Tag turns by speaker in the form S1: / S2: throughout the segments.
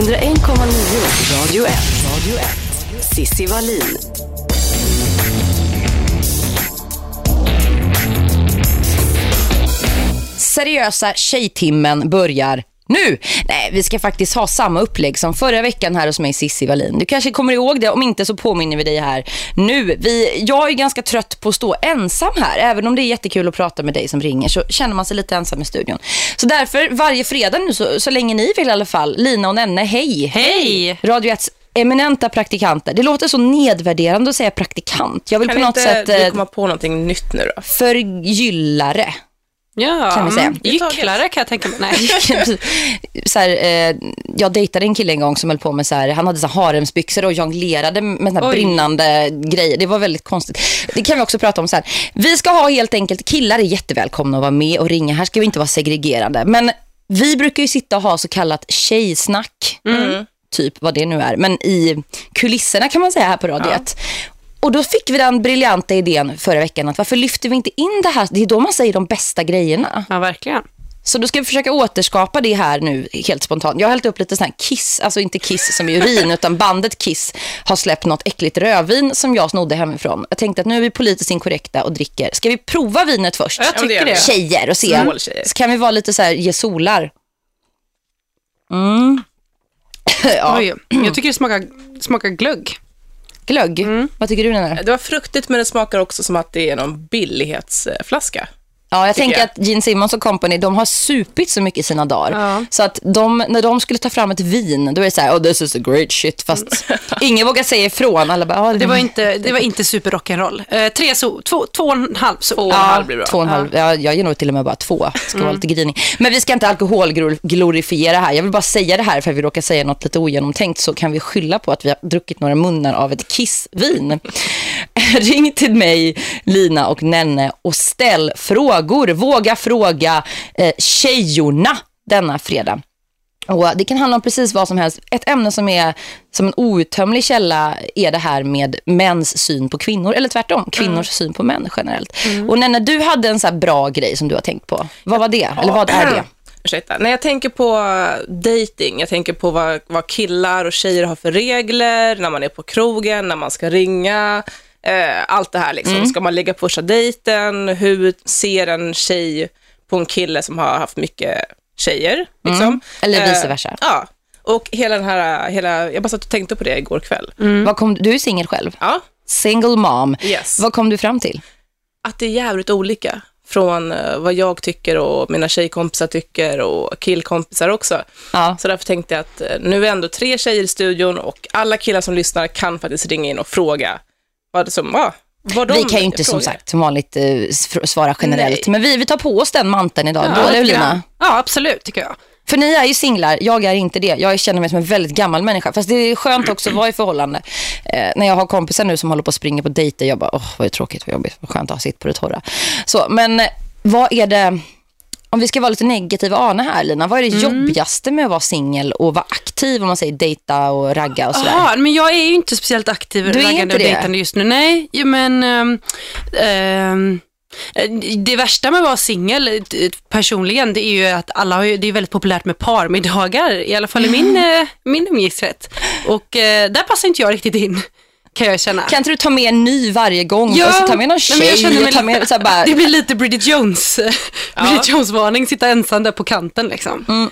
S1: 101,9 Radio 1. Radio 1. Sissi Wallin.
S2: seriösa tjejtimmen börjar nu. Nej, vi ska faktiskt ha samma upplägg som förra veckan här hos mig Sissi Wallin. Du kanske kommer ihåg det, om inte så påminner vi dig här nu. Vi, jag är ganska trött på att stå ensam här. Även om det är jättekul att prata med dig som ringer så känner man sig lite ensam i studion. Så därför varje fredag nu, så, så länge ni vill i alla fall, Lina och Nenne, hej!
S3: Hej!
S2: Radio 1 eminenta praktikanter. Det låter så nedvärderande att säga praktikant. Jag vill
S4: Kan
S2: på något
S4: inte
S2: sätt
S4: du
S2: eh,
S4: komma på någonting nytt nu då?
S2: förgyllare.
S3: Ja,
S2: Kan vi säga.
S3: mm, gycklare kan jag tänka mig. Nej.
S2: så här, eh, jag dejtade en kille en gång som höll på med så här, han hade så här haremsbyxor och jonglerade med så här
S3: Oj.
S2: brinnande grejer. Det var väldigt konstigt. Det kan vi också prata om så här. Vi ska ha helt enkelt, killar är jättevälkomna att vara med och ringa. Här ska vi inte vara segregerande. Men vi brukar ju sitta och ha så kallat tjejsnack. Typ vad det nu är. Men i kulisserna kan man säga här på Radio 1. Och då fick vi den briljanta idén förra veckan att varför lyfter vi inte in det här? Det är då man säger de bästa grejerna.
S3: Ja, verkligen.
S2: Så då ska vi försöka återskapa det här nu helt spontant. Jag har hällt upp lite sån här Kiss, alltså inte Kiss som urin utan bandet Kiss har släppt något äckligt rövin som jag snodde hemifrån. Jag tänkte att nu är vi politiskt inkorrekta och dricker. Ska vi prova vinet först?
S3: Ja, jag tycker det.
S2: Tjejer och se. Så kan vi vara lite så här ge solar. Mm. ja,
S3: Oj, jag tycker det smakar, smakar glögg.
S2: Glögg. Vad tycker du Nina?
S4: Det var fruktigt men det smakar också som att det är någon billighetsflaska.
S2: Ja, jag tänker
S4: jag.
S2: att Gene Simmons och company, de har supit så mycket i sina dagar.
S3: Ja.
S2: Så att de, när de skulle ta fram ett vin, då är det så här, oh this is a great shit. Fast ingen vågar säga ifrån. Alla bara, ah,
S3: Det var inte, det var inte super rock'n'roll. Eh, tre so, två, två och en halv sol.
S4: Två och en halv blir bra.
S2: Två och en halv. Ja, jag ger nog till och med bara två. Ska vara lite grinig. Men vi ska inte alkoholglorifiera här. Jag vill bara säga det här för att vi råkar säga något lite ogenomtänkt så kan vi skylla på att vi har druckit några munnar av ett kissvin. Ring till mig, Lina och Nenne och ställ frågor. Våga fråga eh, tjejorna denna fredag. Och det kan handla om precis vad som helst. Ett ämne som är som en outtömlig källa är det här med mäns syn på kvinnor. Eller tvärtom, kvinnors syn på män generellt. Och Nenne, du hade en så bra grej som du har tänkt på. Vad var det? Eller vad är det?
S4: Ursäkta. När jag tänker på dating, jag tänker på vad, vad killar och tjejer har för regler, när man är på krogen, när man ska ringa, eh, allt det här liksom. Ska man lägga på första dejten? Hur ser en tjej på en kille som har haft mycket tjejer? Liksom?
S2: Eller vice
S4: Eh,
S2: versa.
S4: ja, och hela den här, hela, jag bara satt och tänkte på det igår kväll.
S2: Vad kom, du är singel själv.
S4: Ja,
S2: Single mom.
S4: Yes.
S2: Vad kom du fram till?
S4: att det är jävligt olika från eh, vad jag tycker och mina tjejkompisar tycker och killkompisar också.
S2: Ja.
S4: Så därför tänkte jag att eh, nu är ändå tre tjejer i studion och alla killar som lyssnar kan faktiskt ringa in och fråga vad, som, ja, vad de
S2: Vi kan ju inte som
S4: frågar.
S2: sagt som vanligt eh, sv- svara generellt.
S4: Nej.
S2: Men vi, vi tar på oss den manteln idag. Ja, hur Lina?
S3: Ja, absolut tycker jag.
S2: För ni är ju singlar, jag är inte det. Jag känner mig som en väldigt gammal människa. Fast det är skönt också att vara i förhållande. Eh, när jag har kompisar nu som håller på att springa på dejter, jag bara, åh vad är tråkigt, vad jobbigt, vad skönt att ha sitt på det torra. Så, men eh, vad är det, om vi ska vara lite negativa Arne här Lina, vad är det jobbigaste med att vara singel och vara aktiv om man säger dejta och ragga och sådär?
S3: Ja, men jag är ju inte speciellt aktiv
S2: Du
S3: raggande och dejtande just nu. Nej, men ehm, det värsta med att vara singel eh, personligen det är ju att alla har ju, det är väldigt populärt med parmiddagar, i alla fall i min, eh, min umgängeskrets. Och eh, där passar inte jag riktigt in, kan jag känna.
S2: Kan inte du ta med en ny varje gång?
S3: Ja,
S2: och så ta med någon
S3: nej, men jag
S2: tjej
S3: känner mig
S2: ta med så bara,
S3: Det blir lite Bridget Jones, Bridget Jones-varning, sitta ensam där på kanten liksom.
S2: Mm.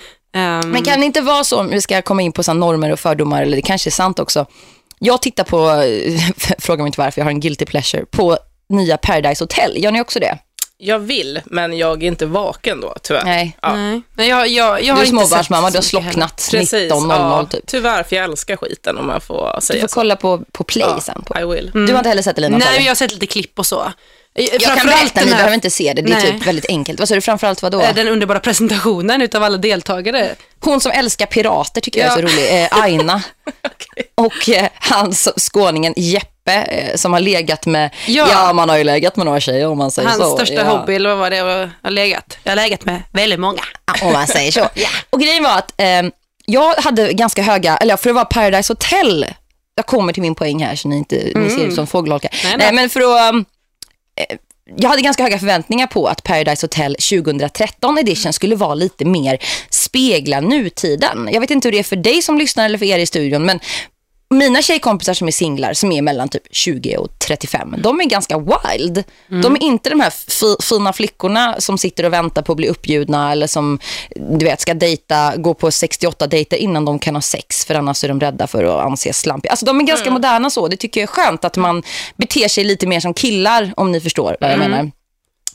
S2: Men kan det inte vara så, om vi ska komma in på så normer och fördomar, eller det kanske är sant också. Jag tittar på, fråga mig inte varför, jag har en guilty pleasure, på nya Paradise Hotel. Gör ni också det?
S4: Jag vill, men jag är inte vaken då, tyvärr.
S2: Nej.
S4: Ja.
S3: Nej, jag, jag, jag
S2: Du
S3: har
S2: är
S3: inte
S2: småbarnsmamma, du har slocknat
S4: Precis,
S2: 19.00
S4: ja,
S2: typ.
S4: tyvärr, för jag älskar skiten om jag får
S2: Du
S4: säga
S2: får
S4: så.
S2: kolla på, på play
S4: Ja,
S2: sen. På.
S4: I will.
S2: Du har inte heller sett det Lina?
S3: Nej,
S2: du?
S3: men jag har sett lite klipp och så.
S2: Jag kan berätta, ni behöver inte se det. Det är
S3: Nej.
S2: typ väldigt enkelt. Vad sa du framförallt vad då?
S3: den underbara presentationen utav alla deltagare.
S2: Hon som älskar pirater tycker jag är så
S3: Ja.
S2: rolig. Eh, Aina. Och eh, hans skåningen Jeppe eh, som har legat med, ja.
S3: Ja.
S2: man har ju legat med några tjejer om man säger
S3: Hans
S2: så.
S3: största
S2: ja.
S3: hobby, eller vad var det jag har legat? Jag har legat med väldigt många.
S2: Ja, om man säger så. Och grejen var att eh, jag hade ganska höga, eller för att vara Paradise Hotel, jag kommer till min poäng här så ni inte ni ser ut som fågelholkar. Nej,
S3: Nej, nej.
S2: men för att, eh, Eh, jag hade ganska höga förväntningar på att Paradise Hotel 2013 edition skulle vara lite mer spegla nutiden. Jag vet inte hur det är för dig som lyssnar eller för er i studion, men mina tjejkompisar som är singlar som är mellan typ 20 och 35, de är ganska wild. De är inte de här fi fina flickorna som sitter och väntar på att bli uppbjudna eller som du vet ska dejta, gå på 68 dejter innan de kan ha sex för annars är de rädda för att anses slampiga. Alltså de är ganska moderna så. Det tycker jag är skönt att man beter sig lite mer som killar om ni förstår vad jag menar.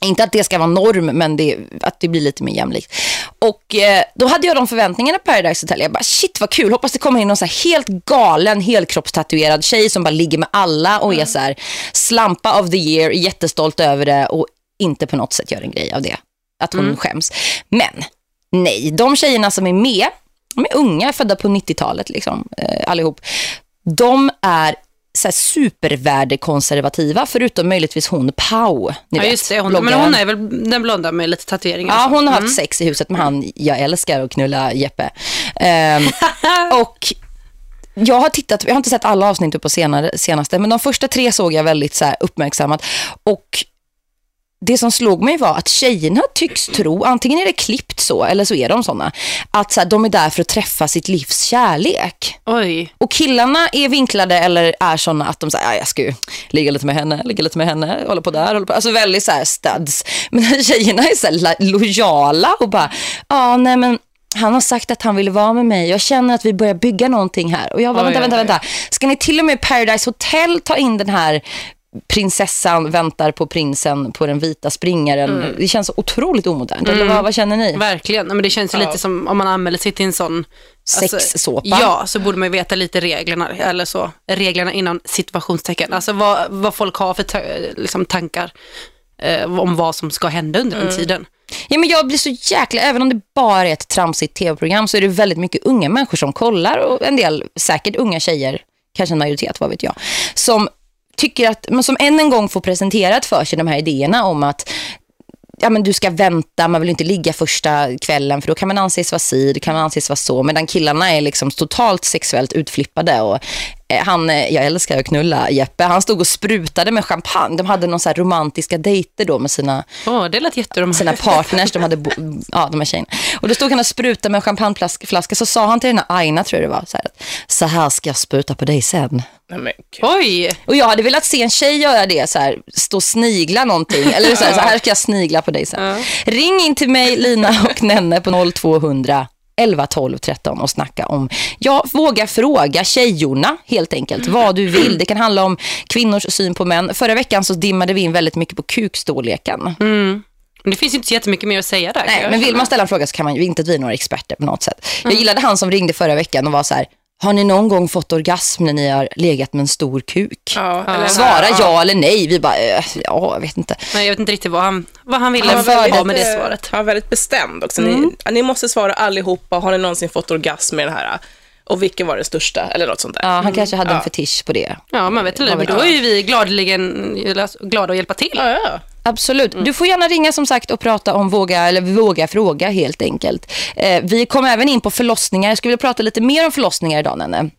S2: Inte att det ska vara norm, men det, att det blir lite mer jämlikt. Och eh, då hade jag de förväntningarna på Paradise Hotel. Jag bara, shit vad kul. Hoppas det kommer in någon så helt galen, helkroppstatuerad tjej som bara ligger med alla och är så här slampa of the year, jättestolt över det och inte på något sätt gör en grej av det. Att hon skäms. Men nej, de tjejerna som är med, de är unga, födda på 90-talet liksom, eh, allihop. De är så här supervärdekonservativa, förutom möjligtvis hon Pau. Ni
S3: Ja
S2: vet,
S3: just det, hon, men hon är väl den blonda med lite tatueringar.
S2: Ja,
S3: och
S2: hon har haft sex i huset med han. Jag älskar att knulla Jeppe. Ehm, och jag har tittat, jag har inte sett alla avsnitt på senare, senaste, men de första tre såg jag väldigt så uppmärksammat. Och det som slog mig var att tjejerna tycks tro, antingen är det klippt så eller så är de såna, att så här, de är där för att träffa sitt livs kärlek.
S3: Oj.
S2: Och killarna är vinklade eller är såna att de säger, "Ja, jag ska ju ligga lite med henne, ligga lite med henne, hålla på där, hålla på. Alltså väldigt så här studs. Men tjejerna är så här la- lojala och bara, ja nej men han har sagt att han vill vara med mig. Jag känner att vi börjar bygga någonting här. Och jag bara,
S3: Oj,
S2: vänta, vänta, vänta. Ska ni till och med Paradise Hotel ta in den här prinsessan väntar på prinsen på den vita springaren.
S3: Mm.
S2: Det känns otroligt omodernt. Eller vad, vad känner ni?
S3: Verkligen. Men det känns ju
S4: Ja.
S3: lite som om man anmäler sig till en sån alltså,
S2: Sexsåpa.
S3: Ja, så borde man ju veta lite reglerna, eller så, reglerna innan situationstecken. Alltså vad, vad folk har för liksom, tankar eh, om vad som ska hända under den tiden.
S2: Ja, men jag blir så jäkla, även om det bara är ett tramsigt tv-program så är det väldigt mycket unga människor som kollar och en del, säkert unga tjejer, kanske en majoritet, vad vet jag, som tycker att, men som än en gång får presenterat för sig de här idéerna om att ja, men du ska vänta, man vill inte ligga första kvällen för då kan man anses vara si, det kan man anses vara så. Medan killarna är liksom totalt sexuellt utflippade och han, eh, jag älskar att knulla Jeppe, han stod och sprutade med champagne. De hade någon så här romantiska dejter då med sina
S3: Åh, det lät jätteromantiskt.
S2: sina partners, de hade, ja de här tjejerna. Och då stod han och sprutade med en champagneflaska, så sa han till den här Aina, tror jag det var, så här, att, så här ska jag spruta på dig sen.
S3: Oj,
S2: Och jag hade velat se en tjej göra det, så här, stå och snigla någonting, eller så här, så här ska jag snigla på dig sen. Ring in till mig, Lina och Nenne på 0200 11 12 13 och snacka om, ja, våga fråga tjejorna helt enkelt, vad du vill. Det kan handla om kvinnors syn på män. Förra veckan så dimmade vi in väldigt mycket på kukstorleken.
S3: men det finns inte så jättemycket mer att säga där.
S2: Nej, men vill man ställa en fråga så kan man ju inte att vi är några experter på något sätt. Jag gillade han som ringde förra veckan och var så här, har ni någon gång fått orgasm när ni har legat med en stor kuk?
S4: Ja, eller
S2: Svara ja eller nej. Vi bara, äh, ja, jag vet inte.
S3: Nej, jag vet inte riktigt vad han, vad han ville
S2: Han
S3: ha med det
S4: eh,
S3: svaret.
S4: Han var väldigt bestämd också.
S2: Mm.
S4: Ni, ni måste svara allihopa, har ni någonsin fått orgasm med den här? Och vilken var den största? Eller något sånt där.
S2: Ja, han kanske hade en
S4: Ja.
S2: fetisch på det.
S3: Ja, man vet inte. Då är ju vi gladeligen glada att hjälpa till.
S4: Ja, ja.
S2: Absolut. Du får gärna ringa som sagt och prata om våga eller våga fråga helt enkelt. Eh, vi kom även in på förlossningar. Jag skulle vilja prata lite mer om förlossningar idag, Nenne.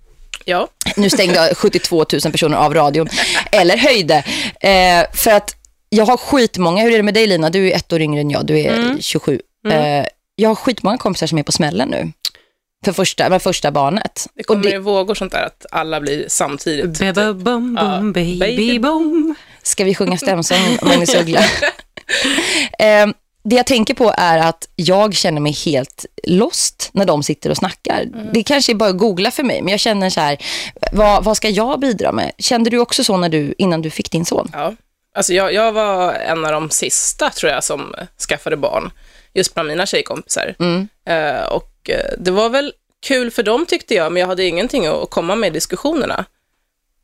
S4: ja.
S2: Nu stängde 72 000 personer av radion. Eller höjde. Eh, för att jag har skitmånga, hur är det med dig Lina? Du är ett år yngre än jag, du är 27. Eh, jag har skitmånga kompisar som är på smällen nu. För första, med första barnet.
S4: Det
S2: Och
S4: kommer
S2: det,
S4: det... vågor sånt där att alla blir samtidigt.
S3: Bum
S4: Ja,
S3: bum baby
S4: baby.
S3: boom.
S2: Ska vi sjunga stämsång Magnus Uggla? eh, det jag tänker på är att jag känner mig helt lost när de sitter och snackar. Det kanske är bara att googla för mig, men jag känner så här, vad, vad ska jag bidra med? Kände du också så när du, innan du fick din son?
S4: Ja. Alltså jag, jag var en av de sista, tror jag, som skaffade barn. Just bland mina tjejkompisar.
S2: Mm.
S4: Eh, och eh, det var väl kul för dem tyckte jag, men jag hade ingenting att komma med i diskussionerna.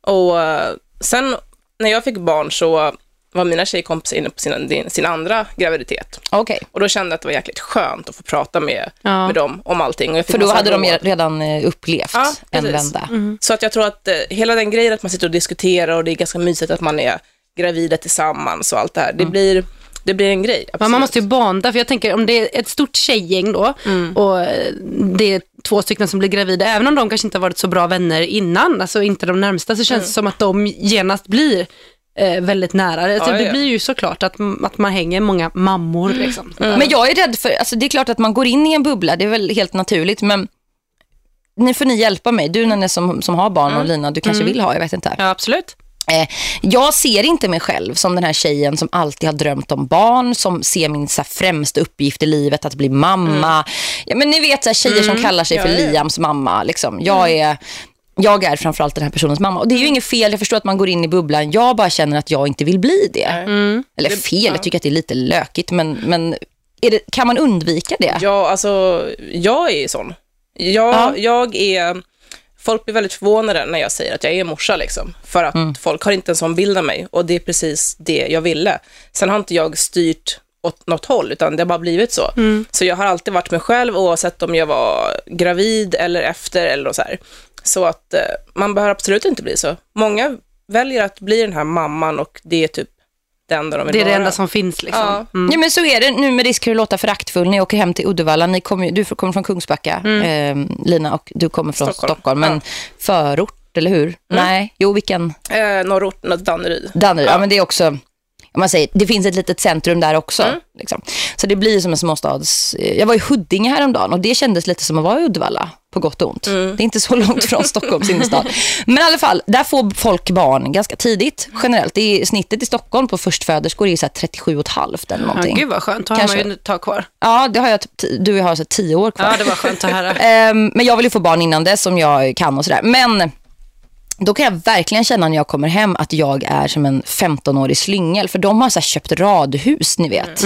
S4: Och eh, sen när jag fick barn så var mina tjejkompisar inne på sin, sin andra graviditet.
S2: Okej,
S4: Och då kände jag att det var jäkligt skönt att få prata med,
S3: Ja.
S4: med dem om allting.
S2: För då hade de redan eh, upplevt
S4: Ja,
S2: en vända.
S4: Så att jag tror att eh, hela den grejen att man sitter och diskuterar och det är ganska mysigt att man är gravida tillsammans och allt det här, det, blir, det blir en grej.
S3: Men man
S4: absolut.
S3: måste ju bonda, för jag tänker om det är ett stort tjejgäng då och eh, det är två stycken som blir gravida, även om de kanske inte har varit så bra vänner innan, alltså inte de närmsta, så känns det som att de genast blir eh, väldigt nära. Alltså,
S4: Ja,
S3: det
S4: ja.
S3: blir ju såklart att, att man hänger många mammor. Liksom.
S2: Men jag är rädd för, alltså det är klart att man går in i en bubbla, det är väl helt naturligt, men nu får ni hjälpa mig. Du Nanne som, som har barn och Lina, du kanske vill ha, jag vet inte.
S3: Ja, absolut.
S2: Eh, jag ser inte mig själv som den här tjejen som alltid har drömt om barn, som ser min så här, främsta uppgift i livet att bli mamma. Ja, men ni vet så här, tjejer som kallar sig för. Liams mamma. Liksom. Jag är... Jag är framförallt den här personens mamma. Och det är ju inget fel, jag förstår att man går in i bubblan. Jag bara känner att jag inte vill bli det. Eller
S4: Det-
S2: fel,
S4: ja.
S2: jag tycker att det är lite lökigt. Men, men är det, kan man undvika det?
S4: Ja, alltså jag är sån. Jag,
S2: Ja.
S4: jag är... Folk blir väldigt förvånade när jag säger att jag är morsa, liksom. För att
S2: Mm.
S4: folk har inte en sån bild av mig och det är precis det jag ville. Sen har inte jag styrt åt något håll, utan det har bara blivit så. Så jag har alltid varit mig själv, oavsett om jag var gravid eller efter eller så här. Så att eh, man behöver absolut inte bli så. Många väljer att bli den här mamman och det är typ det enda de vill
S3: Det är det
S4: vara.
S3: enda som finns. Liksom.
S4: Ja.
S3: Mm.
S2: Ja men så är det nu med risk att låta föraktfull jag åker hem till Uddevalla. Ni kommer, du kommer från Kungsbacka, eh, Lina, och du kommer från Stockholm.
S4: Stockholm.
S2: men förort, eller hur? Nej, jo vilken?
S4: Eh, norrorten och Danderyd.
S2: Danderyd, ja.
S4: Ja.
S2: men det är också, man säger, det finns ett litet centrum där också. Liksom. Så det blir som en småstads... Jag var i Huddinge häromdagen och det kändes lite som att vara i Uddevalla, på gott och ont. Det är inte så långt från Stockholms innerstad. Men i alla fall, där får folk barn ganska tidigt, generellt. Det är, snittet i Stockholm på förstföderskor är så här 37 och ett halvt eller
S3: Ja,
S2: någonting.
S3: gud vad skönt, då har
S2: Kanske.
S3: man ju ett tag kvar.
S2: Ja, det har jag, du har så tio år kvar.
S3: Ja, det var skönt att höra.
S2: Ehm, men jag vill ju få barn innan det som jag kan och sådär. Men då kan jag verkligen känna när jag kommer hem att jag är som en 15-årig slyngel. För de har så köpt radhus, ni vet.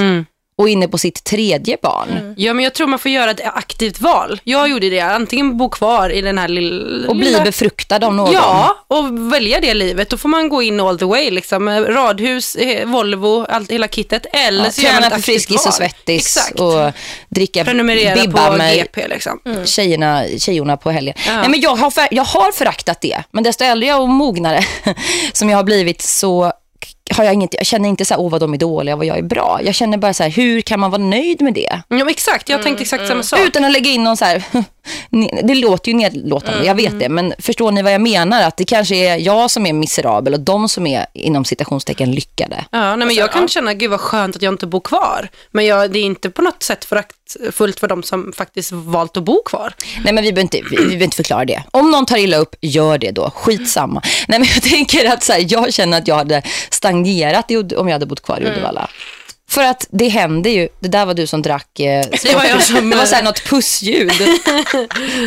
S2: Och inne på sitt tredje barn.
S3: Ja, men jag tror man får göra ett aktivt val. Jag gjorde det, antingen bo kvar i den här lilla...
S2: Och bli befruktad av någon.
S3: Ja, och välja det livet. Då får man gå in all the way. Liksom. Radhus, eh, Volvo, allt, hela kittet. Eller
S2: Ja,
S3: så gör man ett
S2: Friskis och
S3: val.
S2: Svettis.
S3: Exakt.
S2: Och dricka bibba med
S3: GP. Liksom.
S2: tjejerna, tjejerna på helgen.
S3: Ja.
S2: Nej, men jag, har för, jag har föraktat det. Men desto äldre jag och mognare som jag har blivit så har jag, inget, jag känner inte så här, vad de är dåliga och vad jag är bra. Jag känner bara så här, hur kan man vara nöjd med det?
S3: Ja, exakt. Jag tänkte exakt samma sak.
S2: Utan att lägga in någon så här, det låter ju nedlåtande, jag vet det. Men förstår ni vad jag menar? Att det kanske är jag som är miserabel och de som är inom citationstecken lyckade.
S3: Ja, nej, men jag kan känna, gud vad skönt att jag inte bor kvar. Men jag, det är inte på något sätt föraktfullt för de som faktiskt valt att bo kvar.
S2: Nej men vi behöver, inte, vi, behöver inte förklara det. Om någon tar illa upp, gör det då. Skitsamma. Nej men jag tänker att så här, jag känner att jag hade stagnerat om jag hade bott kvar i Uddevalla. För att det händer ju, det där var du som drack, eh,
S3: Det var jag som-
S2: det var så här något pussljud.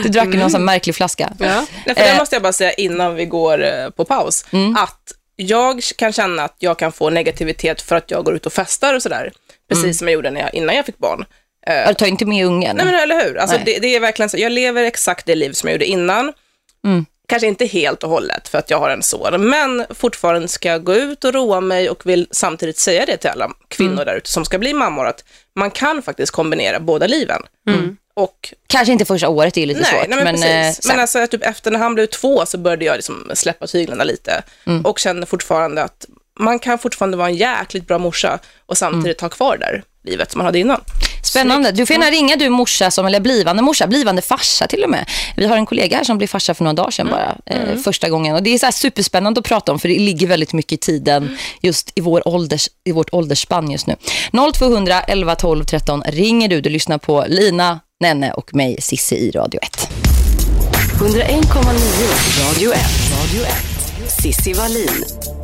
S2: Du drack i någon sån märklig flaska.
S3: Ja.
S4: Nej, för det
S2: Eh.
S4: måste jag bara säga innan vi går eh, på paus,
S2: Mm.
S4: att jag kan känna att jag kan få negativitet för att jag går ut och festar och sådär, precis
S2: Mm.
S4: som jag gjorde när jag, innan jag fick barn. Eh,
S2: Ja, Du tar inte med ungen.
S4: Nej men eller hur, alltså, det, det är verkligen så, jag lever exakt det liv som jag gjorde innan.
S2: Mm.
S4: Kanske inte helt och hållet för att jag har en son, men fortfarande ska jag gå ut och roa mig och vill samtidigt säga det till alla kvinnor
S2: Mm.
S4: där ute som ska bli mammor, att man kan faktiskt kombinera båda liven. Och
S2: Kanske inte första året, det är lite
S4: Nej,
S2: svårt.
S4: nej men,
S2: men, eh,
S4: precis.
S2: sen.
S4: men alltså, typ efter när han blev två så började jag liksom släppa tyglarna lite
S2: Mm.
S4: och kände fortfarande att man kan fortfarande vara en jäkligt bra morsa och samtidigt ha kvar det där livet som man hade innan.
S2: Spännande. Du får gärna ringa du morsa, som, eller blivande morsa, blivande farsa till och med. Vi har en kollega här som blev farsa för några dagar sedan bara, eh, första gången. Och det är så här superspännande att prata om för det ligger väldigt mycket i tiden just i, vår ålders, i vårt åldersspann just nu. 0200 11 12 13 ringer du. Du lyssnar på Lina, Nenne och mig, Sissi i Radio 1.
S1: 101,9 Radio 1. Radio 1. Sissi Wallin.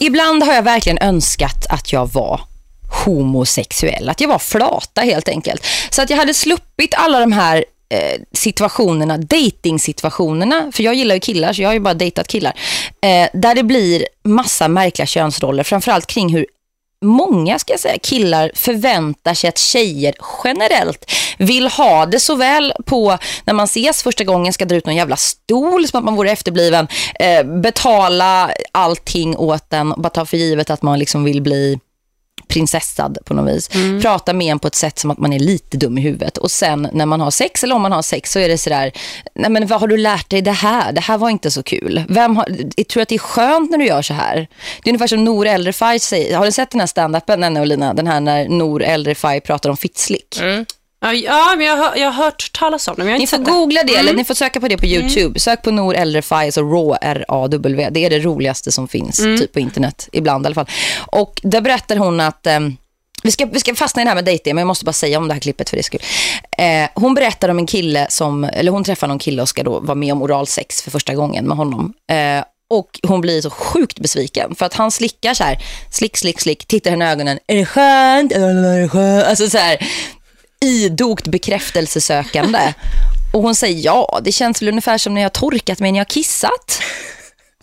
S2: Ibland har jag verkligen önskat att jag var homosexuell. Att jag var flata helt enkelt. Så att jag hade sluppit alla de här eh, situationerna, dating-situationerna. För jag gillar ju killar så jag har ju bara dejtat killar. Eh, där det blir massa märkliga könsroller. Framförallt kring hur många ska jag säga, killar förväntar sig att tjejer generellt vill ha det såväl på när man ses första gången ska dra ut någon jävla stol som att man vore efterbliven eh, betala allting åt den bara ta för givet att man liksom vill bli prinsessad på något vis. Prata med en på ett sätt som att man är lite dum i huvudet. Och sen när man har sex eller om man har sex så är det sådär, nej men vad har du lärt dig det här? Det här var inte så kul. Vem har, jag tror att det är skönt när du gör så här. Det är ungefär som Nor Eldrefaj säger. Har du sett den här stand-upen, Nenne och Lina? Den här när Nor Eldrefaj pratar om fittslick.
S3: Ja, ja men jag har, jag har hört talas om det, men jag har
S2: Ni
S3: inte
S2: får
S3: det.
S2: googla det, eller ni får söka på det på YouTube. Sök på Nour Eldrefai, så RAW, R-A-W. Det är det roligaste som finns typ på internet, ibland i alla fall. Och där berättar hon att... ehm, vi ska, vi ska fastna i det här med dejting, men jag måste bara säga om det här klippet för det skull. Eh, hon berättar om en kille som, eller hon träffar någon kille och ska då vara med om oralsex för första gången med honom. Eh, och hon blir så sjukt besviken för att han slickar så här, slick, slick, slick, tittar henne i ögonen. Är det skönt? Är det skönt? Alltså så här, idogt bekräftelsesökande. Och hon säger ja, det känns väl ungefär som när jag har torkat mig när jag har kissat.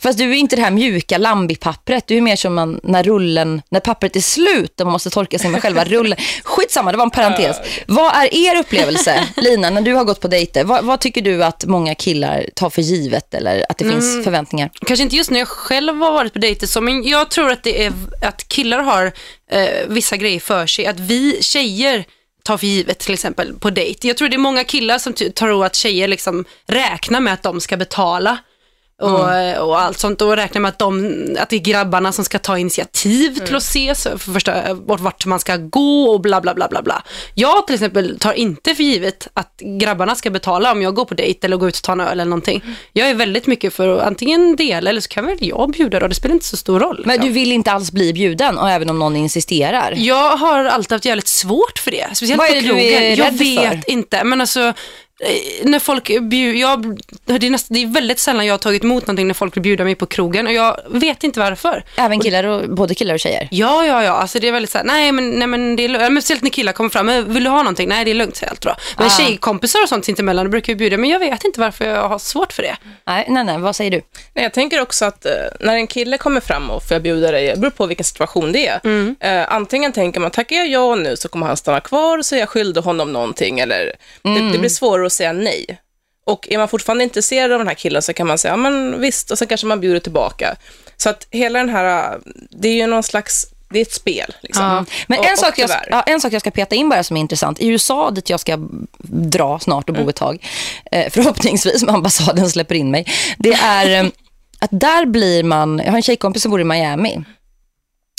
S2: Fast du är inte det här mjuka lambipappret. Du är mer som man, när rullen, när pappret är slut och man måste torka sig med själva rullen. Skitsamma, det var en parentes. Vad är er upplevelse, Lina, när du har gått på dejter? Vad, vad tycker du att många killar tar för givet eller att det finns förväntningar?
S3: Kanske inte just när jag själv har varit på dejter, så, men jag tror att det är att killar har eh, vissa grejer för sig. Att vi tjejer tar för givet till exempel på dejt. Jag tror det är många killar som tror att tjejer liksom räknar med att de ska betala. Och,
S2: Mm.
S3: och allt sånt och räknar med att, de, att det är grabbarna som ska ta initiativ till att ses, för första, vart, man ska gå och bla bla bla bla bla. Jag till exempel tar inte för givet att grabbarna ska betala om jag går på dejt eller går ut och tar en öl eller någonting. Jag är väldigt mycket för att antingen dela eller så kan väl jag bjuda då, det spelar inte så stor roll.
S2: Men du vill inte alls bli bjuden och även om någon insisterar.
S3: Jag har alltid haft jävligt svårt för det. Speciellt
S2: Vad är
S3: på
S2: det du
S3: krogen.
S2: är
S3: jag vet
S2: för?
S3: inte. Men alltså, när folk bjuder, jag, det, är näst, det är väldigt sällan jag har tagit emot någonting när folk vill bjuda mig på krogen och jag vet inte varför.
S2: Även killar och, både killar och tjejer.
S3: Ja, ja, ja. Alltså det är väldigt så här, nej men, nej, men det är lugnt. Speciellt när killar kommer fram, men vill du ha någonting? Nej, det är lugnt, säger allt bra. Men
S2: Ah.
S3: tjejkompisar och sånt sinsemellan, då brukar vi bjuda, men jag vet inte varför jag har svårt för det.
S2: Nej, nej, nej, vad säger du?
S4: Nej, jag tänker också att eh, när en kille kommer fram och får jag bjuda dig, det beror på vilken situation det är. Eh, antingen tänker man, tackar jag ja nu så kommer han stanna kvar så är jag skyldig honom någonting, eller det, det blir svårare att säga nej. Och är man fortfarande intresserad av den här killen så kan man säga, ja men visst, och så kanske man bjuder tillbaka. Så att hela den här, det är ju någon slags, det är ett spel. Liksom.
S3: Ja.
S2: Men
S4: Och-
S2: en,
S4: och
S2: sak jag, ja, en sak jag ska peta in bara som är intressant. I USA, dit jag ska dra snart och bo ett tag, eh, förhoppningsvis om ambassaden släpper in mig, det är eh, att där blir man, jag har en tjejkompis som bor i Miami,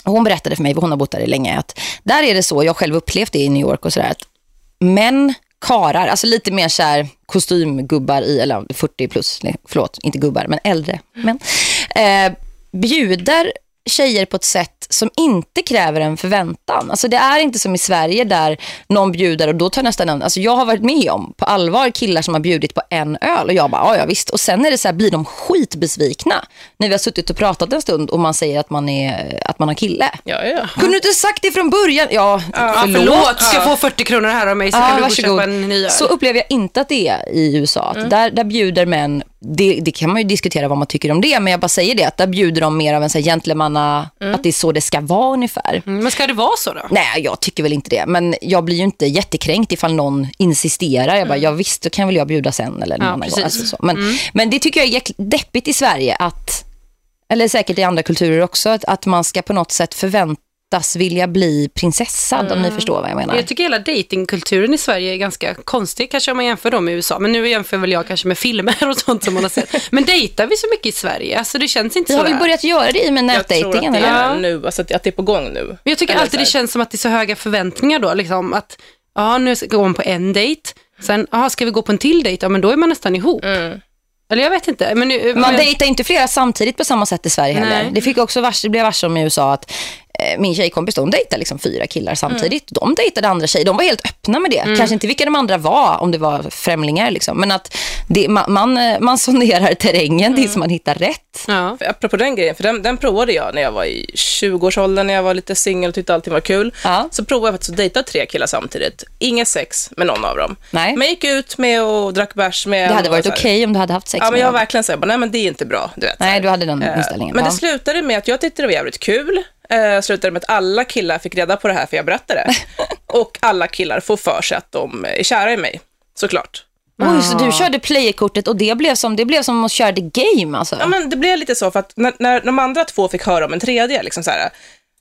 S2: och hon berättade för mig, för hon har bott där länge, att där är det så, jag själv upplevt det i New York och sådär, att män, karar, alltså lite mer så här kostymgubbar i, eller 40 plus, nej, förlåt, inte gubbar, men äldre Men, eh, bjuder tjejer på ett sätt som inte kräver en förväntan. Alltså det är inte som i Sverige där någon bjuder och då tar nästan en, alltså jag har varit med om på allvar killar som har bjudit på en öl och jag bara, ja, visst. Och sen är det så här, blir de skitbesvikna när vi har suttit och pratat en stund och man säger att man, är, att man har kille.
S4: Ja, ja.
S2: Kunde du inte sagt det från början? Ja,
S3: Ja, förlåt, du ska få 40 kronor här av mig så
S2: Ja,
S3: kan du gå och
S2: varsågod.
S3: köpa en ny öl.
S2: Så upplever jag inte att det är i USA. Att där, där bjuder män, det, det kan man ju diskutera vad man tycker om det, men jag bara säger det, att där bjuder de mer av en så gentlemanna, att det är så det ska vara ungefär.
S3: Mm, Men ska det vara så då?
S2: Nej, jag tycker väl inte det. Men jag blir ju inte jättekränkt ifall någon insisterar. Jag bara, ja visst, då kan väl jag bjuda sen eller någon
S3: Ja,
S2: annan gång. Alltså, så. Men, men det tycker jag är deppigt i Sverige att, eller säkert i andra kulturer också, att, att man ska på något sätt förväntas vilja bli prinsessad, om ni förstår vad jag menar.
S3: Jag tycker hela datingkulturen i Sverige är ganska konstig, kanske om man jämför dem med USA. Men nu jämför väl jag kanske med filmer och sånt som man har sett. Men dejtar vi så mycket i Sverige? Alltså det känns inte
S2: Vi
S3: så.
S2: har väl börjat göra det i med
S4: Jag tror att
S2: nätdejtingen,
S4: det är nu, alltså att, det är på gång nu.
S3: Men jag tycker
S4: Eller
S3: alltid det känns som att det är så höga förväntningar då. Liksom att, ja nu ska man på en dejt. Sen, ja ska vi gå på en till dejt? Ja men då är man nästan ihop.
S4: Mm.
S3: Eller jag vet inte. Men, nu-
S2: Man
S3: men,
S2: dejtar inte flera samtidigt på samma sätt i Sverige heller.
S3: Nej.
S2: Det fick också vars, det blev vars om i USA att min tjejkompis, de dejtade liksom fyra killar samtidigt. De dejtade andra tjejer. De var helt öppna med det. Kanske inte vilka de andra var, om det var främlingar. Liksom. Men att det, man, man, eh, man sonderar terrängen tills man hittar rätt.
S3: ja.
S4: För apropå den grejen, för den, den provade jag när jag var i 20-årsåldern, när jag var lite singel och tyckte allting var kul.
S2: Ja.
S4: Så provade jag faktiskt att dejta tre killar samtidigt. Inget sex med någon av dem.
S2: Nej.
S4: Men jag gick ut med och drack bärs med
S2: Det hade varit
S4: så här.
S2: okej om du hade haft sex
S4: Ja, men jag var verkligen såhär, nej men det är inte bra. Du vet, så här.
S2: Nej, du hade den
S4: Eh,
S2: inställningen.
S4: Men
S2: Ja.
S4: det slutade med att jag tyckte det var jävligt kul. Eh, slutade med att alla killar fick reda på det här för jag berättade. och alla killar får för sig att de är kära i mig, såklart.
S2: Oj, så du körde playerkortet och det blev som, det blev som att köra the game alltså.
S4: Ja, men det blev lite så, för att när, när de andra två fick höra om en tredje, liksom så här,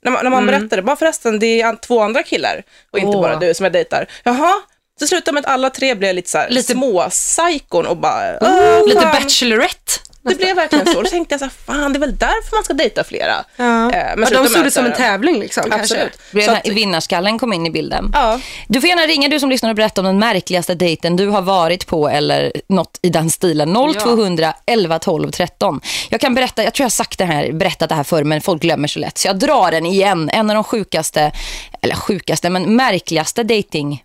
S4: när man, när man berättade, bara förresten, det är två andra killar och inte
S3: Åh.
S4: bara du som jag dejtar. Jaha, så slutade med att alla tre blev lite, så här,
S3: Lite-
S4: små psykon och bara, "Åh,
S3: Lite
S4: fan."
S3: Bachelorette.
S4: Det blev verkligen så. Då tänkte jag så här, fan det är väl därför man ska dejta flera.
S3: Ja.
S4: Eh,
S3: Men ja, de såg det som en tävling liksom, kanske.
S4: Absolut. Så
S2: den
S4: att,
S2: vinnarskallen kom in i bilden.
S4: ja,
S2: Du får gärna ringa du som lyssnar och berätta om den märkligaste dejten du har varit på eller något i den stilen. 0200 11 12 13. Jag kan berätta, jag tror jag har sagt det här, berättat det här förr men folk glömmer så lätt. Så jag drar den igen. En av de sjukaste, eller sjukaste, men märkligaste dating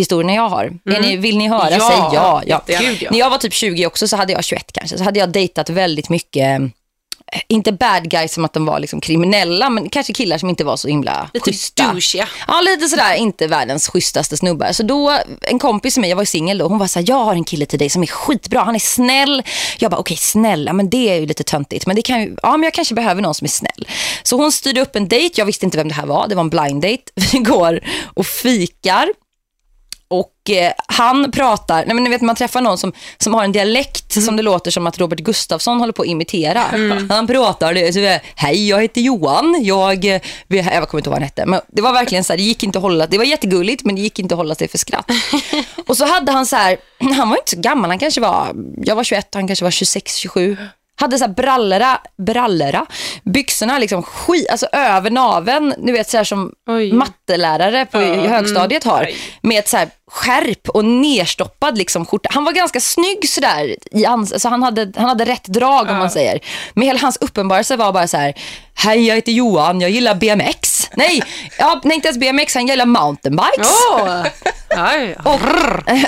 S2: historierna jag har. Är ni, vill ni höra?
S3: Mm. Ja,
S2: Säg ja. ja.
S3: Gud, ja.
S2: När jag var typ 20 också så hade jag 21 kanske. Så hade jag dejtat väldigt mycket eh, inte bad guys som att de var liksom kriminella men kanske killar som inte var så himla
S3: Lite
S2: schyssta.
S3: douchiga.
S2: Ja, lite sådär, inte världens schysstaste snubbar. Så då, en kompis med mig, jag var singel då, hon var såhär, jag har en kille till dig som är skitbra, han är snäll. Jag bara, okej snälla, men det är ju lite töntigt. Men det kan ju, ja men jag kanske behöver någon som är snäll. Så hon styrde upp en dejt, jag visste inte vem det här var, det var en blind date. Vi går och fikar. Och eh, han pratar, nej men ni vet man träffar någon som, som har en dialekt som det låter som att Robert Gustafsson håller på att imitera. Han pratar, det så hej jag heter Johan, jag, jag kommer inte ihåg vad han hette. Men det var verkligen så här, det gick inte att hålla, det var jättegulligt men det gick inte att hålla sig för skratt. och så hade han så här, han var inte så gammal, han kanske var, jag var 21, han kanske var 26, 27. Hade så här brallera, brallera, byxorna liksom skit, alltså över naven, du vet så här som
S3: Oj.
S2: mattelärare på
S4: Ja,
S2: högstadiet har. Med ett så här skärp och nerstoppad liksom skjorta. Han var ganska snygg sådär. I ans- alltså han, hade, han hade rätt drag om man säger. Men hela hans uppenbarelse var bara så här. Hej jag heter Johan, jag gillar BMX. Nej, ja, nej inte ens BMX, han gillar mountainbikes.
S3: Ja.
S2: Och,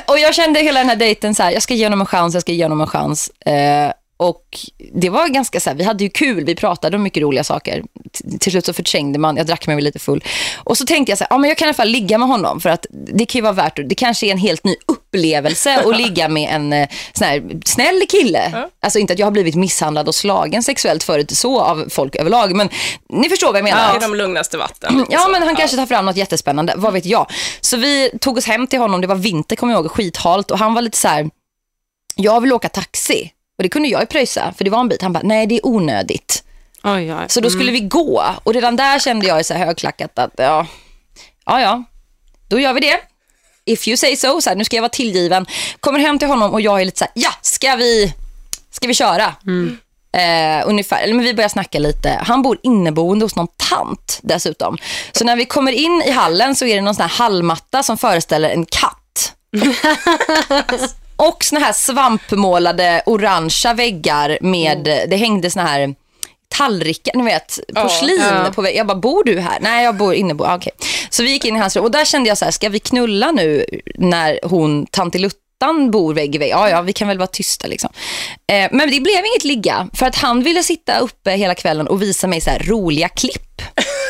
S2: och jag kände hela den här dejten så här, jag ska ge honom en chans, jag ska ge honom en chans. Eh, och det var ganska så här, vi hade ju kul, vi pratade om mycket roliga saker. T- till slut så förträngde man, jag drack mig lite full. Och så tänkte jag så här, ja men jag kan i alla fall ligga med honom för att det kan ju vara värt, det kanske är en helt ny upplevelse att ligga med en eh, sån här snäll kille. Alltså inte att jag har blivit misshandlad och slagen sexuellt förut så av folk överlag, men ni förstår vad jag menar.
S4: i de lugnaste vatten.
S2: Ja,
S4: Så,
S2: men han kanske tar fram något jättespännande, vad vet jag. Så vi tog oss hem till honom, det var vinter kommer jag ihåg, skithalt och han var lite så här, jag vill åka taxi. Och det kunde jag ju pröjsa, för det var en bit. Han bara, nej det är onödigt.
S3: Oj, oj.
S2: Så då skulle vi gå och redan där kände jag så här högklackat att ja, ja, ja, då gör vi det. If you say so, så här, nu ska jag vara tillgiven. Kommer hem till honom och jag är lite så här, ja, ska vi, ska vi köra? Eh, ungefär, eller men vi börjar snacka lite. Han bor inneboende hos någon tant dessutom. Så när vi kommer in i hallen så är det någon sån här hallmatta som föreställer en katt. Och såna här svampmålade orangea väggar med, det hängde såna här tallrikar, ni vet, porslin
S3: Ja.
S2: på väggen. Jag bara, bor du här? Nej, jag bor inne. Ah, okej. Så vi gick in i hans rum och där kände jag så här, ska vi knulla nu när hon, tantiluttan bor vägg i vägg? Ja, ja, vi kan väl vara tysta liksom. Eh, men det blev inget ligga för att han ville sitta uppe hela kvällen och visa mig så här roliga klipp.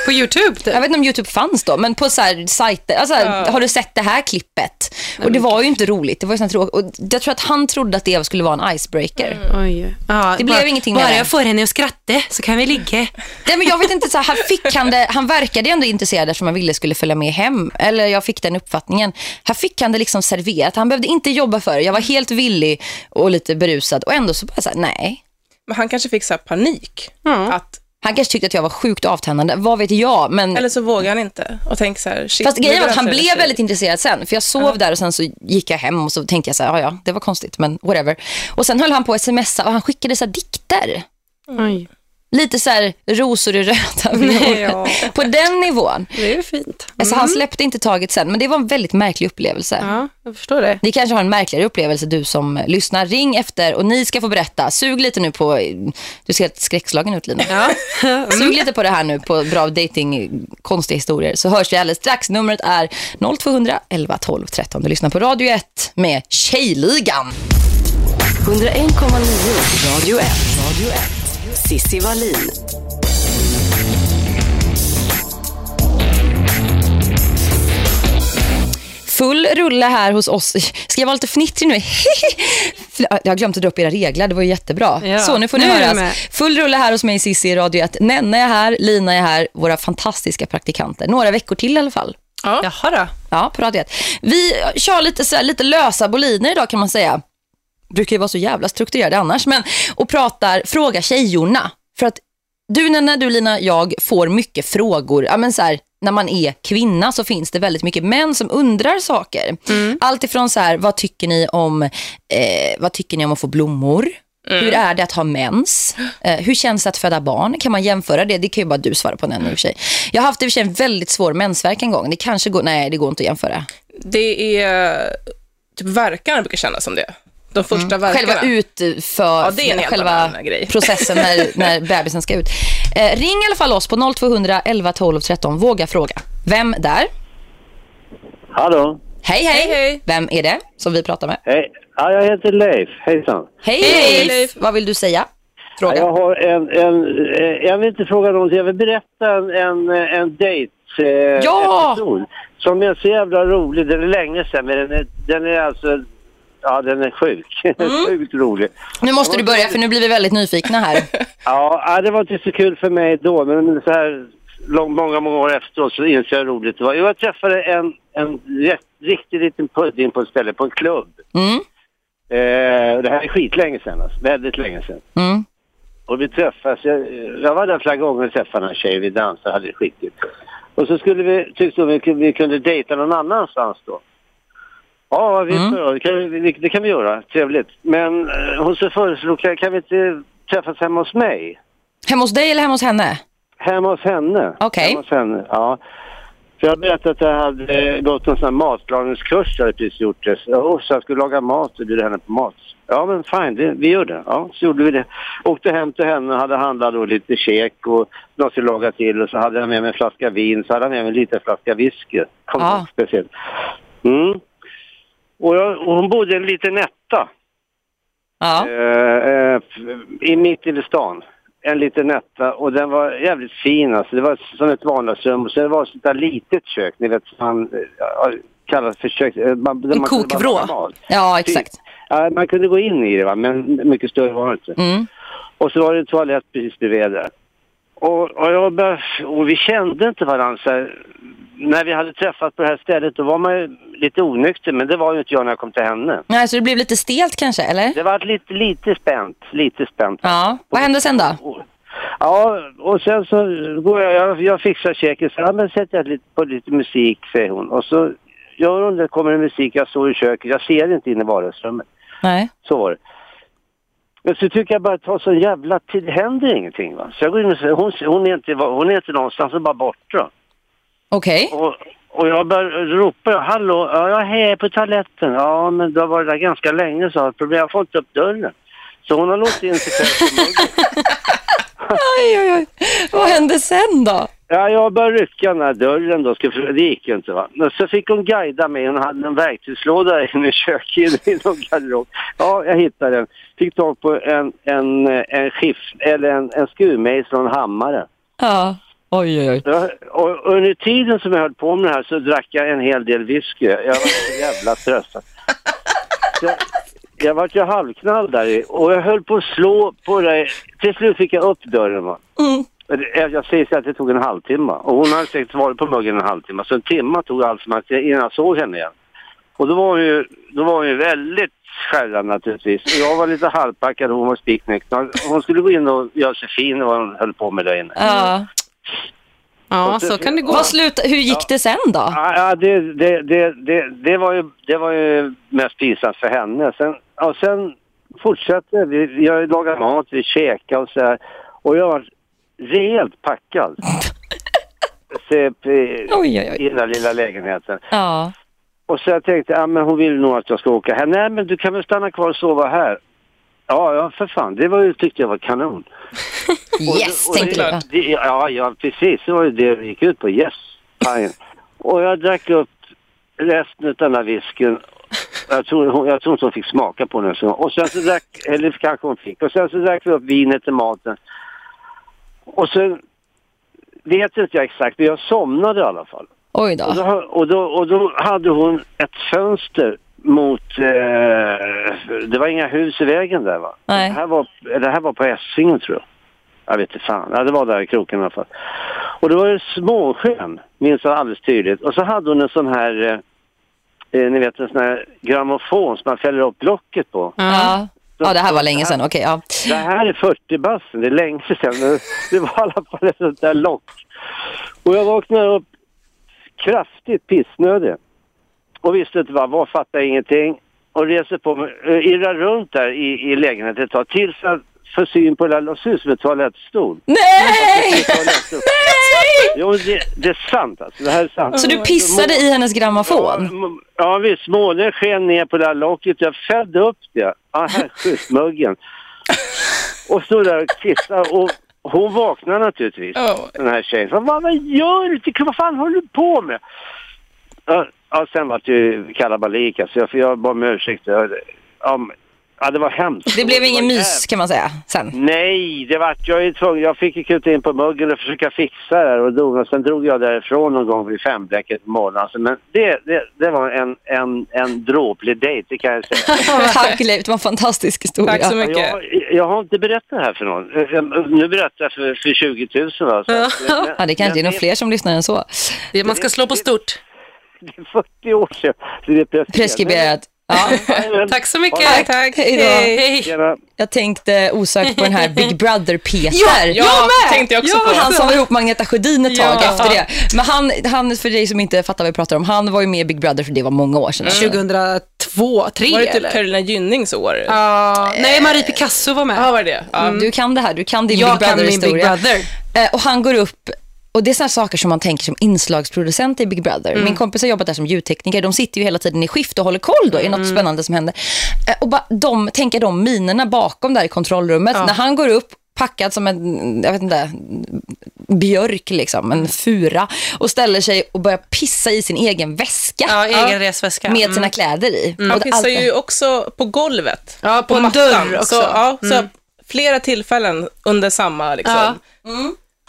S3: På YouTube typ.
S2: Jag vet inte om YouTube fanns då, men på så här sajter. Alltså, Har du sett det här klippet? Och det var ju inte roligt. Det var ju sånt tråkigt. Och jag tror att han trodde att det skulle vara en icebreaker.
S3: Oj. Ja,
S2: Det blev
S3: bara,
S2: ingenting
S3: Bara
S2: det.
S3: jag får henne att skratta så kan vi ligga.
S2: Nej, men jag vet inte, så här, han, fick han, det, han verkade ändå intresserad eftersom han ville skulle följa med hem. Eller jag fick den uppfattningen. Här fick han det liksom serverat. Han behövde inte jobba för det. Jag var helt villig och lite berusad. Och ändå så bara så här, nej.
S4: Men han kanske fick så här panik.
S3: Ja.
S4: Att,
S2: Han kanske tyckte att jag var sjukt avtändande. Vad vet jag? Men...
S4: eller så vågar han inte och tänker så här, shit.
S2: Fast grejen var att han blev väldigt intresserad sen. För jag sov där och sen så gick jag hem och så tänkte jag så här, ja ja, det var konstigt men whatever. Och sen höll han på att smsa och han skickade så här dikter.
S3: Oj.
S2: Lite så här rosor i röda violer.
S3: Ja.
S2: På den nivån.
S3: Det är fint.
S2: Alltså han släppte inte taget sen men det var en väldigt märklig upplevelse.
S3: Ja, jag förstår det.
S2: Ni kanske har en märkligare upplevelse du som lyssnar. Ring efter och ni ska få berätta. Sug lite nu på, du ser helt skräckslagen ut Lina.
S3: Ja.
S2: Sug lite på det här nu på bra dating konstiga historier så hörs vi alldeles strax. Numret är 0200 11 12 13. Du lyssnar på Radio 1 med Tjejligan.
S1: 101,9 Radio 1. Radio 1. Sissi Wallin.
S2: Full rulle här hos oss. Ska jag vara lite fnittrig nu? jag har glömt att dra upp era regler, det var ju jättebra.
S3: Ja.
S2: Så nu får ni
S3: med.
S2: Full rulle här hos mig Cissi i Radio 1. Nenna är här, Lina är här, våra fantastiska praktikanter. Några veckor till i alla fall.
S4: Ja.
S3: Jaha då.
S2: Ja, på Radio 1. Vi kör lite, så här, lite lösa boliner idag kan man säga. Brukar ju vara så jävla strukturerade annars. Men, och pratar, fråga tjejorna. För att du Nenna, du Lina, jag får mycket frågor. Ja, men så här, när man är kvinna så finns det väldigt mycket män som undrar saker. Allt ifrån så här, vad tycker ni om eh, vad tycker ni om att få blommor? Hur är det att ha mens? Eh, hur känns det att föda barn? Kan man jämföra det? Det kan ju bara du svara på den i för sig. Jag har haft i och för sig en väldigt svår mensvärk en gång. Det kanske går, nej det går inte att jämföra.
S4: Det är typ verkarna brukar kännas som det. De första verkarna.
S2: Själva utför,
S4: Ja, det är en
S2: själva processen när, när bebisen ska ut. Eh, ring i alla fall oss på 0200 11 12 13. Våga fråga. Vem där?
S5: Hallå?
S2: Hej, hej.
S4: Hej, hej.
S2: Vem är det som vi pratar med?
S5: Hej. Ja, jag heter Leif. Hejsan.
S2: Hej,
S4: Hej,
S2: Leif.
S4: Leif.
S2: Vad vill du säga?
S5: Ja,
S2: Fråga.
S5: jag har en, en, eh, jag vill inte fråga någonting, jag vill berätta en, en, en dejt. Eh,
S2: Ja!
S5: episod som är så jävla rolig. Den är länge sedan, men den är, den är alltså, ja den är sjuk.
S2: Mm.
S5: Sjukt rolig.
S2: Nu måste du börja för nu blir vi väldigt nyfikna här.
S5: Ja, det var inte så kul för mig då, men så här lång, många, många år efteråt så inser jag hur roligt det var. Jag träffade en, en riktig liten pudding på ett ställe, på en klubb.
S2: Mm.
S5: Eh, det här är skitlänge sedan, alltså. väldigt länge sedan.
S2: Mm.
S5: Och vi träffas, jag, jag var där flera gånger och träffade den här tjejen, vi dansade, hade det skitkul. Och så skulle vi, tyckte vi, vi, vi kunde dejta någon annanstans då. Ja, vi,
S2: Mm.
S5: det, kan, vi, det kan vi göra, trevligt. Men eh, hon så föreslog, kan, kan vi inte träffas hemma hos mig?
S2: Hemma hos dig eller hemma hos henne?
S5: Hemma hos henne.
S2: Okej.
S5: Henne, ja. För jag berättade att jag hade gått en sån här matlagningskurs, jag hade precis gjort det. Så, så jag skulle laga mat och bjuda henne på mat. Ja men fine, det, vi gör det. Ja, så gjorde vi det. Åkte hem till henne och hade handlat då lite käk och något att laga till och så hade jag med mig en flaska vin, så hade jag med mig en liten flaska whisky. Kom
S2: Ja.
S5: speciellt. Mm. Och, jag, och hon bodde i en liten etta.
S2: Ja.
S5: Eh, eh, i mitt i stan. En liten etta och den var jävligt fin alltså. Det var som ett vardagsrum och så det var ett sånt där litet kök, ni vet man kallas för kök. eh, Man, bara
S3: kokvrå.
S2: Ja, exakt.
S5: Ja, man kunde gå in i det va, men mycket större var det inte.
S2: Mm.
S5: Och så var det en toalett precis bredvid där. Och, och, jag började, och vi kände inte varandra. När vi hade träffat på det här stället då var man ju lite onykter, men det var ju inte jag när jag kom till henne.
S2: Nej, så det blev lite stelt kanske, eller?
S5: Det var lite, lite spänt, lite spänt.
S2: Ja. Vad hände sen då?
S5: Och- Ja, och sen så går jag, jag, jag fixar käken, så ja, men sätter jag lite, på lite musik, säger hon. Och så gör hon det, kommer det musik, jag står i köket, jag ser inte in i vardagsrummet.
S2: Nej.
S5: Så var det. Men så tycker jag bara att tar så jävla tid, det händer ingenting va. Så jag går in och säger, hon, hon, är inte, hon är inte någonstans, hon är bara borta.
S2: Okej.
S5: Och, och jag börjar ropa, hallå, ja, jag är här på toaletten. Ja, men du har varit där ganska länge, så har jag problem, jag får inte upp dörren. Så hon har låst in sig själv på muggen.
S2: Oj, oj, oj. Vad hände sen då?
S5: Ja, jag började rycka den här dörren då, ska, det gick ju inte va. Men så fick hon guida mig, hon hade en verktygslåda inne i köket, i någon garderob. Ja, jag hittade den. Fick tag på en, en, en skift, eller en, en skruvmejsel och en hammare.
S2: Ja. Oj, oj, oj.
S5: Ja, och under tiden som jag höll på med det här så drack jag en hel del whisky. Jag var så jävla stressad. Jag, jag var ju halvknall där i, och jag höll på att slå på det. Till slut fick jag upp dörren va.
S2: Mm.
S5: Jag, jag säger så att det tog en halvtimme och hon hade säkert varit på muggen en halvtimme. Så en timme tog allt som att jag, innan jag såg henne igen. Och då var hon ju, då var hon ju väldigt skärrad naturligtvis. Och jag var lite halvpackad och hon var spiknykter. Hon skulle gå in och göra sig fin och vad hon höll på med där inne.
S2: Ja.
S3: Ja, så kan det gå.
S2: Vad slut, hur gick det sen då?
S5: Ja, ja det, det, det, det, det, var ju, det var ju mest pinsamt för henne. Sen, och sen fortsatte vi. Jag lagade mat, vi käkade och så här. Och jag var rejält packad.
S2: Oj, oj.
S5: I den där lilla lägenheten.
S2: Ja.
S5: Och så jag tänkte, ja men hon vill nog att jag ska åka här. Nej men du kan väl stanna kvar och sova här. Ja, ja för fan. Det var ju, tyckte jag var kanon. Och
S2: Yes,
S5: det- och
S2: tänkte
S5: det-
S2: du.
S5: det- Ja, ja, precis. Det var ju det det gick ut på. Yes. Och jag drack upp resten av den här whiskyn. Jag tror, hon, jag tror inte hon fick smaka på den. Så. Och sen så drack, eller kanske hon fick. Och sen så drack vi upp vinet till maten. Och sen vet inte jag exakt, men jag somnade i alla fall.
S2: Oj
S5: Och
S2: då.
S5: då, och, då, och då hade hon ett fönster mot... Eh, det var inga hus i vägen där va?
S2: Nej.
S5: Det här var, det här var på Essingen tror jag. Jag vet inte fan. Ja, det var där i kroken i alla fall. Och det var ju småsken, minns jag alldeles tydligt. Och så hade hon en sån här, eh, eh, ni vet en sån här grammofon som man fäller upp locket på.
S2: Ja. Ja, det här var länge sedan. Okej, ja.
S5: Det här är 40 bassen, det är länge sedan. Det var i alla fall ett sånt där lock. Och jag vaknade upp kraftigt pissnödig. Och visste inte vad, vad fattade ingenting. och reser på mig, irrar runt där i, i lägenheten ett tag tills jag får syn på lilla sus med toalettstol.
S2: Nej!
S5: Toalettstol. Jo, det, det är sant alltså. Det här är sant.
S2: Så du pissade i hennes grammofon?
S5: Ja, ja visst, månen sken ner på det här locket. Jag fällde upp det. Ja, här, schysst, muggen. Och stod där och kissade och hon vaknade naturligtvis,
S4: Ja.
S5: den här tjejen. Vad, vad gör du? Vad fan håller du på med? Ja, sen var det ju kalabalik alltså. Jag, jag bad om ursäkt. Ja, det- Ja, det var hemskt.
S2: Det blev
S5: var
S2: ingen mys kan man säga sen.
S5: Nej, det vart jag ju tvungen. Jag fick ju kuta in på muggen och försöka fixa det här och dog. Och sen drog jag därifrån någon gång vid fembräcket på morgonen. Alltså, men det, det, det var en, en, en dråplig dejt, det kan jag säga.
S2: Tack Leif, det var en fantastisk historia.
S4: Tack så mycket.
S5: Jag, jag har inte berättat det här för någon. Nu berättar jag för, för 20 000. Va? Så, att- men-
S2: Ja, det kanske är nog fler som lyssnar än så.
S3: Det- Man ska slå på stort.
S5: Det är 40 år sedan. Så det är preskriberat.
S2: Ja.
S3: Tack så mycket.
S5: Tack,
S4: tack.
S2: Hej då.
S3: Hej.
S2: Jag tänkte osökt på den här Big Brother-Peter.
S4: Ja, tänkte jag också på.
S2: Han som var ihop med Agneta Sjödin ett tag
S3: Ja.
S2: efter det. Men han, han, för dig som inte fattar vad vi pratar om, han var ju med i Big Brother för det var många år sedan.
S3: 2002, 3
S4: Var det typ? Carolina Gynnings år?
S3: Ja, nej, Marie Picasso var med.
S4: Ja, var det? Ja.
S2: Du kan det här, du kan din
S3: Jag
S2: Big
S3: kan min Big
S2: Brother-historia.
S3: Brother.
S2: Eh, och han går upp och det är sådana saker som man tänker som inslagsproducent i Big Brother. Min kompis har jobbat där som ljudtekniker. De sitter ju hela tiden i skift och håller koll då. Är det något spännande som händer? Eh, och bara, de tänker de minerna bakom där i kontrollrummet. När han går upp packad som en, jag vet inte, björk liksom, en fura och ställer sig och börjar pissa i sin egen väska
S3: Ja, egen resväska.
S2: med
S3: Mm.
S2: sina kläder i.
S4: Han
S2: Och
S4: pissar
S2: allt-
S4: ju också på golvet.
S3: Ja, på en
S4: mattan.
S3: dörr också.
S4: Så, ja, så
S3: Mm.
S4: flera tillfällen under samma, liksom,
S3: Ja.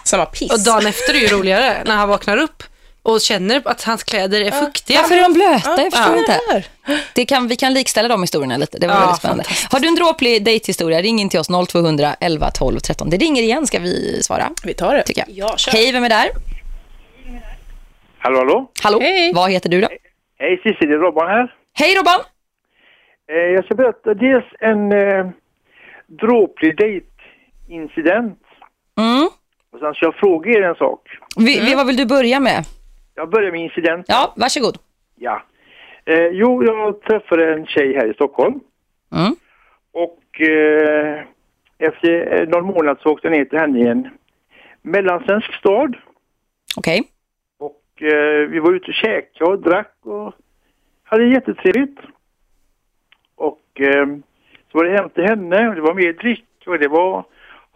S4: Samma piss.
S3: Och dagen efter är ju roligare, när han vaknar upp och känner att hans kläder är fuktiga.
S2: Varför är de blöta? Jag förstår
S3: Ja.
S2: inte. Det kan, vi kan likställa de historierna lite. Det var
S3: Ja,
S2: väldigt spännande. Har du en dråplig dejthistoria, ring in till oss 0200 11 12 13. Det ringer igen ska vi svara,
S4: Vi tar det.
S2: tycker jag. Hej, vem är där?
S6: Hallå, hallå?
S2: Hallå,
S4: Hej.
S2: vad heter du då?
S6: Hej Cissi, det är Robban här.
S2: Hej Robban!
S6: Eh, jag ska berätta dels en eh, dråplig dejtincident.
S2: Mm.
S6: Och sen ska jag fråga er en sak.
S2: Vi, vi, vad vill du börja med?
S6: Jag börjar med incident.
S2: Ja, varsågod.
S6: Ja. Eh, jo, jag träffade en tjej här i Stockholm.
S2: Mm.
S6: Och eh, efter eh, någon månad så åkte jag ner till henne i en mellansvensk stad.
S2: Okej.
S6: Och eh, vi var ute och käkade och drack och hade jättetrevligt. Och eh, så var det hem till henne och det var mer dryck och det var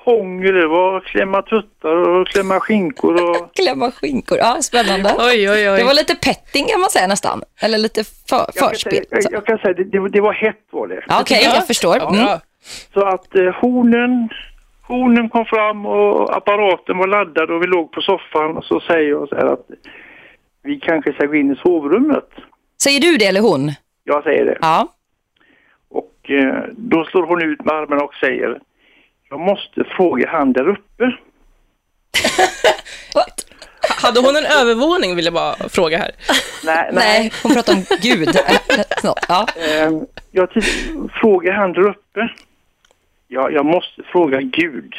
S6: hångel, det var klämma tuttar och klämma skinkor och...
S2: Klämma skinkor. Ja, spännande.
S3: Oj, oj, oj.
S2: Det var lite petting kan man säga nästan. Eller lite för,
S6: Jag kan
S2: förspel.
S6: säga, jag, jag kan säga det, det, var- det var hett var det.
S2: Ja, Okej, jag förstår.
S4: Ja,
S2: Mm.
S6: Så att eh, hornen, hornen kom fram och apparaten var laddad och vi låg på soffan och så säger jag så här att vi kanske ska gå in i sovrummet.
S2: Säger du det eller hon?
S6: Jag säger det.
S2: Ja.
S6: Och eh, då slår hon ut med armarna och säger jag måste fråga han där uppe.
S4: Hade hon en övervåning vill jag bara fråga här.
S6: Nej,
S2: Nej, hon pratar om Gud. Ja.
S6: Eh, jag till, fråga han där uppe. Ja, jag måste fråga Gud.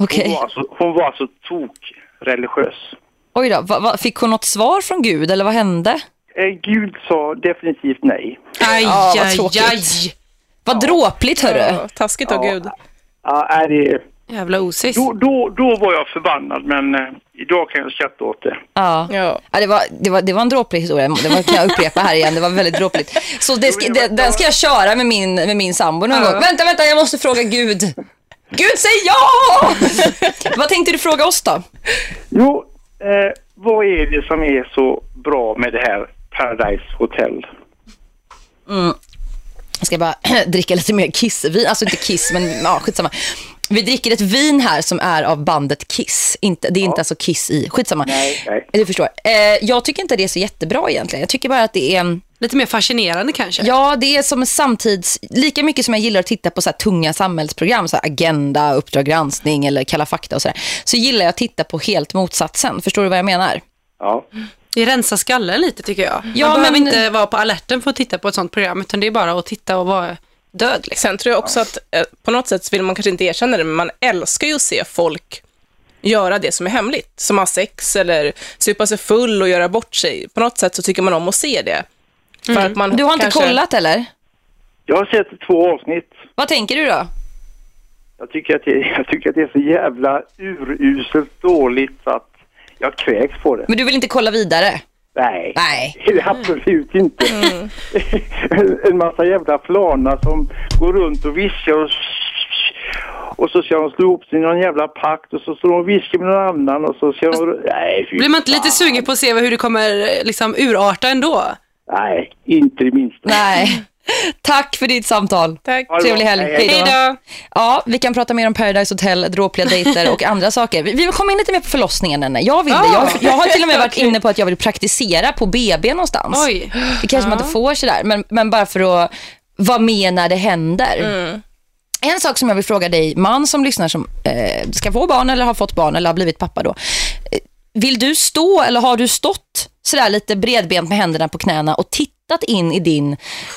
S2: Okej.
S6: Hon var alltså, hon var alltså tok religiös.
S2: Oj då, va, va, fick hon något svar från Gud eller vad hände?
S6: Eh, Gud sa definitivt nej.
S3: Aj,
S2: Ja, vad
S3: aj, aj.
S2: Vad dråpligt hörru.
S4: Ja, taskigt av
S6: Ja.
S4: Gud.
S6: Ja, är det,
S3: Jävla osis.
S6: då, då, då var jag förbannad men eh, idag kan jag skratta åt det.
S2: Ja.
S4: Ja.
S2: Ja, det, var, det, var, det var en dråplig historia, det var, kan jag upprepa här igen, det var väldigt dråpligt. Så det ska, det, den ska jag köra med min, med min sambo någon gång. Vänta, vänta, jag måste fråga Gud. Gud, säg ja! Vad tänkte du fråga oss då?
S6: Jo, eh, vad är det som är så bra med det här Paradise Hotel?
S2: Jag ska bara dricka lite mer kissvin, alltså inte kiss, men ja, skitsamma. Vi dricker ett vin här som är av bandet Kiss. Inte, det är inte alltså Kiss i. Skitsamma.
S6: Nej, nej.
S2: Du förstår. Eh, jag tycker inte det är så jättebra egentligen. Jag tycker bara att det är...
S3: Lite mer fascinerande kanske.
S2: Ja, det är som en samtids... Lika mycket som jag gillar att titta på så tunga samhällsprogram, så här Agenda, Uppdrag granskning eller Kalla fakta och så där, så gillar jag att titta på helt motsatsen. Förstår du vad jag menar?
S6: Ja.
S3: Det rensar skallen lite tycker jag. Man
S2: Ja,
S3: behöver
S2: men-
S3: inte vara på alerten för att titta på ett sånt program, utan det är bara att titta och vara död. Liksom.
S4: Sen tror jag också att eh, på något sätt vill man kanske inte erkänna det, men man älskar ju att se folk göra det som är hemligt, som har sex eller supa sig full och göra bort sig. På något sätt så tycker man om att se det. För att man
S2: Du har inte
S4: kanske-
S2: kollat eller?
S7: Jag har sett två avsnitt.
S2: Vad tänker du då?
S7: Jag tycker att det, jag tycker att det är så jävla uruselt dåligt så att jag kräks på det.
S2: Men du vill inte kolla vidare?
S7: Nej.
S2: Nej.
S7: Det är absolut inte. en massa jävla flana som går runt och viskar och och så ska de slå ihop sig i någon jävla pakt och så står de och viskar med någon annan och så ska de... Nej,
S3: Blir man inte lite sugen på att se hur det kommer eh, liksom, urarta ändå?
S7: Nej, inte det minsta.
S2: Nej. Tack för ditt samtal.
S4: Tack.
S2: Trevlig helg.
S7: Hej,
S2: då.
S3: Hej då!
S2: Ja, vi kan prata mer om Paradise Hotel, dråpliga dejter och andra saker. Vi, vi kommer in lite mer på förlossningen. Jag vill det. Jag, jag har till och med varit inne på att jag vill praktisera på BB någonstans.
S3: Oj.
S2: Det kanske man inte får sådär, men, men bara för att vara med när det händer. En sak som jag vill fråga dig, man som lyssnar som eh, ska få barn eller har fått barn eller har blivit pappa då. Eh, Vill du stå eller har du stått sådär lite bredbent med händerna på knäna och tittat in i din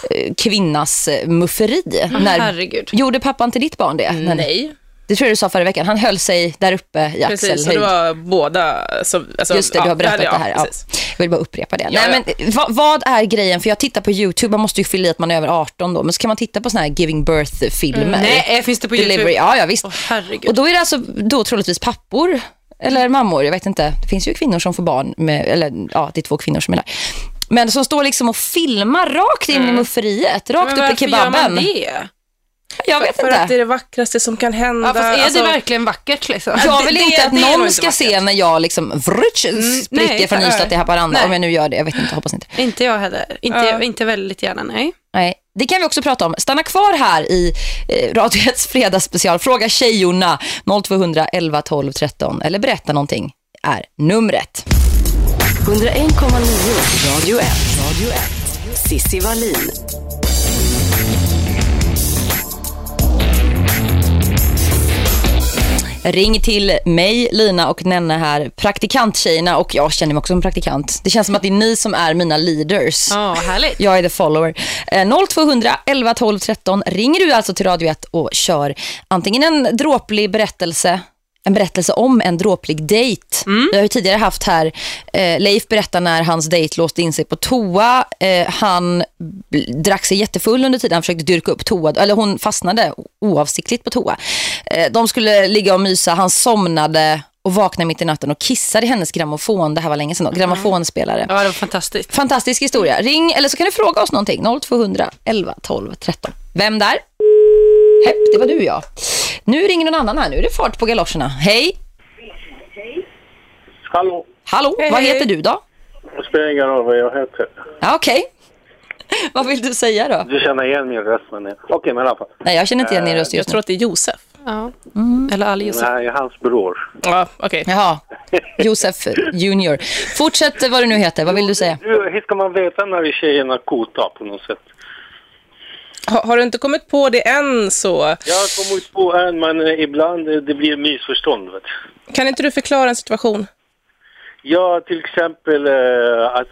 S2: eh, kvinnas eh, mufferi? när,
S3: herregud.
S2: Gjorde pappan till ditt barn det? När-
S4: Nej,
S2: Det tror jag du sa förra veckan. Han höll sig där uppe i
S4: precis. Så det
S2: axelhöjd.
S4: var båda. Så, alltså,
S2: Just det, du har berättat
S4: ja,
S2: det här. Ja.
S4: precis.
S2: Jag vill bara upprepa det.
S4: Ja,
S2: Nej, men, vad, vad är grejen? För jag tittar på YouTube, man måste ju fylla i att man är över 18 då. Men så kan man titta på såna här giving birth-filmer.
S3: Nej, eh, finns det på
S2: Delivery,
S3: YouTube?
S2: ja, ja visst.
S3: Åh, herregud.
S2: Och då är det alltså då troligtvis pappor eller mammor, jag vet inte. Det finns ju kvinnor som får barn, med, eller ja, det är två kvinnor som är där. Men som står liksom och filmar rakt in i mufferiet, rakt upp i
S3: varför gör man
S2: kebaben.
S3: det?
S2: Jag vet
S4: För
S2: inte.
S4: att det är det vackraste som kan hända.
S3: Ja, fast är
S4: Alltså,
S3: det verkligen vackert liksom?
S2: Jag vill
S4: det-
S2: inte att
S4: det nog
S2: någon
S4: inte
S2: ska
S4: vackert.
S2: se när jag liksom vrutsch, spricker
S3: nej,
S2: från. Ystad till Haparanda.
S3: Nej.
S2: Om jag nu gör det, jag vet inte, hoppas inte.
S3: Inte jag heller. Inte,
S4: Ja.
S3: inte väldigt gärna, nej.
S2: Nej, det kan vi också prata om. Stanna kvar här i eh, Radio 1s fredagsspecial. Fråga tjejorna 0200 11 12 13 eller berätta någonting är numret.
S1: 101,9 Radio 1. Radio 1. Sissi Wallin.
S2: Ring till mig, Lina och Nenne här, praktikanttjejerna och jag känner mig också som praktikant. Det känns som att det är ni som är mina leaders.
S3: Ja, härligt.
S2: Jag är the follower. Eh, 0200 11 12 13 ringer du alltså till Radio 1 och kör antingen en dråplig berättelse en berättelse om en dråplig dejt. Vi har ju tidigare haft här eh, Leif berättar när hans dejt låste in sig på toa. Eh, han drack sig jättefull under tiden. Han försökte dyrka upp toa. Eller hon fastnade oavsiktligt på toa. Eh, de skulle ligga och mysa. Han somnade och vaknade mitt i natten och kissade i hennes grammofon. Det här var länge sedan då. Grammofonspelare.
S3: Ja, det var fantastiskt.
S2: Fantastisk historia. Ring eller så kan du fråga oss någonting. 0200 11 12 13. Vem där? Hepp, det var du ja. Nu ringer någon annan här. Nu är det fart på galoscherna. Hej.
S7: Hallå?
S2: Hallå,
S4: Hej,
S2: vad
S4: hej.
S2: heter du då?
S7: Det spelar ingen roll vad jag heter.
S2: Ja, okej. vad vill du säga då?
S7: Du känner igen min röst, men... Okej, men i alla fall.
S2: Nej, jag känner inte igen din röst
S4: Jag
S2: just
S4: tror
S2: nu.
S4: att det är Josef.
S3: Ja. Eller Ali Josef.
S7: Nej, hans bror.
S4: Ja, okej.
S2: Jaha, Josef Junior. Fortsätt vad du nu heter. Vad vill du säga?
S7: Hur ska man veta när tjejerna kotar på något sätt?
S4: Ha, har du inte kommit på det än så
S7: Jag har kommit på en, men eh, ibland eh, det blir missförstånd. Vet.
S4: kan inte du förklara en situation?
S7: Ja, till exempel eh, att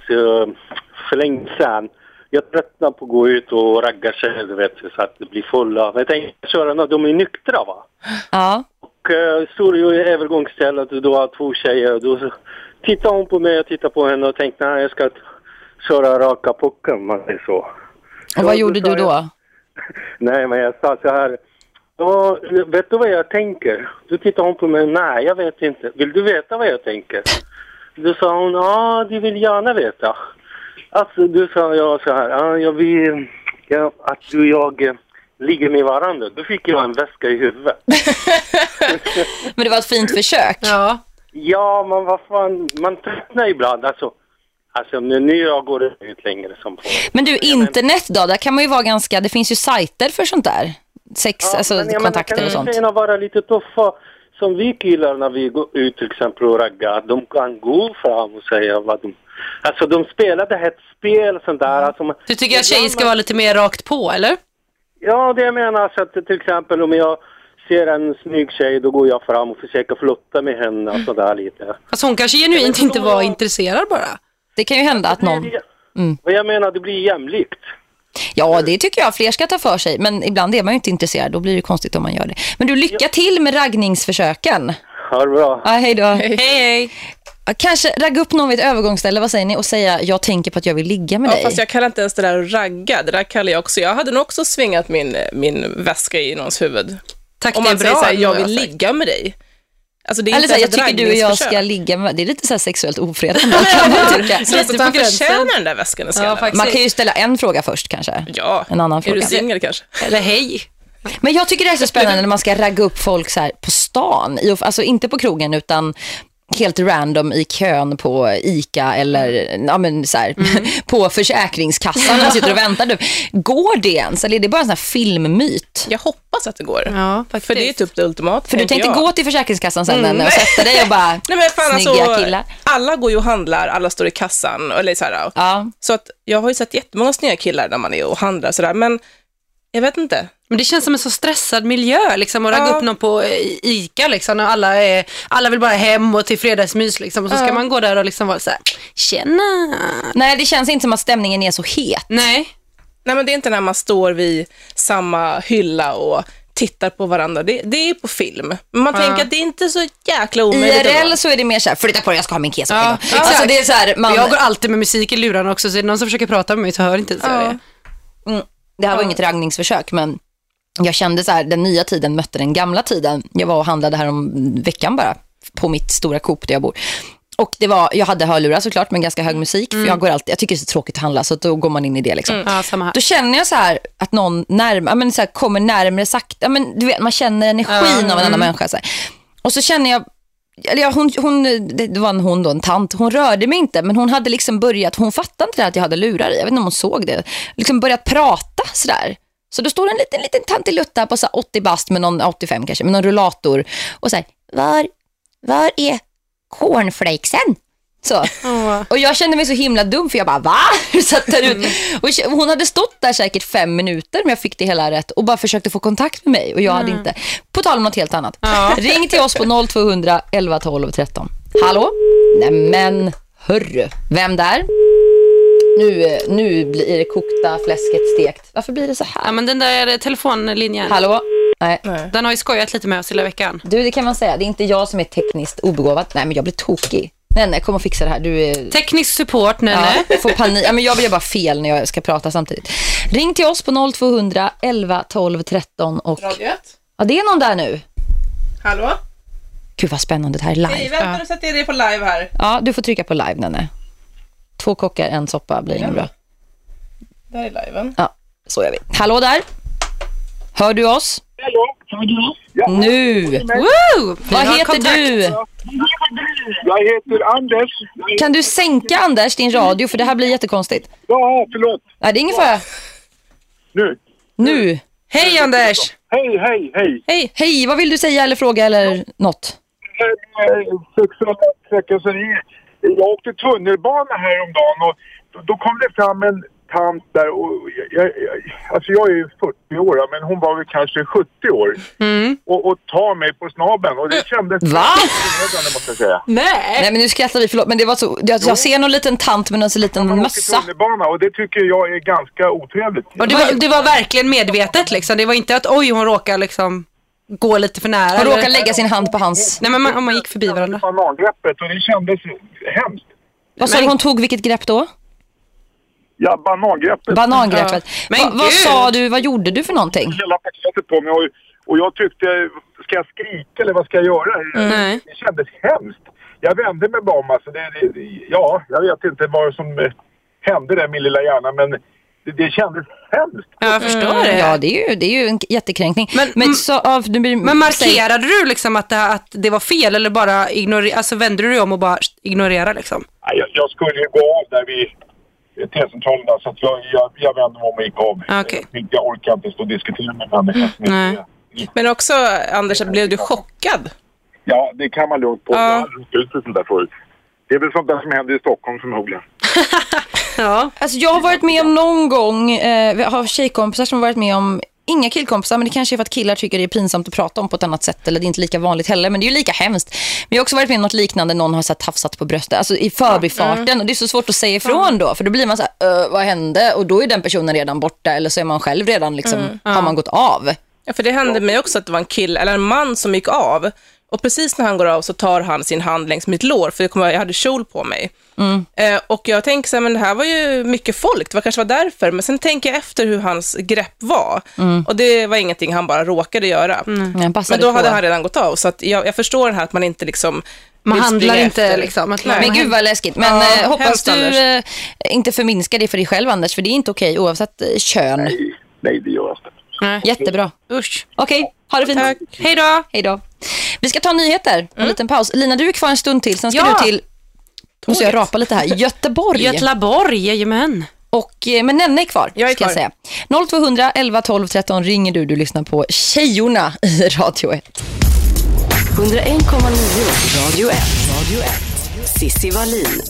S7: för länge sedan, jag tröttnar på att gå ut och ragga du vet, så att det blir fulla. Jag tänkte köra när de är nyktra, va?
S2: Ja,
S7: Och uh, stod ju i övergångsstället och då har två tjejer och då tittade hon på mig och tittade på henne och tänkte nej jag ska köra raka pucken, man säger så.
S2: och vad
S7: Så
S2: gjorde du
S7: jag-
S2: då?
S7: Nej, men jag sa så här. Ja, vet du vad jag tänker? Då tittade hon på mig. Nej, jag vet inte. Vill du veta vad jag tänker? Då sa hon, ja, du vill gärna veta. Alltså, då sa jag så här, ja, jag vill ja, att du och jag eh, ligger med varandra. Då fick jag en väska i huvudet.
S2: Men det var ett fint försök.
S3: Ja.
S7: Ja, men vad fan, man tröttnar ibland. Alltså, alltså men nu jag går det ut längre som på.
S2: Men du, internet då? Där kan man ju vara ganska... Det finns ju sajter för sånt där. Sex, alltså
S7: men
S2: kontakter
S7: kan
S2: och sånt.
S7: tjejerna vara lite tuffa som vi killar när vi går ut till exempel och raggar. De kan gå fram och säga vad de... Alltså de spelade ett spel sånt där. Alltså, man-
S3: Du tycker att tjejer ska vara lite mer rakt på, eller?
S7: Ja, det jag menar. Så att till exempel om jag ser en snygg tjej då går jag fram och försöker flotta med henne och sådär lite.
S3: Alltså hon kanske genuint inte var intresserad bara.
S2: Det kan ju hända att någon...
S7: Mm. Vad jag menar, det blir jämlikt.
S2: Ja, det tycker jag. Fler ska ta för sig. Men ibland är man ju inte intresserad. Då blir det konstigt om man gör det. Men du, lycka till med raggningsförsöken.
S7: Ha det bra.
S2: Ja, hej då.
S3: Hej, hej.
S2: Kanske ragga upp någon vid ett övergångsställe, vad säger ni? Och säga, jag tänker på att jag vill ligga med
S4: Ja,
S2: dig.
S4: fast jag kallar inte ens det där ragga. Det där kallar jag också. Jag hade nog också svingat min, min väska i någons huvud.
S3: Tack,
S4: Om
S3: det är
S4: man säger
S3: bra.
S4: så här, jag vill ligga med dig. Alltså det är
S2: Eller så jag tycker du och jag ska ligga med, det är lite så här sexuellt ofredande kan man tycka.
S4: Så
S3: gränsen.
S4: förtjänar den där väskan
S3: Ja.
S2: Man kan ju ställa en fråga först kanske.
S4: Ja,
S2: En annan
S4: är
S2: fråga.
S4: du singel kanske?
S3: Eller hej.
S2: Men jag tycker det är så spännande när man ska ragga upp folk så här på stan. Alltså inte på krogen utan helt random i kön på ICA eller ja, men så här, på Försäkringskassan när sitter och väntar. Nu. Går det ens? Eller är det bara en sån här filmmyt?
S4: Jag hoppas att det går.
S3: Ja, faktiskt.
S4: För det är typ det ultimata.
S2: För du tänkte
S4: jag.
S2: gå till Försäkringskassan sen
S4: Mm,
S2: och sätta dig och bara,
S4: Nej, men fan,
S2: snygga
S4: alltså,
S2: killar.
S4: Alla går ju och handlar, alla står i kassan. Eller så, här,
S2: Ja.
S4: så att jag har ju sett jättemånga snygga killar när man är och handlar. Så där, men jag vet inte.
S3: Men det känns som en så stressad miljö, liksom, att ragga
S4: Ja.
S3: upp någon på eh, ICA, liksom, och alla, är, alla vill bara hem och till fredagsmys, liksom, och så ska
S4: Ja.
S3: man gå där och liksom vara så här, tjena.
S2: Nej, det känns inte som att stämningen är så het.
S3: Nej,
S4: Nej, men det är inte när man står vid samma hylla och tittar på varandra. Det, det är på film. Men man tänker att det är inte så jäkla omöjligt.
S2: IRL så är det mer så här, flytta på dig, jag ska ha min keso.
S3: Ja,
S2: Ja, alltså det är så här, man,
S3: jag går alltid med musik i lurarna också, så är det någon som försöker prata med mig så hör inte ens jag
S4: Ja.
S3: det.
S2: Mm, det här var inget raggningsförsök, men jag kände så här, den nya tiden mötte den gamla tiden. Jag var och handlade här om veckan bara, på mitt stora Coop där jag bor. Och det var, jag hade hörlurar såklart med ganska hög musik, för jag, går alltid, jag tycker det är så tråkigt att handla, så då går man in i det liksom.
S3: Ja, samma här.
S2: Då känner jag så här att någon närmare, men så här, kommer närmare sakta. Ja, Men du vet, man känner energin av en annan människa. Så här. Och så känner jag, eller ja, hon, hon, det var en hon då, en tant. Hon rörde mig inte, men hon hade liksom börjat, hon fattade inte det att jag hade lurar i. Jag vet inte om hon såg det. Liksom börjat prata sådär. Så då står en liten, liten tantilutta på så 80 bast med någon, 85 kanske, med någon rullator. Och säger, var, var är cornflakesen? Så.
S3: Åh.
S2: Och jag kände mig så himla dum för jag bara, va? Satt där ute. Och hon hade stått där säkert fem minuter men jag fick det hela rätt och bara försökte få kontakt med mig och jag hade inte. På tal om något helt annat.
S3: Ja.
S2: Ring till oss på 0200 11 12 13. Hallå? Nämen, hörru. Vem där? Nu, nu blir det kokta fläsket stekt. Varför blir det så
S3: Ja,
S2: här?
S3: men den där telefonlinjen,
S2: Hallå? Nej.
S3: den har ju skojat lite med oss hela veckan.
S2: Du, det kan man säga. Det är inte jag som är tekniskt obegåvad. Nej, men jag blir tokig. Nej, nej, kom och fixa det här. Du är...
S3: Teknisk support, nej,
S2: Ja,
S3: nej.
S2: jag får panik. Ja, men jag blir bara fel när jag ska prata samtidigt. Ring till oss på 0200 11 12 13 och...
S4: Radio 1.
S2: Ja, det är någon där nu.
S4: Hallå?
S2: Gud vad spännande, det här är
S4: Hej,
S2: live.
S4: vänta nu sätter dig på live här.
S2: Ja, du får trycka på live, Nenne. Två kockar, en soppa blir inget bra.
S4: Där är liven.
S2: Ja, så gör vi. Hallå där. Hör du oss?
S8: Hallå?
S2: Nu.
S3: Woo!
S2: Vad heter
S3: kontakt.
S2: du?
S8: Jag heter Anders.
S2: Kan du sänka, Anders, din radio? För det här blir jättekonstigt.
S8: Ja, förlåt.
S2: Nej, det är ingen fara.
S8: Nu.
S2: Nu.
S3: Hej Anders!
S8: Hej, hej, hej.
S2: Hej. Hej, vad vill du säga eller fråga eller något?
S8: Eh, Sexuella trakasserier. Jag åkte tunnelbana häromdagen och då- då kom det fram en tant där och jag, jag, alltså jag är ju 40 år men hon var väl kanske 70 år och, och tar mig på snabeln och det kändes
S2: Va?
S8: måste jag säga.
S3: Nej!
S2: Nej, men nu skrattar vi, förlåt. Men det var så... Jag, jag ser någon liten tant med någon så liten
S8: Man
S2: mössa.
S8: tunnelbana och det tycker jag är ganska otrevligt.
S3: Och det var, det var verkligen medvetet liksom. Det var inte att oj hon råkar liksom gå lite för nära.
S2: Hon råkar lägga sin hand på hans...
S3: Nej men man, man gick förbi varandra.
S8: Banangreppet och det kändes hemskt.
S2: Vad sa du hon tog? Vilket grepp då?
S8: Ja, banangreppet.
S2: Banangreppet.
S3: Men
S2: Va, vad sa du? Vad gjorde du för någonting?
S8: hela paketet på mig och, och jag tyckte, ska jag skrika eller vad ska jag göra?
S3: Nej.
S8: Det kändes hemskt. Jag vände mig bara om, alltså det, det, ja, jag vet inte vad som eh, hände där i min lilla hjärna men det, det kändes hemskt.
S3: Ja, jag förstår det.
S2: Ja, det är ju, det är ju en jättekränkning. Men,
S3: Men-
S2: så, av, du
S3: Men
S2: säg-
S3: markerade du liksom att det, att det var fel eller bara ignorera, alltså vände du dig om och bara ignorera liksom?
S8: Nej, Jag, jag skulle ju gå av där vid T-centralen där, så att jag, jag, jag vände mig om och gick av.
S3: Okej.
S8: Jag, jag orkar inte stå och diskutera med människor som inte...
S4: Men också, Anders, blev du chockad?
S8: Ja, det kan man lugnt på.
S4: Ja.
S8: Jag har sånt där förut. Det är väl sånt där som händer i Stockholm förmodligen.
S3: Ja.
S2: Alltså jag har varit med om någon gång, eh, vi har tjejkompisar som har varit med om, inga killkompisar, men det kanske är för att killar tycker det är pinsamt att prata om på ett annat sätt, eller det är inte lika vanligt heller, men det är ju lika hemskt. Men jag har också varit med om något liknande, någon har så här tafsat på bröstet, alltså i förbifarten, och det är så svårt att säga ifrån då, för då blir man så här, "Ö, vad hände? Och då är den personen redan borta, eller så är man själv redan liksom, har man gått av.
S4: Ja, för det hände mig också att det var en kille, eller en man som gick av. Och precis när han går av så tar han sin hand längs mitt lår, för jag, hade kjol på mig.
S2: Mm.
S4: Eh, och jag tänker så här, men det här var ju mycket folk, det var kanske var därför. Men sen tänker jag efter hur hans grepp var.
S2: Mm.
S4: Och det var ingenting han bara råkade göra.
S2: Passade
S4: Men då
S2: på.
S4: hade han redan gått av, så att jag, jag förstår det här att man inte liksom
S3: Man handlar inte
S4: efter.
S3: liksom. Att
S4: Nej.
S2: Men gud vad läskigt. Men
S4: Ja,
S2: eh, hoppas du eh, inte förminskar det för dig själv Anders, för det är inte okej oavsett eh, kön.
S6: Nej, nej det gör jag inte.
S2: Jättebra.
S3: Usch.
S2: Okej, ha det fint.
S4: Tack.
S3: Hej då.
S2: Hej då. Vi ska ta nyheter, en liten paus. Lina, du är kvar en stund till, sen ska
S3: Ja.
S2: du till, måste jag rapa lite här, Göteborg.
S3: Götlaborg, jajamän.
S2: Och, eh, men Nenne är kvar,
S4: Jag är
S2: ska jag
S4: kvar.
S2: säga. 0200 11 12 13 ringer du, du lyssnar på Tjejorna i Radio 1.
S1: 101,9 Radio 1. Radio 1. Sissi Wallin.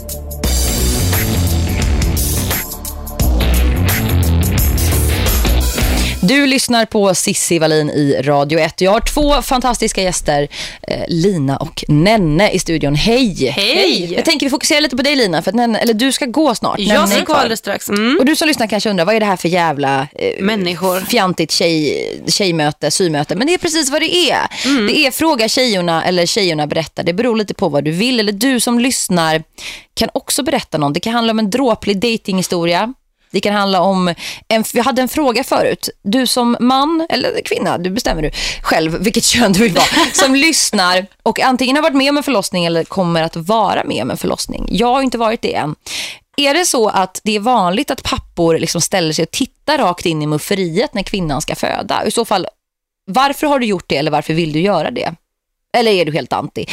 S2: Du lyssnar på Sissi Wallin i Radio 1. Jag har två fantastiska gäster, eh, Lina och Nenne i studion. Hej!
S3: Hej.
S2: Jag tänker vi fokuserar lite på dig Lina, för att Nenne, eller du ska gå snart.
S3: Jag ska gå alldeles strax. Mm.
S2: Och du som lyssnar kanske undrar, vad är det här för jävla eh,
S3: Människor.
S2: fjantigt tjej, tjejmöte, symöte? Men det är precis vad det är.
S3: Mm.
S2: Det är fråga tjejorna eller tjejorna berättar. Det beror lite på vad du vill. Eller du som lyssnar kan också berätta någon. Det kan handla om en dråplig datinghistoria. Det kan handla om, en, vi hade en fråga förut. Du som man eller kvinna, du bestämmer du själv vilket kön du vill vara, som lyssnar och antingen har varit med om en förlossning eller kommer att vara med om en förlossning. Jag har inte varit det än. Är det så att det är vanligt att pappor liksom ställer sig och tittar rakt in i mufferiet när kvinnan ska föda? I så fall, varför har du gjort det eller varför vill du göra det? Eller är du helt anti?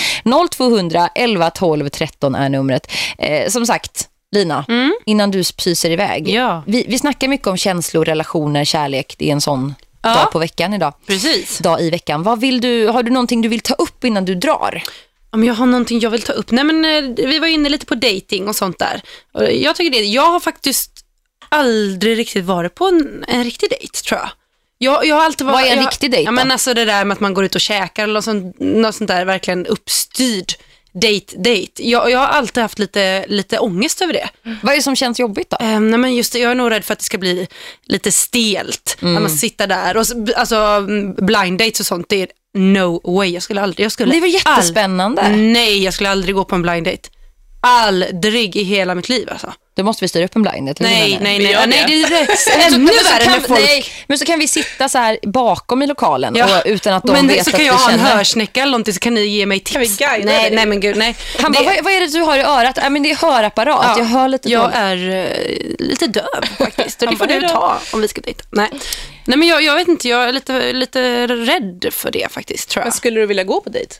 S2: 0200 11 12 13 är numret. Eh, som sagt, Lina, innan du pyser iväg.
S3: Ja.
S2: Vi, vi snackar mycket om känslor, relationer, kärlek. Det är en sån
S3: Ja.
S2: dag på veckan idag.
S3: Precis.
S2: Dag i veckan. Vad vill du, har du någonting du vill ta upp innan du drar?
S3: Om jag har någonting jag vill ta upp. Nej, men, eh, vi var inne lite på dating och sånt där. Jag tycker det. Jag har faktiskt aldrig riktigt varit på en, en riktig dejt, tror jag. Jag, jag har alltid varit,
S2: Vad är en
S3: jag,
S2: riktig dejt
S3: Ja, men alltså det där med att man går ut och käkar eller något sånt, något sånt där verkligen uppstyrd date, date. Jag, jag har alltid haft lite, lite ångest över det.
S2: Vad är det som känns jobbigt då?
S3: Um, nej men just det, jag är nog rädd för att det ska bli lite stelt.
S2: Mm.
S3: Att man sitter där och så- alltså mm, blind dates och sånt, det är no way. Jag skulle aldrig, jag skulle
S2: Det är väl jättespännande?
S3: Ald- nej, jag skulle aldrig gå på en blind date. Aldrig i hela mitt liv alltså.
S2: Då måste vi styra upp en blind date.
S3: Nej, nej, nej,
S4: gör
S3: nej,
S4: det.
S3: är.
S2: Men så-
S3: ännu
S2: men så
S3: värre
S2: kan-
S3: när folk...
S2: Nej, men så kan vi sitta så här bakom i lokalen
S3: Ja.
S2: och, utan att de
S3: men
S2: vet
S3: så
S2: att
S3: kan
S2: vi
S3: jag ha en
S2: känner.
S3: hörsnäcka eller någonting så kan ni ge mig tips.
S4: Kan vi guida
S3: nej, nej men gud, nej.
S2: Han bara,
S3: Det-
S2: vad, vad är det du har i örat? Nej, men det är hörapparat.
S3: Ja,
S2: jag hör lite
S3: Jag
S2: dåligt.
S3: är eh, lite döv faktiskt. Och det får
S4: bara,
S3: du ta om vi ska dejta. Nej, nej men jag, jag vet inte, jag är lite, lite rädd för det faktiskt tror jag.
S4: Men skulle du vilja gå på dejt?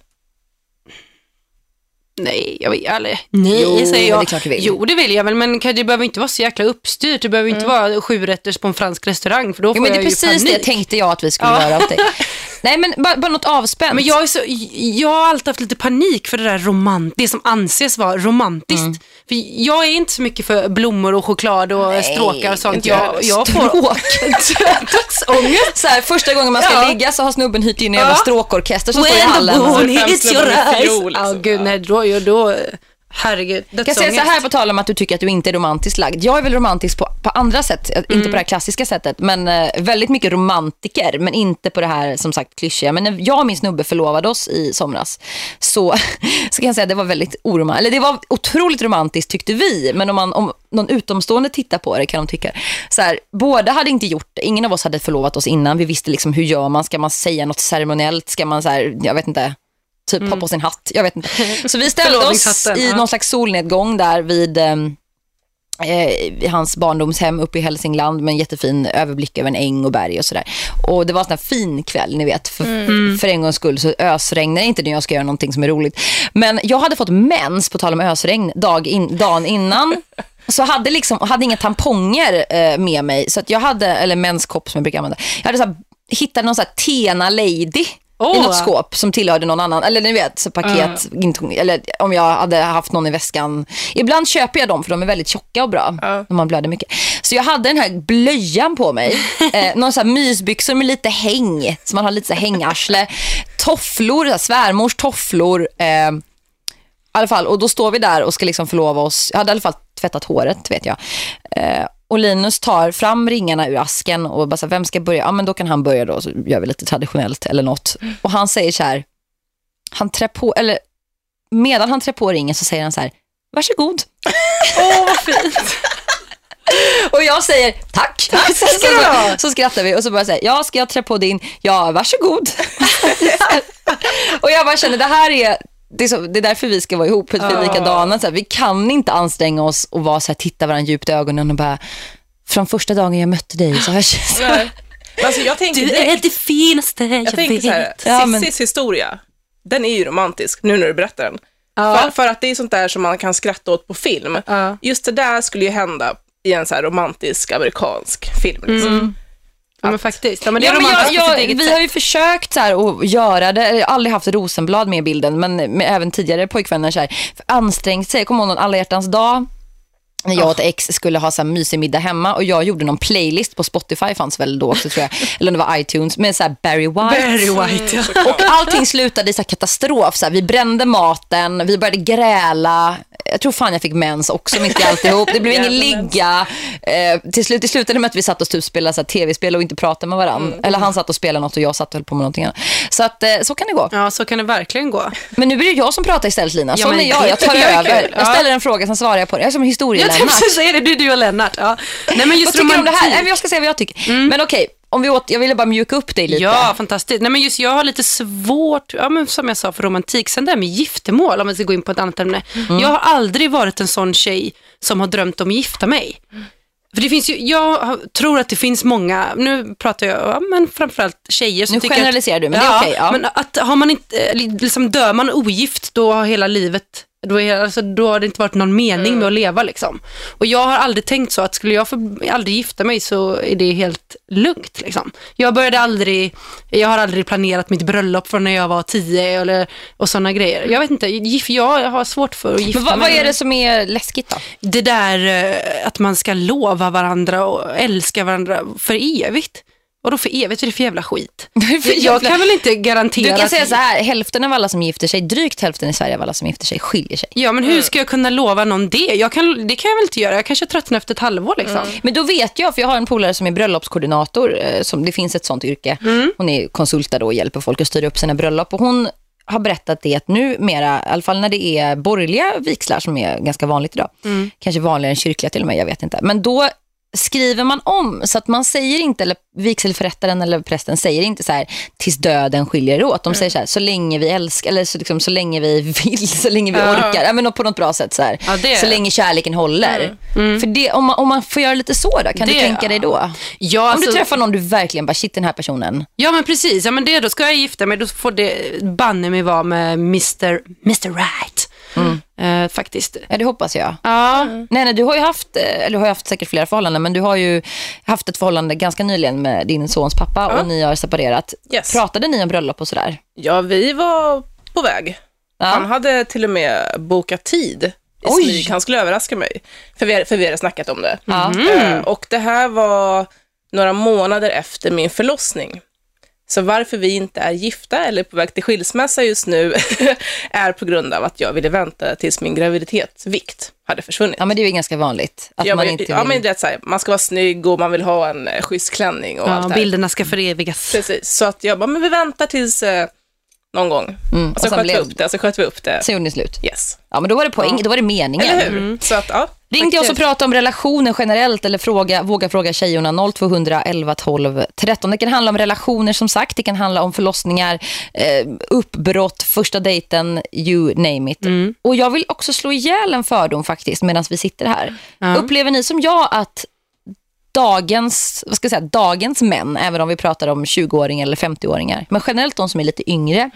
S3: Nej, jag vill, eller, nej
S2: Jo,
S3: säger jag.
S2: det är klart du vill.
S3: Jo, det vill jag väl, men det behöver inte vara så jäkla uppstyrt. Det behöver inte vara sju rätters på en fransk restaurang, för då får
S2: Jo, men det är precis
S3: panik.
S2: det tänkte jag att vi skulle
S3: Ja.
S2: göra åt dig. Nej, men bara, bara något avspänt.
S3: Men jag, är så, jag har alltid haft lite panik för det där romant, det som anses vara romantiskt.
S2: Mm.
S3: För jag är inte så mycket för blommor och choklad och stråkar och sånt.
S4: jag
S3: Jag, får
S2: Dödsångest. Så här, första gången man ska
S3: Ja.
S2: ligga så har snubben hyrt in en jävla
S3: Ja.
S2: stråkorkester som står i
S3: When the
S2: hallen.
S3: moon hits your eyes. Ja,
S4: liksom.
S3: gud, nej, då, då herregud,
S2: Jag kan säga så här på tal om att du tycker att du inte är romantiskt lagd. Jag är väl romantisk på, på andra sätt, inte
S3: Mm.
S2: på det här klassiska sättet, men eh, väldigt mycket romantiker, men inte på det här som sagt klyschiga. Men när jag och min snubbe förlovade oss i somras så, så kan jag säga att det var väldigt oromantiskt. Eller det var otroligt romantiskt tyckte vi, men om, man, om någon utomstående tittar på det kan de tycka så här, båda hade inte gjort det. Ingen av oss hade förlovat oss innan. Vi visste liksom hur gör man? Ska man säga något ceremoniellt? Ska man så här, jag vet inte, typ ha på sin hatt. Jag vet inte. Så vi ställde oss i någon slags solnedgång där vid ehm, eh, i hans barndomshem uppe i Hälsingland med en jättefin överblick över en äng och berg och sådär. Och det var en sån fin kväll, ni vet. För,
S3: Mm.
S2: för en gångs skull så ösregnar inte när jag ska göra någonting som är roligt. Men jag hade fått mens, på tal om ösregn, dag in, dagen innan. Så hade liksom, hade inga tamponger eh, med mig. Så att jag hade, eller menskopp som jag brukar använda. Jag hade så här, hittade någon så här Tena Lady i
S3: Åh.
S2: något skåp som tillhörde någon annan. Eller ni vet, så paket. Inte, eller om jag hade haft någon i väskan. Ibland köper jag dem för de är väldigt tjocka och bra. När man blöder mycket. Så jag hade den här blöjan på mig. eh, någon så här mysbyxor med lite häng. Så man har lite så hängarsle. Tofflor, svärmors tofflor. Eh, i alla fall, och då står vi där och ska liksom förlova oss. Jag hade i alla fall tvättat håret, vet jag. Eh, och Linus tar fram ringarna ur asken och bara så här, vem ska börja? Ja, men då kan han börja då, så gör vi lite traditionellt eller något. Och han säger så här, han trär på, eller medan han trär på ringen så säger han så här, varsågod.
S3: Åh, vad fint.
S2: Och jag säger tack. tack så, så, så skrattar vi och så bara säger ja ska jag trä på din? Ja, varsågod. och jag bara känner det här är det är, så, det är därför vi ska vara ihop, för att vi är likadana. Så här, vi kan inte anstränga oss och vara så här, titta varandra djupt i ögonen och bara, från första dagen jag mötte dig så har jag känt
S4: Alltså, jag tänker
S3: Du
S4: direkt-
S3: är det finaste jag,
S4: Jag tänker
S3: vet.
S4: så här,
S2: Ja, men-
S4: Cissis historia, den är ju romantisk nu när du berättar den.
S3: Ja.
S4: För, för att det är sånt där som man kan skratta åt på film.
S3: Ja.
S4: Just det där skulle ju hända i en så romantisk amerikansk film. Liksom.
S3: Ja, men faktiskt. Ja, men
S2: Ja, men jag, jag, vi
S3: sätt.
S2: har ju försökt så här att göra det. Jag har aldrig haft Rosenblad med i bilden, men med även tidigare pojkvänner så här, ansträngt sig. Jag kommer ihåg någon alla hjärtans dag. När jag och ett ex skulle ha så här mysig middag hemma och jag gjorde någon playlist på Spotify, fanns väl då också tror jag. Eller det var iTunes, med så här Barry White.
S3: Barry White, ja.
S2: Och allting slutade i så katastrof. Så här, vi brände maten, vi började gräla. Jag tror fan jag fick mens också mitt i alltihop. Det blev ingen ligga. Eh, till slut, det slutade med att vi satt och typ spelade så tv-spel och inte pratade med varandra. Eller han satt och spelade något och jag satt och höll på med någonting annat. Så att, eh, så kan det gå.
S3: Ja, så kan det verkligen gå.
S2: Men nu blir det jag som pratar istället Lina.
S3: Ja,
S2: Sån
S3: men
S2: är jag.
S3: det
S2: Jag tar
S3: är
S2: över. Jag
S3: Ja.
S2: ställer en fråga, sen svarar jag på den. Jag är som
S3: Jag tänkte precis säga det, du, du och Lennart. Ja. Nej, men
S2: Vad
S3: just
S2: tycker du om det här? Nej, Jag ska säga vad jag tycker. Men okej, om vi åt, jag ville bara mjuka upp dig lite.
S3: Ja, fantastiskt. Nej, men just jag har lite svårt, ja, men som jag sa, för romantik. Sen det här med giftermål, om vi ska gå in på ett annat ämne.
S2: Mm.
S3: Jag har aldrig varit en sån tjej som har drömt om att gifta mig. För det finns ju, jag tror att det finns många, nu pratar jag ja, men framförallt tjejer som
S2: Nu
S3: tycker
S2: generaliserar
S3: att,
S2: du, men det är okej, ja.
S3: Men att har man inte, eh, liksom dör man ogift, då har hela livet, då, är, alltså, då har det inte varit någon mening
S2: Mm.
S3: med att leva liksom. Och jag har aldrig tänkt så att skulle jag för, aldrig gifta mig så är det helt lugnt liksom. Jag började aldrig, jag har aldrig planerat mitt bröllop från när jag var tio eller, och sådana grejer. Jag vet inte, gif- jag har svårt för att gifta
S2: Men vad,
S3: mig.
S2: vad är det som är läskigt då?
S3: Det där eh, att man ska lova varandra och älska varandra för evigt. Och då för evigt? Vad är det för jävla skit? Jag kan väl inte garantera...
S2: Du kan
S3: att-
S2: säga så här, hälften av alla som gifter sig, drygt hälften i Sverige av alla som gifter sig skiljer sig.
S3: Ja, men hur ska jag kunna lova någon det? Jag kan, det kan jag väl inte göra. Jag kanske tröttnar efter ett halvår liksom.
S2: Men då vet jag, för jag har en polare som är bröllopskoordinator, eh, som, det finns ett sånt yrke. Hon är konsultad och hjälper folk att styra upp sina bröllop. Och hon har berättat det att numera, i alla fall när det är borgerliga vigslar som är ganska vanligt idag, kanske vanligare än kyrkliga till och med, jag vet inte. Men då skriver man om så att man säger inte, eller vigselförrättaren eller prästen säger inte så här tills döden skiljer er åt. De säger så här, så länge vi älskar, eller så, liksom, så länge vi vill, så länge vi orkar, ja, men på något bra sätt så här.
S3: Ja, det-
S2: Så länge kärleken håller. För det, om, man, om man får göra lite så då, kan du
S3: Det-
S2: tänka dig då?
S3: Ja,
S2: Om
S3: alltså,
S2: du träffar någon du verkligen bara, shit den här personen.
S3: ja, men precis. Ja, men det, då ska jag gifta mig. Då får det banne mig vara med Mr. Mr. Right. Eh, faktiskt.
S2: Ja, det hoppas jag.
S3: Ja,
S2: Nej, nej, du har ju haft, eh, eller du har haft säkert flera förhållanden, men du har ju haft ett förhållande ganska nyligen med din sons pappa och ni har separerat.
S4: Yes.
S2: Pratade ni om bröllop och sådär?
S4: Ja, vi var på väg.
S2: Ja.
S4: Han hade till och med bokat tid i
S2: Oj.
S4: smyg. Han skulle överraska mig, för vi, för vi hade snackat om det.
S2: Ja.
S4: Eh, och det här var några månader efter min förlossning. Så varför vi inte är gifta eller på väg till skilsmässa just nu är på grund av att jag ville vänta tills min graviditetsvikt hade försvunnit.
S2: Ja, men det är ju ganska vanligt. Att
S4: ja,
S2: man
S4: men,
S2: inte
S4: ja,
S2: vill...
S4: men det är så här, man ska vara snygg och man vill ha en eh, schysst klänning och allt
S3: ja
S4: det här.
S3: bilderna ska förevigas.
S4: Precis, så att jag bara, men vi väntar tills eh, någon gång.
S2: Mm,
S4: Och så
S2: och sen
S4: sköt vi
S2: blev-
S4: upp det, så sköt vi upp det.
S2: Så gjorde ni slut.
S4: Yes.
S2: Ja, men då var det poäng, då var det meningen.
S4: Eller hur? Så att, ja.
S2: Ring till oss och prata om relationer generellt eller fråga, våga fråga tjejerna 0200 11 12 13. Det kan handla om relationer som sagt, det kan handla om förlossningar, eh, uppbrott, första dejten, you name it. Och jag vill också slå ihjäl en fördom faktiskt medan vi sitter här. Upplever ni som jag att dagens, vad ska jag säga, dagens män, även om vi pratar om 20-åringar eller 50-åringar, men generellt de som är lite yngre,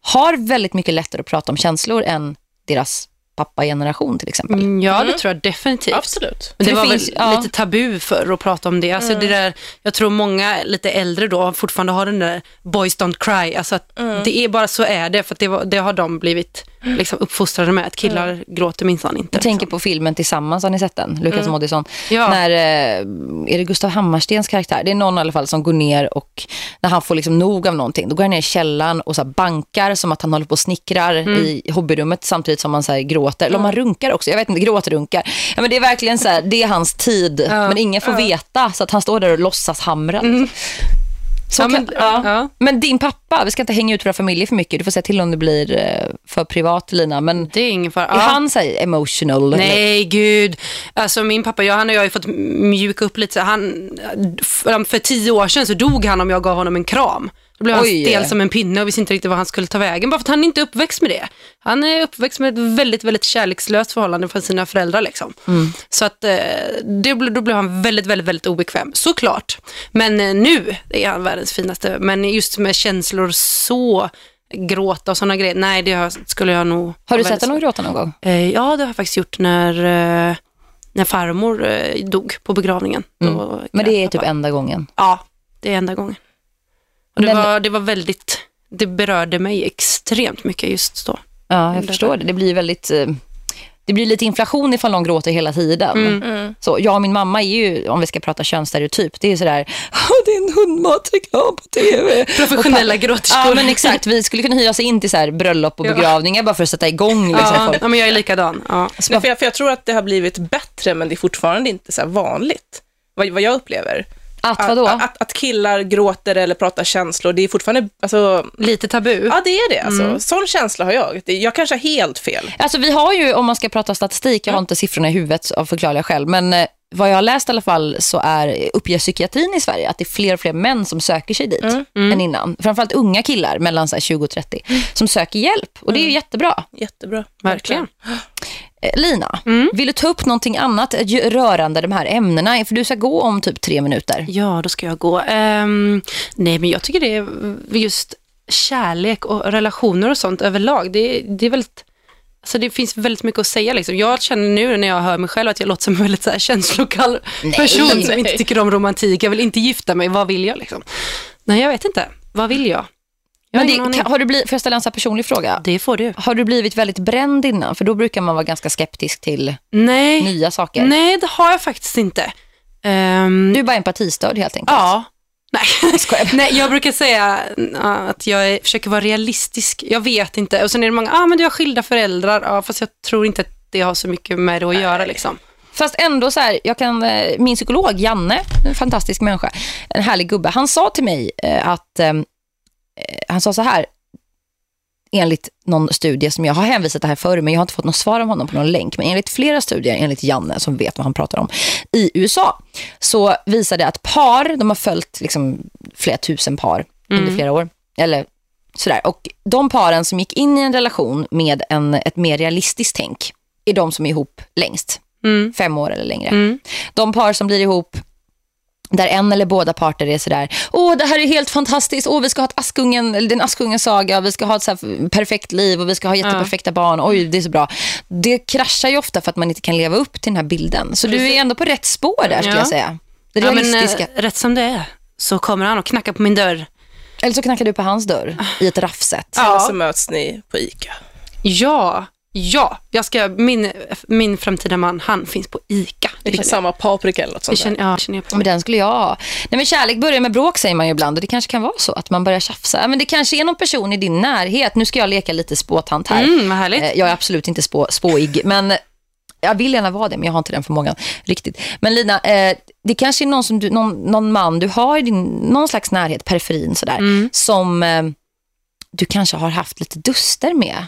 S2: har väldigt mycket lättare att prata om känslor än deras pappa-generation till exempel.
S3: Mm, Ja, det tror jag definitivt.
S4: Absolut.
S3: Men det,
S2: Det
S3: var
S2: finns-
S3: väl
S2: ja.
S3: lite tabu för att prata om det. Alltså det där, jag tror många lite äldre då fortfarande har den där boys don't cry. Alltså att Det är bara så är det, för att det, var, det har de blivit liksom, uppfostrade med. Att killar gråter minsann inte.
S2: Jag tänker
S3: liksom.
S2: på filmen Tillsammans, har ni sett den? Lukas Moodysson.
S3: Ja.
S2: När, eh, är det Gustav Hammarstens karaktär? Det är någon i alla fall som går ner och när han får liksom nog av någonting, då går han ner i källaren och så här bankar som att han håller på och snickrar i hobbyrummet samtidigt som han så här gråter. Eller om han runkar också, jag vet inte, gråtrunkar. Ja, men det är verkligen så här, det är hans tid, men ingen får veta så att han står där och låtsas hamra. Så
S3: Ja,
S2: kan,
S3: men-
S2: ja.
S3: ja.
S2: men din pappa, vi ska inte hänga ut våra familjer för mycket. Du får säga till om det blir eh, för privat, Lina. Men
S3: Det är ingen fara.
S2: är han så emotional? eller?
S3: Nej, gud. Alltså min pappa, jag, han och jag har fått mjuka upp lite. Han, för tio år sedan så dog han om jag gav honom en kram. Då blev han
S2: Oj.
S3: stel som en pinne och visste inte riktigt vad han skulle ta vägen. Bara för att han inte är uppväxt med det. Han är uppväxt med ett väldigt, väldigt kärlekslöst förhållande från sina föräldrar. Liksom. Så att eh, det, då blev han väldigt, väldigt, väldigt obekväm. Såklart. Men eh, nu är han världens finaste. Men just med känslor så, gråta och sådana grejer. Nej, det skulle jag nog...
S2: Har du sett honom gråta någon gång?
S3: Eh, ja, det har jag faktiskt gjort när, när farmor dog på begravningen. Då
S2: Men det är typ enda gången.
S3: Ja, det är enda gången. Och det,
S2: Men-
S3: var, det var väldigt, det berörde mig extremt mycket just då.
S2: Ja, jag förstår det. Det blir väldigt... eh, Det blir lite inflation ifall någon gråter hela tiden.
S3: Mm.
S2: Så jag och min mamma är ju, om vi ska prata könsstereotyp, det är sådär, "Åh, det är en hundmatreklam på tv.
S3: Professionella gråterskor.
S2: Ja, men exakt. Vi skulle kunna hyra sig in till så här bröllop och
S3: Ja.
S2: begravningar bara för att sätta igång. Liksom,
S3: Ja, ja, men jag är likadan. Ja.
S4: Men för, jag, för jag tror att det har blivit bättre, men det är fortfarande inte så här vanligt. Vad, vad jag upplever.
S2: Att vadå?
S4: Att, att, att killar gråter eller pratar känslor, det är fortfarande, alltså,
S3: Lite tabu.
S4: ja det är det alltså.
S3: Mm.
S4: Sån känsla har jag. Jag kanske har helt fel.
S2: Alltså vi har ju, om man ska prata statistik, jag har inte siffrorna i huvudet av förklarliga skäl, men eh, vad jag har läst i alla fall så är, uppger psykiatrin i Sverige att det är fler och fler män som söker sig dit än innan. Framförallt unga killar mellan så här 20 och 30 som söker hjälp och det är ju jättebra.
S4: Jättebra.
S3: Verkligen.
S2: Eh, Lina, vill du ta upp någonting annat rörande de här ämnena? För du ska gå om typ tre minuter.
S3: Ja, då ska jag gå. Ehm, nej, men jag tycker det är just kärlek och relationer och sånt överlag. Det, det är väldigt... Alltså det finns väldigt mycket att säga. Liksom. Jag känner nu när jag hör mig själv att jag låter som en väldigt så här känslokall person som
S4: Nej.
S3: inte tycker om romantik. Jag vill inte gifta mig. Vad vill jag? Liksom? Nej, jag vet inte. Vad vill jag? Jag
S2: Men det, har du blivit, får jag ställa en så personlig fråga?
S3: Det får du.
S2: Har du blivit väldigt bränd innan? För då brukar man vara ganska skeptisk till
S3: Nej,
S2: nya saker.
S3: nej det har jag faktiskt inte. Ehm,
S2: Du är bara empatistörd helt enkelt.
S3: Ja. Nej.
S2: skojar.
S3: Nej, jag brukar säga ja, att jag försöker vara realistisk. Jag vet inte. Och sen är det många, ah, men du har skilda föräldrar. Ja, fast jag tror inte att det har så mycket med det att göra. Liksom.
S2: Fast ändå så här, jag kan, eh, min psykolog Janne, en fantastisk människa, en härlig gubbe, han sa till mig eh, att, eh, han sa så här, enligt någon studie som jag har hänvisat det här förr, men jag har inte fått något svar om honom på någon länk, men enligt flera studier, enligt Janne som vet vad han pratar om, i USA, så visar det att par, de har följt liksom flera tusen par under flera år, eller sådär, och de paren som gick in i en relation med en, ett mer realistiskt tänk, är de som är ihop längst
S3: Mm.
S2: fem år eller längre. De par som blir ihop där en eller båda parter är sådär, åh det här är helt fantastiskt, åh vi ska ha ett Askungen, eller den Askungens saga, vi ska ha ett så här perfekt liv och vi ska ha jätteperfekta barn, oj det är så bra. Det kraschar ju ofta för att man inte kan leva upp till den här bilden. Så du är ändå på rätt spår där skulle
S3: Ja.
S2: jag säga. Det
S3: Ja, men,
S2: realistiska.
S3: eh, rätt som det är så kommer han och knackar på min dörr.
S2: Eller så knackar du på hans dörr i ett raffset.
S4: Eller
S3: Ja.
S4: så möts ni på ICA.
S3: Ja, ja. Jag ska, min, min framtida man, han finns på ICA.
S4: Det är samma paprika eller något
S3: Det
S4: sånt
S3: känner,
S4: där.
S3: ja, känner jag på.
S2: Men den skulle jag ha. Nej, men kärlek börjar med bråk säger man ju ibland och det kanske kan vara så att man börjar tjafsa. Men det kanske är någon person i din närhet. Nu ska jag leka lite spåtant här.
S3: Mm, vad härligt.
S2: Eh, Jag är absolut inte spå, spåig, men jag vill gärna vara det, men jag har inte den förmågan riktigt. Men Lina, eh, det kanske är någon, som du, någon, någon man du har i din, någon slags närhet, periferin sådär,
S3: Mm.
S2: som eh, du kanske har haft lite duster med.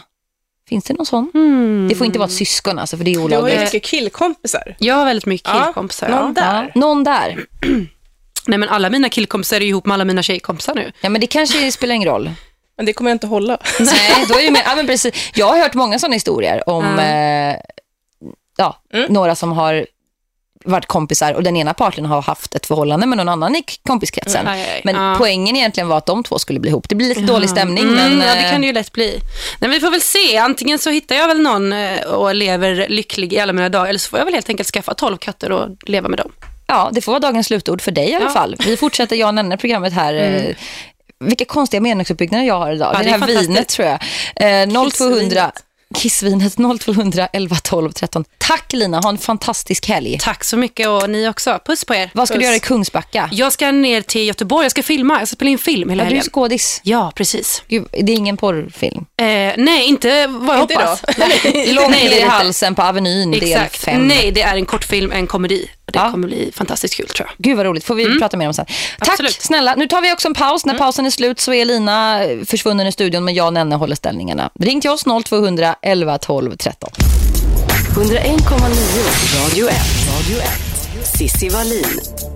S2: Finns det någon sån?
S3: Mm.
S2: Det får inte vara ett syskon alltså, för det är
S4: Du har
S2: olagligt.
S4: ju mycket killkompisar.
S3: Jag har väldigt mycket
S4: Ja,
S3: killkompisar.
S4: någon
S3: Ja.
S4: där.
S2: Ja, någon där.
S3: Nej, men alla mina killkompisar är ihop med alla mina tjejkompisar nu.
S2: Ja, men det kanske spelar ingen roll.
S4: Men det kommer jag inte hålla.
S2: Nej, då är det mer, ja, men precis. Jag har hört många sådana historier om
S3: Ja.
S2: eh, ja,
S4: Mm.
S2: några som har varit kompisar och den ena parten har haft ett förhållande med någon annan i kompiskretsen.
S3: Aj, aj, aj.
S2: Men
S3: Ja.
S2: poängen egentligen var att de två skulle bli ihop. Det blir lite dålig stämning,
S3: Mm,
S2: men
S3: ja, det
S2: eh,
S3: kan det ju lätt bli. Nej, men vi får väl se. Antingen så hittar jag väl någon eh, och lever lycklig i alla mina dagar. Eller så får jag väl helt enkelt skaffa 12 katter och leva med dem.
S2: ja, det får vara dagens slutord för dig i alla
S3: Ja.
S2: fall. Vi fortsätter jag nämner programmet här. eh, Vilka konstiga meningsuppbyggnader jag har idag.
S3: Ja,
S2: det,
S3: det är
S2: här vinet tror jag. Eh, 0200 Kissvinet 0200 11 12 13. Tack Lina, ha en fantastisk helg.
S3: Tack så mycket och ni också. Puss på er.
S2: Vad ska du
S3: Puss.
S2: göra i Kungsbacka?
S3: Jag ska ner till Göteborg. Jag ska filma. Jag ska spela in film hela
S2: Ja, du är
S3: helgen.
S2: skådis.
S3: Ja, precis.
S2: Gud, det är ingen porrfilm.
S3: Eh, nej, inte vad jag
S4: Inte
S3: hoppas. det
S2: i halsen på Avenyn, del
S3: Exakt.
S2: 5.
S3: Nej, det är en kortfilm, en komedi. Det
S2: Ja.
S3: kommer bli fantastiskt kul tror jag.
S2: Gud vad roligt, får vi prata mer om sen. Tack
S3: Absolut.
S2: snälla. Nu tar vi också en paus. När pausen är slut så är Lina försvunnen i studion men jag och Nenne håller ställningarna. Ring till oss 0200 11 12 13.
S1: 101,9 Radio 1. Radio 1. Sissi Wallin.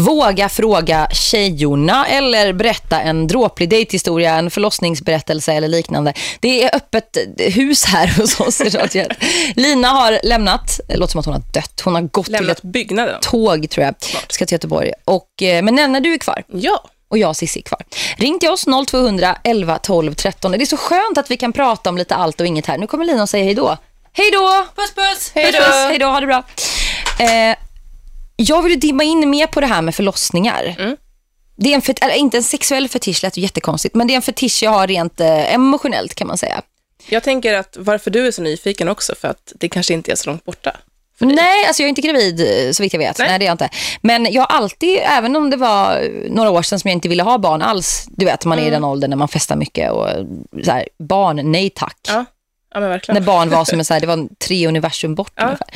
S2: Våga fråga tjejorna eller berätta en dråplig dejthistoria, en förlossningsberättelse eller liknande. Det är öppet hus här hos oss. i Radio 1. Lina har lämnat, det låter som att hon har dött. Hon har gått till
S4: Lämnat
S2: ett
S4: byggnaden.
S2: tåg tror jag, ska till Göteborg. Och, eh, men Nenne, du är kvar.
S4: Ja.
S2: och jag är kvar. Ring till oss 0200 11 12 13. Det är så skönt att vi kan prata om lite allt och inget här. Nu kommer Lina och säger hej då. Hej då!
S3: Puss puss!
S2: Hej då! Hej då, ha det bra. Eh, jag vill dimma in mer på det här med förlossningar. Det är en eller, inte en sexuell fetisch, lät ju jättekonstigt, men det är en fetisch jag har rent eh, emotionellt kan man säga.
S4: Jag tänker att varför du är så nyfiken också, för att det kanske inte är så långt borta.
S2: Nej, alltså jag är inte gravid eh, så vitt jag vet. Nej.
S4: Nej.
S2: det är jag inte. Men jag har alltid, även om det var eh, några år sedan som jag inte ville ha barn alls, du vet, man är i den åldern när man festar mycket och eh, så här, barn, nej tack.
S4: Ja, ja.
S2: När barn var som en så här, det var tre universum bort
S4: Ja.
S2: ungefär.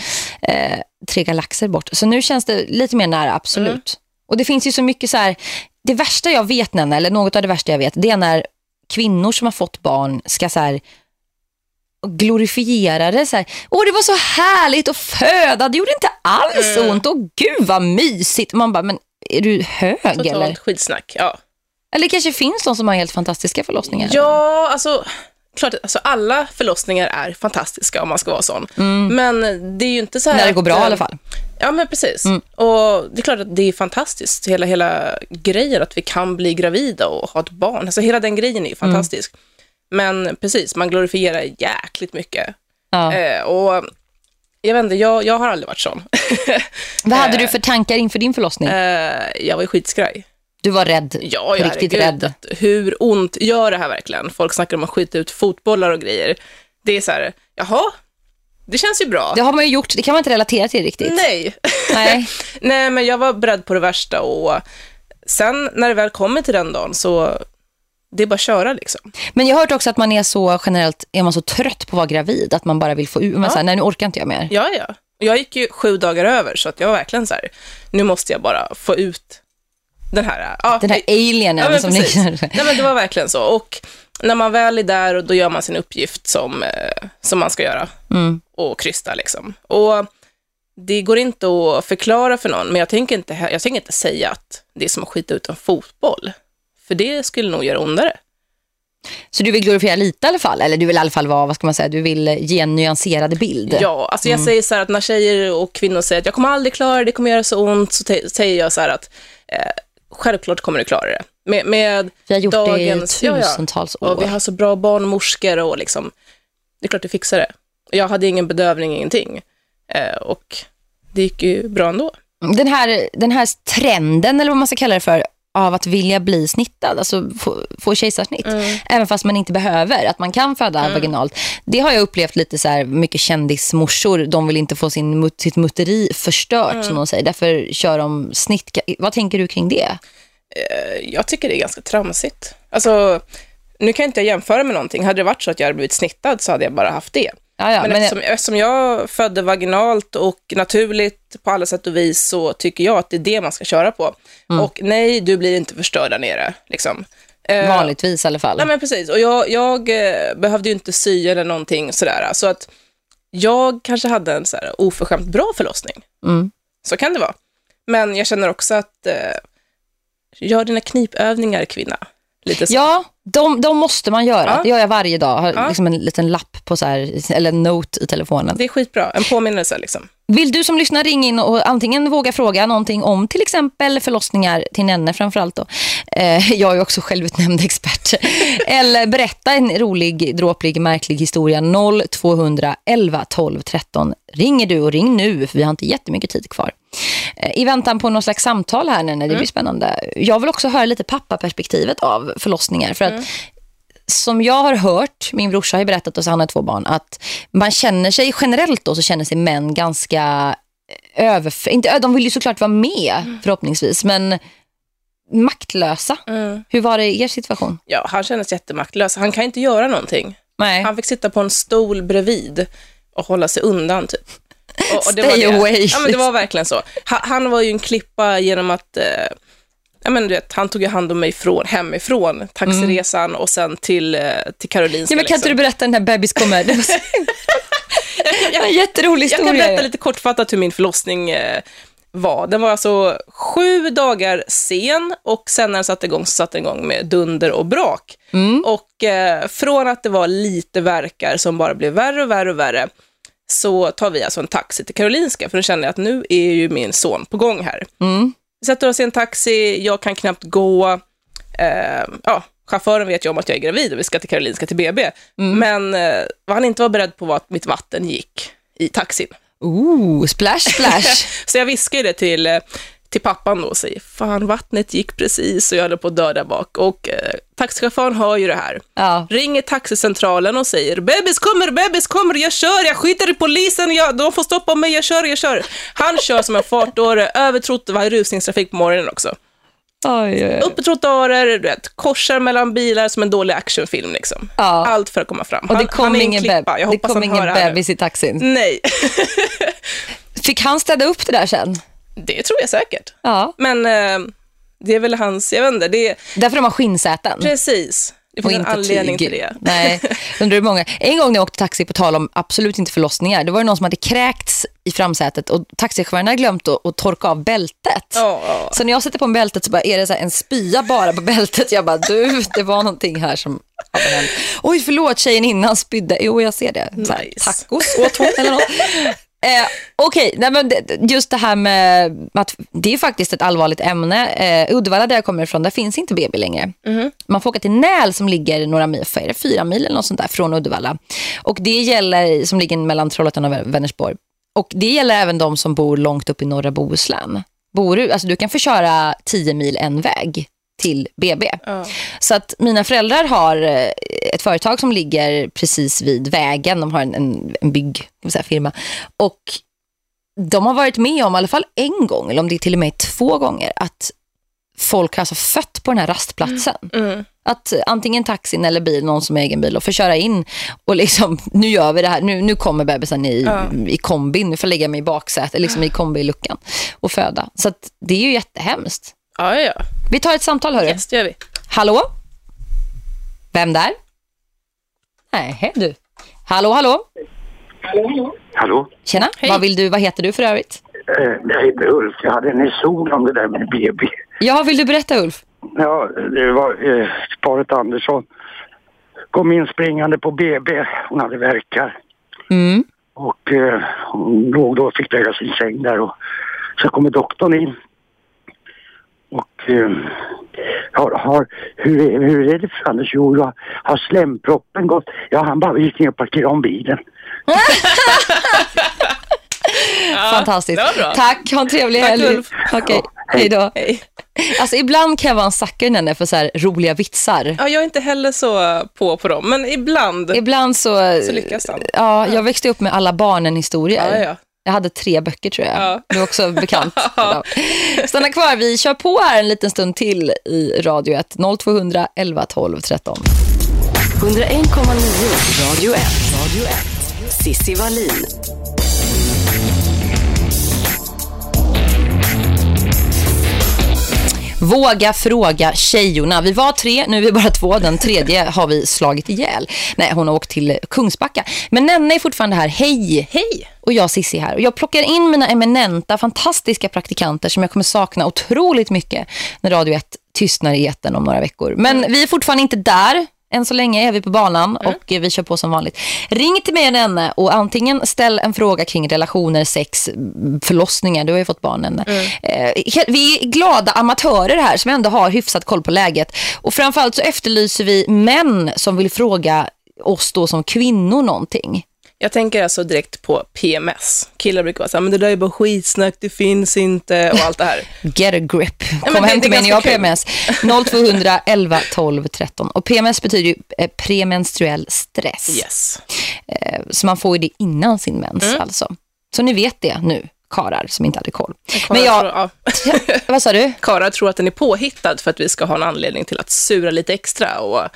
S2: Eh, tre galaxer bort. Så nu känns det lite mer nära, absolut.
S4: Mm.
S2: Och det finns ju så mycket så här, det värsta jag vet Nenne, eller något av det värsta jag vet, det är när kvinnor som har fått barn ska så här glorifiera det så här. Åh, det var så härligt att föda. Det gjorde inte alls
S4: Mm.
S2: ont. Åh, gud vad mysigt. Man bara, men är du hög
S4: Totalt
S2: eller?
S4: skitsnack, ja.
S2: Eller kanske finns de som har helt fantastiska förlossningar.
S4: Ja, alltså, klart, alltså alla förlossningar är fantastiska om man ska vara sån. Men det är ju inte så här
S2: Mm. När det går
S4: att,
S2: bra i
S4: eh,
S2: alla fall.
S4: Ja, men precis.
S2: Mm.
S4: Och det är klart att det är fantastiskt, hela, hela grejen att vi kan bli gravida och ha ett barn. Alltså hela den grejen är ju fantastisk. Men precis, man glorifierar jäkligt mycket.
S2: Ja.
S4: Eh, och jag vet inte, jag, jag har aldrig varit sån.
S2: Vad hade du för tankar inför din förlossning?
S4: eh, jag var ju skitskraj.
S2: Du var rädd,
S4: Ja,
S2: på
S4: ja
S2: riktigt rädd.
S4: att hur ont gör det här verkligen? Folk snackar om att skjuta ut fotbollar och grejer. Det är så här, jaha, det känns ju bra.
S2: Det har man ju gjort, det kan man inte relatera till riktigt.
S4: Nej.
S2: Nej.
S4: Nej, men jag var beredd på det värsta och sen när det väl kommer till den dagen så det är bara att köra liksom.
S2: Men jag har hört också att man är så generellt, är man så trött på att vara gravid att man bara vill få ut, man
S4: Ja.
S2: säger nej nu orkar inte jag mer.
S4: Ja, ja. Jag gick ju sju dagar över så att jag var verkligen så här, nu måste jag bara få ut den här. Ja,
S2: Den här alienen
S4: Ja, men
S2: som ni
S4: Nej, men det var verkligen så. Och när man väl är där, och då gör man sin uppgift som, eh, som man ska göra.
S2: Mm.
S4: Och krysta liksom. Och det går inte att förklara för någon, men jag tänker inte, jag tänker inte säga att det är som att skita ut en fotboll. För det skulle nog göra ondare.
S2: Så du vill glorifiera lite i alla fall, eller du vill i alla fall vara, vad ska man säga, du vill ge en nyanserad bild.
S4: Ja, alltså
S2: Mm.
S4: jag säger så här att när tjejer och kvinnor säger att jag kommer aldrig klara det, det kommer göra så ont, så säger jag så här att eh, självklart kommer du klara det. Med, med
S2: Vi har gjort
S4: dagens,
S2: det i
S4: ja, ja.
S2: tusentals år.
S4: Och vi har så bra barnmorskor och liksom, det är klart du fixar det. Jag hade ingen bedövning, ingenting. Eh, och det gick ju bra ändå.
S2: den, här, den här trenden, eller vad man ska kalla det för, av att vilja bli snittad, alltså få, få kejsarsnitt,
S4: Mm.
S2: även fast man inte behöver, att man kan föda vaginalt. Det har jag upplevt lite så här, mycket kändismorsor, de vill inte få sin, sitt mutteri förstört,
S4: Mm.
S2: som de säger, därför kör de snitt. Vad tänker du kring det?
S4: Eh, jag tycker det är ganska tramsigt. Alltså, nu kan jag inte jämföra med någonting. Hade det varit så att jag hade blivit snittad så hade jag bara haft det.
S2: Ja, ja,
S4: men
S2: men-
S4: eftersom, eftersom jag födde vaginalt och naturligt på alla sätt och vis så tycker jag att det är det man ska köra på.
S2: Mm.
S4: Och nej, du blir inte förstörd där nere. Liksom. Eh,
S2: Vanligtvis i alla fall.
S4: Nej, men precis. Och jag, jag eh, behövde ju inte sy eller någonting sådär. Så att jag kanske hade en så här oförskämt bra förlossning.
S2: Mm.
S4: Så kan det vara. Men jag känner också att eh, gör dina knipövningar, kvinna. Lite så.
S2: Ja, de, de måste man göra.
S4: Ja.
S2: Det gör jag varje dag. Har
S4: Ja.
S2: liksom en liten lapp på så här, eller en note i telefonen.
S4: Det är skitbra. En påminnelse liksom.
S2: Vill du som lyssnar ringa in och antingen våga fråga någonting om till exempel förlossningar till Nenne framförallt då. Eh, jag är också självutnämnd expert. Eller berätta en rolig, dråplig, märklig historia. 0200 11 12 13 ringer du och ring nu för vi har inte jättemycket tid kvar. Eh, I väntan på någon slags samtal här Nenne, det blir spännande. Jag vill också höra lite pappaperspektivet av förlossningar för att som jag har hört, min brorsa har berättat och så han har två barn, att man känner sig generellt då så känner sig män ganska över, inte, de vill ju såklart vara med förhoppningsvis, men maktlösa. Hur var det i er situation?
S4: Ja, han kändes jättemaktlös. Han kan inte göra någonting.
S2: Nej.
S4: Han fick sitta på en stol bredvid och hålla sig undan typ. Och, och
S2: Stay
S4: det.
S2: away.
S4: Ja, men det var verkligen så. Han, han var ju en klippa genom att eh, ja, men, du vet, han tog ju hand om mig från, hemifrån, taxiresan och sen till, eh, till Karolinska.
S2: Ja, men kan inte du
S4: liksom.
S2: berätta den här bebis kommer? Det var så... en jätterolig
S4: Jag
S2: historia.
S4: kan berätta lite kortfattat hur min förlossning eh, var. Den var alltså sju dagar sen och sen när den satte igång så satte den igång med dunder och brak.
S2: Mm.
S4: Och eh, från att det var lite verkar som bara blev värre och värre och värre så tar vi alltså en taxi till Karolinska för då känner jag att nu är ju min son på gång här.
S2: Mm.
S4: Vi sätter oss i en taxi, jag kan knappt gå. Eh, ja, chauffören vet ju om att jag är gravid och vi ska till Karolinska till BB.
S2: Mm.
S4: Men eh, vad han inte var beredd på var att mitt vatten gick i taxin.
S2: Ooh, splash, splash.
S4: Så jag viskar ju det till, eh, till pappan då och säger, fan vattnet gick precis och jag höll på att dö där bak. Och eh, taxichauffören hör ju det här.
S2: ja.
S4: Ringer taxicentralen och säger, bebis kommer, bebis kommer, jag kör, jag skiter i polisen, jag, de får stoppa mig, jag kör, jag kör. Han kör som en fartdåre, över trottoar, rusningstrafik på morgonen också.
S2: Oj, oj.
S4: Upp i trottoarer, du vet, korsar mellan bilar som en dålig actionfilm liksom.
S2: Ja.
S4: Allt för att komma fram.
S2: Och det
S4: Han-
S2: kom
S4: han
S2: ingen,
S4: klippa. Jag
S2: det kom
S4: han
S2: ingen bebis i taxin.
S4: Nej,
S2: Fick han städa upp det där sen?
S4: Det tror jag säkert.
S2: Ja.
S4: Men eh, det är väl hans, jag vet inte, det är
S2: Därför de har skinnsäten.
S4: precis. Det finns en anledning
S2: tyg.
S4: till det.
S2: Nej, undrar hur många. En gång när jag åkte taxi, på tal om absolut inte förlossningar, det var det någon som hade kräkts i framsätet och taxichauffören hade glömt att, att torka av bältet.
S4: Ja.
S2: Så när jag sätter på en bältet så bara är det så en spya bara på bältet. Jag bara, du, det var någonting här som hade hänt. Oj, förlåt, tjejen innan spydde. Jo, jag ser det. Här,
S4: Nice.
S2: Tacos åt hon eller något. Eh, Okej, nej, men det- just det här med att det är faktiskt ett allvarligt ämne. Eh, Uddevalla där jag kommer ifrån, där finns inte BB längre. Man får åka till Näl som ligger några mil, för fyra mil eller något sånt där från Uddevalla. Och det gäller, som ligger mellan Trollhättan och Vänersborg. Och det gäller även de som bor långt upp i norra Bohuslän. Bor du, alltså du kan få köra 10 mil en väg till BB.
S4: Ja.
S2: Så att mina föräldrar har eh, ett företag som ligger precis vid vägen. De har en, en, en bygg kan man säga, firma. Och de har varit med om i alla fall en gång, eller om det är till och med två gånger, att folk har alltså fött på den här rastplatsen.
S4: Mm.
S2: Att eh, antingen taxin eller bil, någon som har egen bil och får köra in och liksom, nu gör vi det här, nu, nu kommer bebisen i,
S4: Ja.
S2: i kombin, nu får jag lägga mig i baksätet, liksom i kombiluckan och föda. Så att det är ju jättehemskt.
S4: Ja, ja,
S2: Vi tar ett samtal hörru.
S4: yes, det gör vi.
S2: Hallå? Vem där? Nej, du. Hallå, hallå?
S9: Hallå?
S2: Tjena,
S4: Hej.
S2: vad vill du, vad heter du för övrigt?
S9: Eh, jag heter Ulf. Jag hade en son om det där med BB.
S2: Ja, vill du berätta Ulf?
S9: Ja, det var eh, paret Andersson. Kom in springande på BB. Hon hade verkar.
S2: Mm.
S9: Och eh, hon låg då och fick lägga sin säng där. Och så kommer doktorn in. Och eh, har, har, hur, är, hur är det för Anders? Jo, jag har slemproppen gått? Ja, han bara gick ner och parkerade om bilen.
S2: Fantastiskt.
S4: bra.
S2: Tack, ha en trevlig
S4: Tack,
S2: helg.
S4: Ulf.
S2: Okej, hej då.
S4: Hej.
S2: Alltså ibland kan jag vara en sucker Nenne, för så här roliga vitsar.
S4: Ja, jag är inte heller så på på dem, men ibland.
S2: Ibland så...
S4: Så lyckas han.
S2: Ja, jag växte upp med alla barnen-historier.
S4: Ja, ja.
S2: Jag hade tre böcker tror jag.
S4: Ja.
S2: Du är också bekant. Stanna kvar, vi kör på här en liten stund till i Radio 1. 0200 11 12 13.
S1: 101,9 Radio 1. Radio 1. Sissi Wallin.
S2: Våga fråga tjejorna. Vi var tre, nu är vi bara två. Den tredje har vi slagit ihjäl. Nej, hon har åkt till Kungsbacka. Men Nenne är fortfarande här. Hej!
S4: Hej!
S2: Och jag Sissi här. Och jag plockar in mina eminenta, fantastiska praktikanter som jag kommer sakna otroligt mycket när Radio 1 tystnar i eten om några veckor. Men vi är fortfarande inte där. Än så länge är vi på banan och eh, vi kör på som vanligt. Ring till mig Nenne och antingen ställ en fråga kring relationer, sex, mm, förlossningar. Du har ju fått barn Nenne. Eh, vi är glada amatörer här som ändå har hyfsat koll på läget. Och framförallt så efterlyser vi män som vill fråga oss då som kvinnor någonting.
S4: Jag tänker alltså direkt på PMS. Killar brukar vara så här, men det där är bara skitsnack, det finns inte och allt det här.
S2: Get a grip. Kom
S4: det-
S2: hem till mig när jag har PMS. 0200 11 12 13. Och PMS betyder ju eh, premenstruell stress.
S4: Yes.
S2: Eh, Så man får ju det innan sin mens
S4: Mm.
S2: alltså. Så ni vet det nu, karar som inte hade koll. Men jag,
S4: tror, ja.
S2: vad sa du?
S4: Kara tror att den är påhittad för att vi ska ha en anledning till att sura lite extra och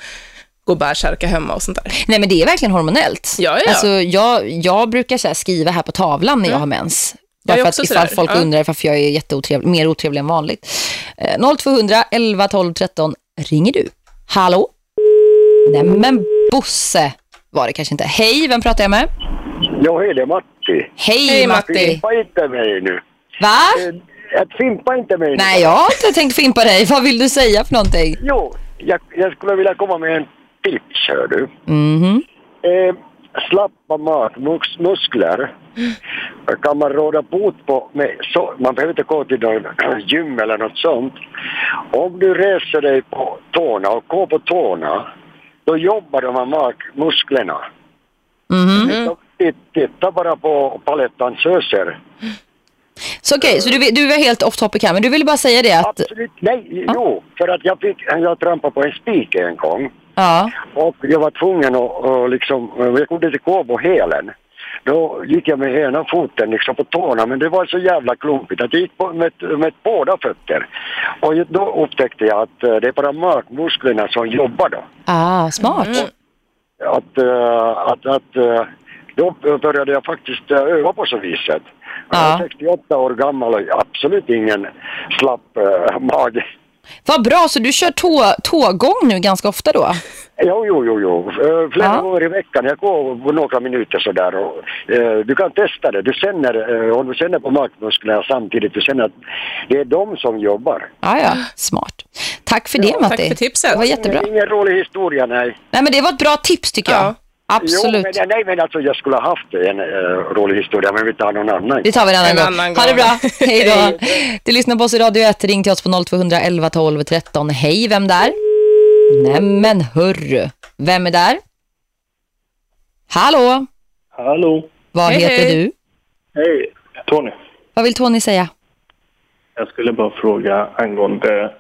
S4: gå bärsärka hemma och sånt där.
S2: Nej, men det är verkligen hormonellt.
S4: Ja, ja.
S2: Alltså, jag, jag brukar så här, skriva här på tavlan när jag har mens. Bara för att ifall folk
S4: ja.
S2: undrar varför jag är jätteotrevlig, mer otrevlig än vanligt. Eh, 0200 11 12 13 ringer du. Hallå? Nej men Bosse var det kanske inte. Hej, vem pratar jag med?
S9: Ja, hej det är Matti.
S2: Hej,
S4: Hej,
S2: Matti.
S4: Matti.
S9: Fimpa inte mig nu.
S2: Va?
S9: Eh, Att fimpa inte mig nu.
S2: Nej, jag har inte tänkt fimpa dig. Vad vill du säga för någonting?
S9: Jo, jag, jag skulle vilja komma med en tips, hör du.
S2: Mhm.
S9: Eh, slappa mat, mus- muskler kan man råda bot på med så, man behöver inte gå till någon gym eller något sånt. Om du reser dig på tårna och går på tårna, då jobbar de här mag- musklerna.
S2: Mhm.
S9: Titta, bara på palettdansöser.
S2: Så okej, så du, du är helt off topic här, men du ville bara säga det att...
S9: Absolut, nej, jo, för att jag fick, jag trampade på en spik en gång.
S2: Ja.
S9: Och jag var tvungen att och liksom, jag kunde inte gå på hälen. Då gick jag med ena foten liksom på tårna men det var så jävla klumpigt att jag gick på, med, med båda fötter. Och då upptäckte jag att eh, det är bara magmusklerna som jobbar då.
S2: Ah, smart.
S9: Att, eh, att, att eh, då började jag faktiskt eh, öva på så viset. Jag
S2: Ja.
S9: är 68 år gammal och absolut ingen slapp mage.
S2: Vad bra, så du kör tå, tågång nu ganska ofta då?
S9: Jo, jo, jo, jo. Eh, Flera
S2: Ja.
S9: gånger i veckan. Jag går på några minuter sådär. Och, eh, du kan testa det. Du känner, eh, om du känner på magmusklerna samtidigt, du känner att det är de som jobbar.
S2: Ja, ja, smart. Tack för det, Matti.
S4: tack för tipset.
S2: Det var jättebra.
S9: Ingen rolig historia, nej.
S2: Nej, men det var ett bra tips tycker jag. Absolut.
S9: Jo, men, nej, men alltså jag skulle ha haft en uh, rolig historia, men vi tar någon annan.
S2: Det tar vi en annan,
S4: En
S2: gång.
S4: annan
S2: Ha det
S4: gång.
S2: bra. Hej då. Du lyssnar på oss i Radio 1. Ring till oss på 0211 12 13. Hej, vem där? Nämen hörru. Vem är där? Hallå?
S10: Hallå.
S2: Vad
S4: Hej,
S2: heter
S4: hej.
S2: du?
S10: Hej, Tony.
S2: Vad vill Tony säga?
S10: Jag skulle bara fråga angående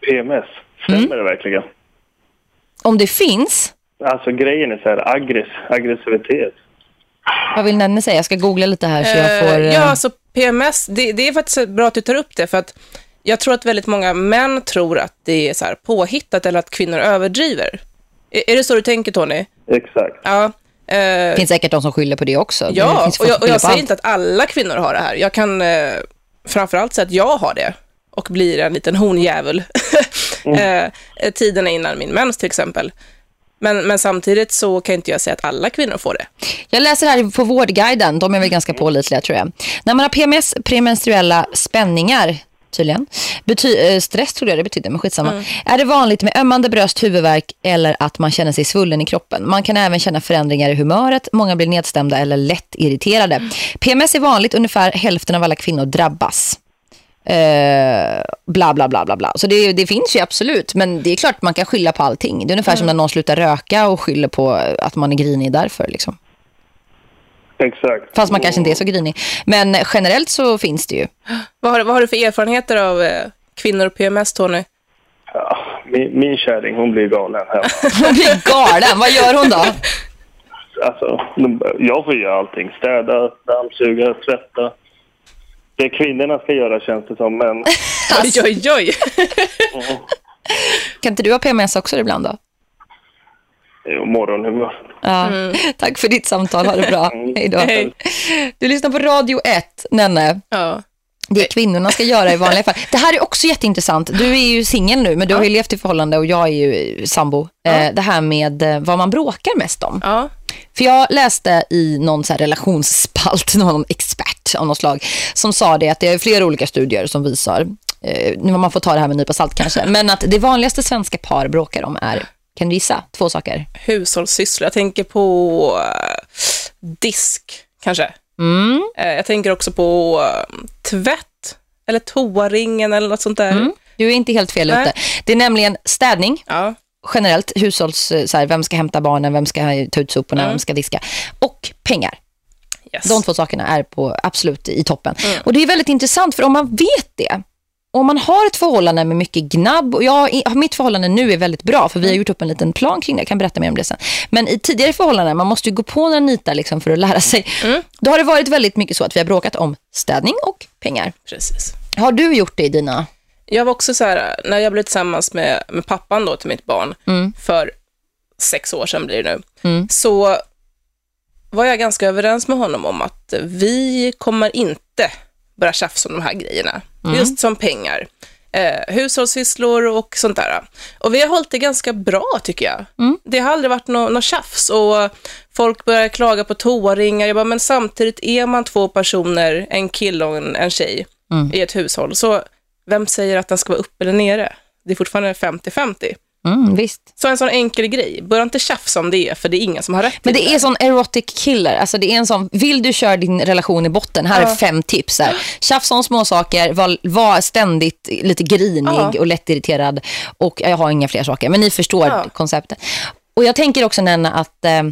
S10: PMS. Stämmer det verkligen?
S2: Om det finns?
S10: Alltså grejen är så här, aggress, aggressivitet.
S2: Vad vill Nenne säga? Jag ska googla lite här så jag får...
S4: Eh,
S2: eh,
S4: Ja, alltså PMS, det, det är faktiskt bra att du tar upp det, för att jag tror att väldigt många män tror att det är så här påhittat eller att kvinnor överdriver. Är, är det så du tänker, Tony?
S10: Exakt.
S4: Ja. Eh,
S2: Det finns säkert de som skyller på det också. Det
S4: ja,
S2: finns
S4: och jag, och jag säger
S2: allt.
S4: inte att alla kvinnor har det här. Jag kan eh, framförallt säga att jag har det och blir en liten honjävel eh, tiderna innan min mens till exempel. Men, men samtidigt så kan inte jag säga att alla kvinnor får det.
S2: Jag läser här på Vårdguiden, de är väl ganska pålitliga tror jag. När man har PMS, premenstruella spänningar, tydligen, bety- eh, stress tror jag det betyder, men skitsamma, är det vanligt med ömmande bröst, huvudvärk eller att man känner sig svullen i kroppen. Man kan även känna förändringar i humöret, många blir nedstämda eller lätt irriterade. PMS är vanligt, ungefär hälften av alla kvinnor drabbas. Eh, bla bla bla bla bla. Så det, det finns ju absolut, men det är klart man kan skylla på allting. Det är ungefär som när någon slutar röka och skyller på att man är grinig därför liksom.
S10: Exakt.
S2: Fast man kanske inte är så grinig. Men generellt så finns det ju.
S4: Vad har, vad har du för erfarenheter av eh, kvinnor och PMS, Tony?
S10: Ja, min, min kärring, hon blir galen hemma.
S2: Hon blir galen. Vad gör hon då?
S10: Alltså, jag får göra allting. Städa, dammsuga, tvätta. Det kvinnorna ska göra känns det som, men
S4: Oj, oj, oj.
S2: Kan inte du ha PMS också ibland då?
S10: jo, morgonhumör.
S2: Ja. Tack för ditt samtal. Ha det bra. Hej då.
S4: Hej.
S2: Du lyssnar på Radio 1, Nenne.
S4: Ja.
S2: Det kvinnorna ska göra i vanliga fall. Det här är också jätteintressant. Du är ju singel nu, men du har ju levt i förhållande och jag är ju sambo. Eh, Det här med eh, vad man bråkar mest om.
S4: Ja.
S2: För jag läste i någon så här relationsspalt, någon expert av något slag, som sa det att det är flera olika studier som visar, eh, nu man får ta det här med nypa salt kanske, men att det vanligaste svenska par bråkar om är, kan du gissa, två saker?
S4: Hushållssysslor. Jag tänker på eh, disk, kanske.
S2: Mm.
S4: Eh, jag tänker också på eh, tvätt eller toaringen eller något sånt där.
S2: Mm. Du är inte helt fel
S4: Nej.
S2: ute. Det är nämligen städning,
S4: Ja.
S2: generellt, hushålls, eh, så här, vem ska hämta barnen, vem ska ta ut soporna,
S4: Mm.
S2: vem ska diska, och pengar.
S4: Yes.
S2: De två sakerna är på absolut i toppen. Och det är väldigt intressant för om man vet det, om man har ett förhållande med mycket gnabb, och jag, mitt förhållande nu är väldigt bra för vi har gjort upp en liten plan kring det, jag kan berätta mer om det sen. Men i tidigare förhållanden, man måste ju gå på några nitar liksom för att lära sig. Då har det varit väldigt mycket så att vi har bråkat om städning och pengar.
S4: Precis.
S2: Har du gjort det i dina?
S4: Jag var också så här, när jag blev tillsammans med, med pappan då till mitt barn
S2: Mm.
S4: för sex år sedan blir det nu,
S2: Mm.
S4: så var jag ganska överens med honom om att vi kommer inte börja tjafsa om de här grejerna.
S2: Mm.
S4: Just som pengar. Eh, hushållssysslor och sånt där. Och vi har hållit det ganska bra tycker jag.
S2: Mm.
S4: Det har aldrig varit något nå tjafs och folk börjar klaga på toaringar. Jag bara, men samtidigt är man två personer, en kille och en, en tjej
S2: Mm.
S4: i ett hushåll, så vem säger att den ska vara uppe eller nere? Det är fortfarande 50-50.
S2: Mm, visst.
S4: Så en sån enkel grej, börja inte tjafsa om det, för det är ingen som har rätt
S2: Men
S4: till
S2: det är sån erotic killer. Alltså det är en sån, vill du köra din relation i botten? Här är
S4: Ja.
S2: fem tips. Här. Tjafsa om små saker, var, var ständigt lite grinig
S4: Ja.
S2: och lättirriterad. Och jag har inga fler saker, men ni förstår
S4: Ja.
S2: konceptet. Och jag tänker också Nenna att eh,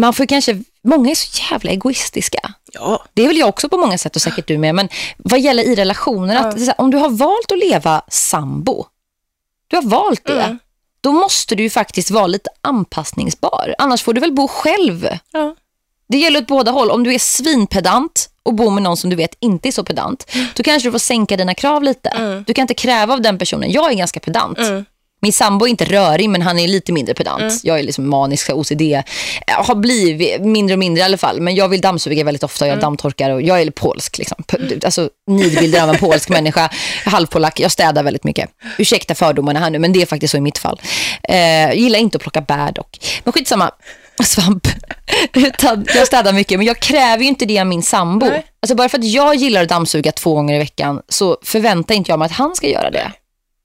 S2: man får kanske, många är så jävla egoistiska.
S4: Ja,
S2: Det är väl jag också på många sätt och säkert du med. Men vad gäller i relationer, att det är så här, om du har valt att leva sambo, du har valt det,
S4: Mm.
S2: då måste du faktiskt vara lite anpassningsbar. Annars får du väl bo själv.
S4: ja.
S2: Det gäller åt båda håll. Om du är svinpedant och bor med någon som du vet inte är så pedant, då kanske du får sänka dina krav lite. Du kan inte kräva av den personen. Jag är ganska pedant.
S4: Mm.
S2: Min sambo är inte rörig men han är lite mindre pedant. Jag är liksom manisk OCD. Jag har blivit mindre och mindre i alla fall. Men jag vill dammsuga väldigt ofta. Jag dammtorkar och jag är polsk. Liksom. Alltså nidbilder av en polsk människa. Halvpolack. Jag städar väldigt mycket. Ursäkta fördomarna här nu men det är faktiskt så i mitt fall. Eh, jag gillar inte att plocka bär dock. Men skitsamma. Svamp. Utan jag städar mycket men jag kräver ju inte det av min sambo.
S4: Nej.
S2: Alltså bara för att jag gillar att dammsuga två gånger i veckan så förväntar inte jag mig att han ska göra det.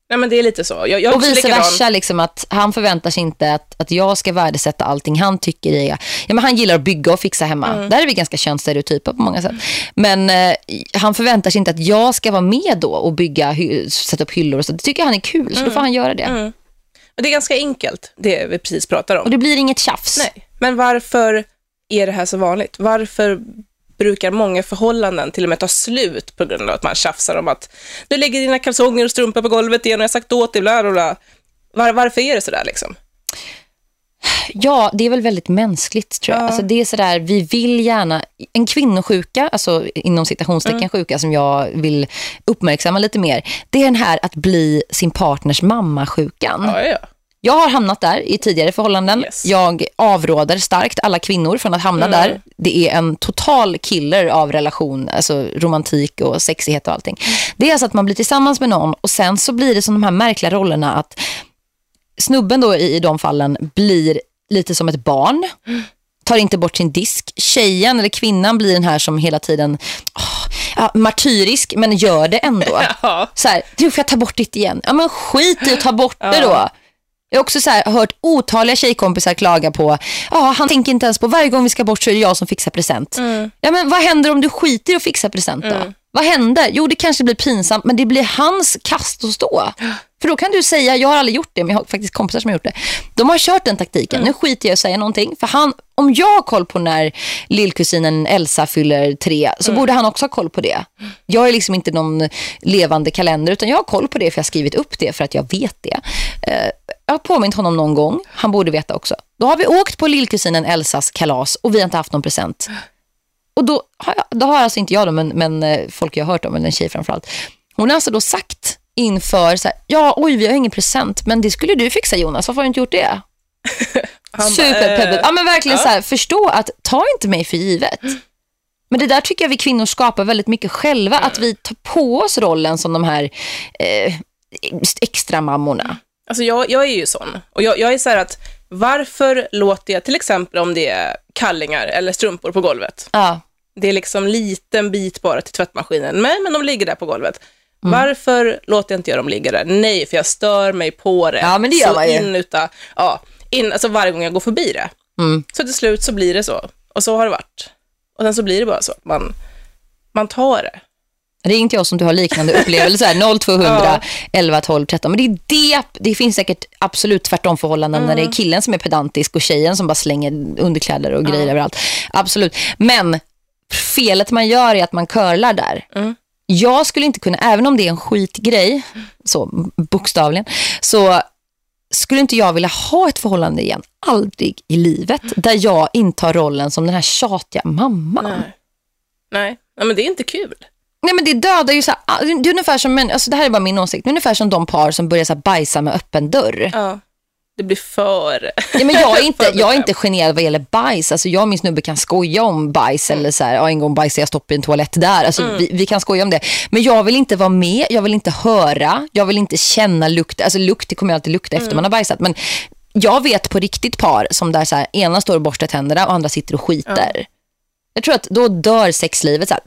S4: Nej, men det är lite så. Jag, jag
S2: Och vice versa, liksom att han förväntar sig inte att, att jag ska värdesätta allting han tycker är. Ja, men han gillar att bygga och fixa hemma.
S4: Mm.
S2: Där är vi ganska könsstereotypa på många sätt. Men eh, han förväntar sig inte att jag ska vara med då och bygga, sätta upp hyllor och så. Det tycker han är kul, så då får han göra det.
S4: Mm. Men det är ganska enkelt, det vi precis pratar om.
S2: Och det blir inget tjafs.
S4: Nej, men varför är det här så vanligt? Varför brukar många förhållanden till och med ta slut på grund av att man tjafsar om att du lägger dina kalsonger och strumpor på golvet igen och jag har sagt åt dig, bla bla bla. Var, varför är det sådär liksom?
S2: Ja, det är väl väldigt mänskligt tror jag.
S4: Ja.
S2: Alltså, det är sådär, vi vill gärna, en kvinnosjuka, alltså inom citationstecken
S4: Mm.
S2: sjuka som jag vill uppmärksamma lite mer, det är den här att bli sin partners mamma-sjukan.
S4: Ja, ja.
S2: Jag har hamnat där i tidigare förhållanden.
S4: Yes.
S2: Jag avråder starkt alla kvinnor från att hamna
S4: Mm.
S2: där. Det är en total killer av relation, alltså romantik och sexighet och allting. Det är alltså att man blir tillsammans med någon och sen så blir det som de här märkliga rollerna att snubben då i, i de fallen blir lite som ett barn. Tar inte bort sin disk. Tjejen eller kvinnan blir den här som hela tiden åh, ja, martyrisk men gör det ändå.
S4: Ja.
S2: Så här, du får jag ta bort ditt igen. Ja men skit i att ta bort det då. Jag har också så här, hört otaliga tjejkompisar klaga på ja han tänker inte ens på varje gång vi ska bort så är det jag som fixar present. Ja men vad händer om du skiter i att fixa present då? Vad händer? Jo det kanske blir pinsamt men det blir hans kast att stå. För då kan du säga, jag har aldrig gjort det men jag har faktiskt kompisar som har gjort det. De har kört den taktiken. Nu skiter jag att säga någonting. För han, om jag har koll på när lillkusinen Elsa fyller tre så borde han också ha koll på det. Jag är liksom inte någon levande kalender utan jag har koll på det för jag har skrivit upp det för att jag vet det. Eh, jag har påmint honom någon gång. Han borde veta också. Då har vi åkt på lillkusinen Elsas kalas och vi har inte haft någon present. Och då har, jag, då har alltså inte jag då, men, men eh, folk jag har hört om, eller en tjej framförallt. Hon har alltså då sagt inför så här, ja oj vi har ingen present, men det skulle du fixa Jonas, varför har du inte gjort det? Superpeppigt.
S4: eh,
S2: Ja men verkligen
S4: ja.
S2: så här, förstå att ta inte mig för givet. Men det där tycker jag vi kvinnor skapar väldigt mycket själva, att vi tar på oss rollen som de här eh, extra mammorna.
S4: Alltså jag, jag är ju sån. Och jag, jag är så här att varför låter jag, till exempel om det är kallingar eller strumpor på golvet.
S2: Ja.
S4: Det är liksom liten bit bara till tvättmaskinen, men, men de ligger där på golvet. Varför låter jag inte jag dem ligga där? Nej, för jag stör mig på det.
S2: Ja, men det gör
S4: så
S2: man ju.
S4: in utan, ja, in, alltså varje gång jag går förbi det.
S2: Mm.
S4: Så till slut så blir det så. Och så har det varit. Och sen så blir det bara så. Man, man tar det.
S2: Ring till oss om du har liknande upplevelser. 0200
S4: Ja.
S2: 11 12 13. Men det är det, det finns säkert absolut tvärtom förhållanden när det är killen som är pedantisk och tjejen som bara slänger underkläder och grejer överallt. Absolut. Men felet man gör är att man curlar där. Jag skulle inte kunna, även om det är en skitgrej, så bokstavligen, så skulle inte jag vilja ha ett förhållande igen. Aldrig i livet. Där jag intar rollen som den här tjatiga mamman.
S4: Nej. Nej. Nej, men det är inte kul.
S2: Nej men det dödar ju så här, det är ungefär som, alltså det här är bara min åsikt, ungefär som de par som börjar så här bajsa med öppen dörr.
S4: Ja. det blir för...
S2: Ja, men jag är inte, jag är inte generad vad gäller bajs. Alltså jag och min snubbe kan skoja om bajs eller så här, ja, en gång bajsade jag stopp i en toalett där. Alltså
S4: Mm.
S2: vi, vi kan skoja om det. Men jag vill inte vara med, jag vill inte höra, jag vill inte känna lukt. Alltså lukt det kommer ju alltid lukta
S4: Mm.
S2: efter man har bajsat. Men jag vet på riktigt par som där så här, ena står och borstar tänderna och andra sitter och skiter. Jag tror att då dör sexlivet så här,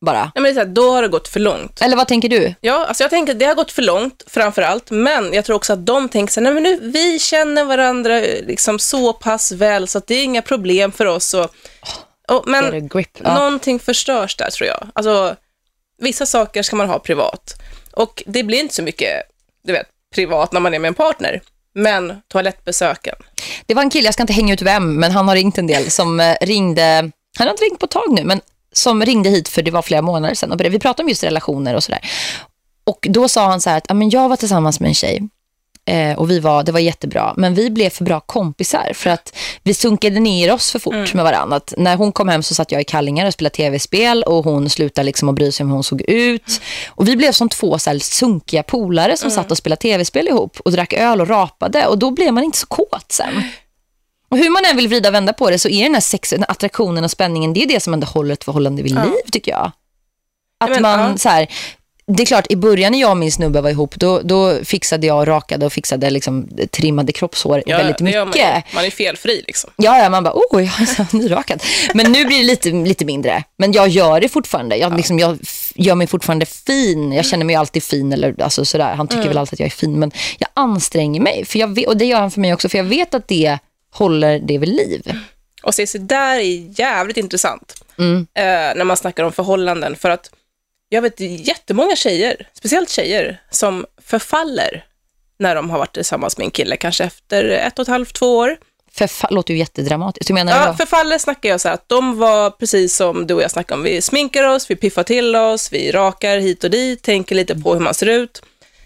S2: bara.
S4: Nej, men det är så här, då har det gått för långt.
S2: Eller vad tänker du?
S4: Ja, alltså jag tänker att det har gått för långt framför allt, men jag tror också att de tänker så här, nej men nu, vi känner varandra eh, liksom så pass väl så att det är inga problem för oss. Och, och, men
S2: grip. Ja.
S4: någonting förstörs där tror jag. Alltså, vissa saker ska man ha privat och det blir inte så mycket, du vet, privat när man är med en partner. Men toalettbesöken.
S2: Det var en kille, jag ska inte hänga ut vem, men han har ringt en del som eh, ringde, han har inte ringt på tag nu, men som ringde hit för det var flera månader sedan. Och vi pratade om just relationer och sådär. Och då sa han så här att "Ja, men jag var tillsammans med en tjej eh, och vi var, det var jättebra. Men vi blev för bra kompisar för att vi sunkade ner oss för fort med varandra. Att när hon kom hem så satt jag i kallingar och spelade tv-spel och hon slutade liksom att bry sig om hur hon såg ut. Och vi blev som två så här sunkiga polare som satt och spelade tv-spel ihop och drack öl och rapade. Och då blev man inte så kåt sen. Och hur man än vill vrida och vända på det så är den här sex, den här attraktionen och spänningen, det är det som ändå håller ett förhållande vid liv tycker jag. Att
S4: Ja, men,
S2: man
S4: ja.
S2: så här, det är klart, i början när jag och min snubbe var ihop, då, då fixade jag, rakade och fixade liksom, trimmade kroppshår
S4: Ja,
S2: väldigt mycket.
S4: Man, man är felfri liksom.
S2: Ja, ja, man bara, oh, jag är så nyrakad. Men nu blir det lite, lite mindre. Men jag gör det fortfarande. Jag, liksom, jag gör mig fortfarande fin. Jag känner mig alltid fin. Eller, alltså, sådär. Han tycker väl alltid att jag är fin. Men jag anstränger mig. För jag vet, och det gör han för mig också. För jag vet att det håller det vid liv.
S4: Och se, så där är jävligt intressant
S2: Mm.
S4: eh, när man snackar om förhållanden. För att jag vet jättemånga tjejer, speciellt tjejer, som förfaller när de har varit tillsammans med en kille, kanske efter ett och ett halvt, två år.
S2: För låter ju jättedramatiskt. Hur menar du
S4: Ja,
S2: då?
S4: förfaller snackar jag så här att de var precis som du och jag snackade om. Vi sminkar oss, vi piffar till oss, vi rakar hit och dit, tänker lite på hur man ser ut.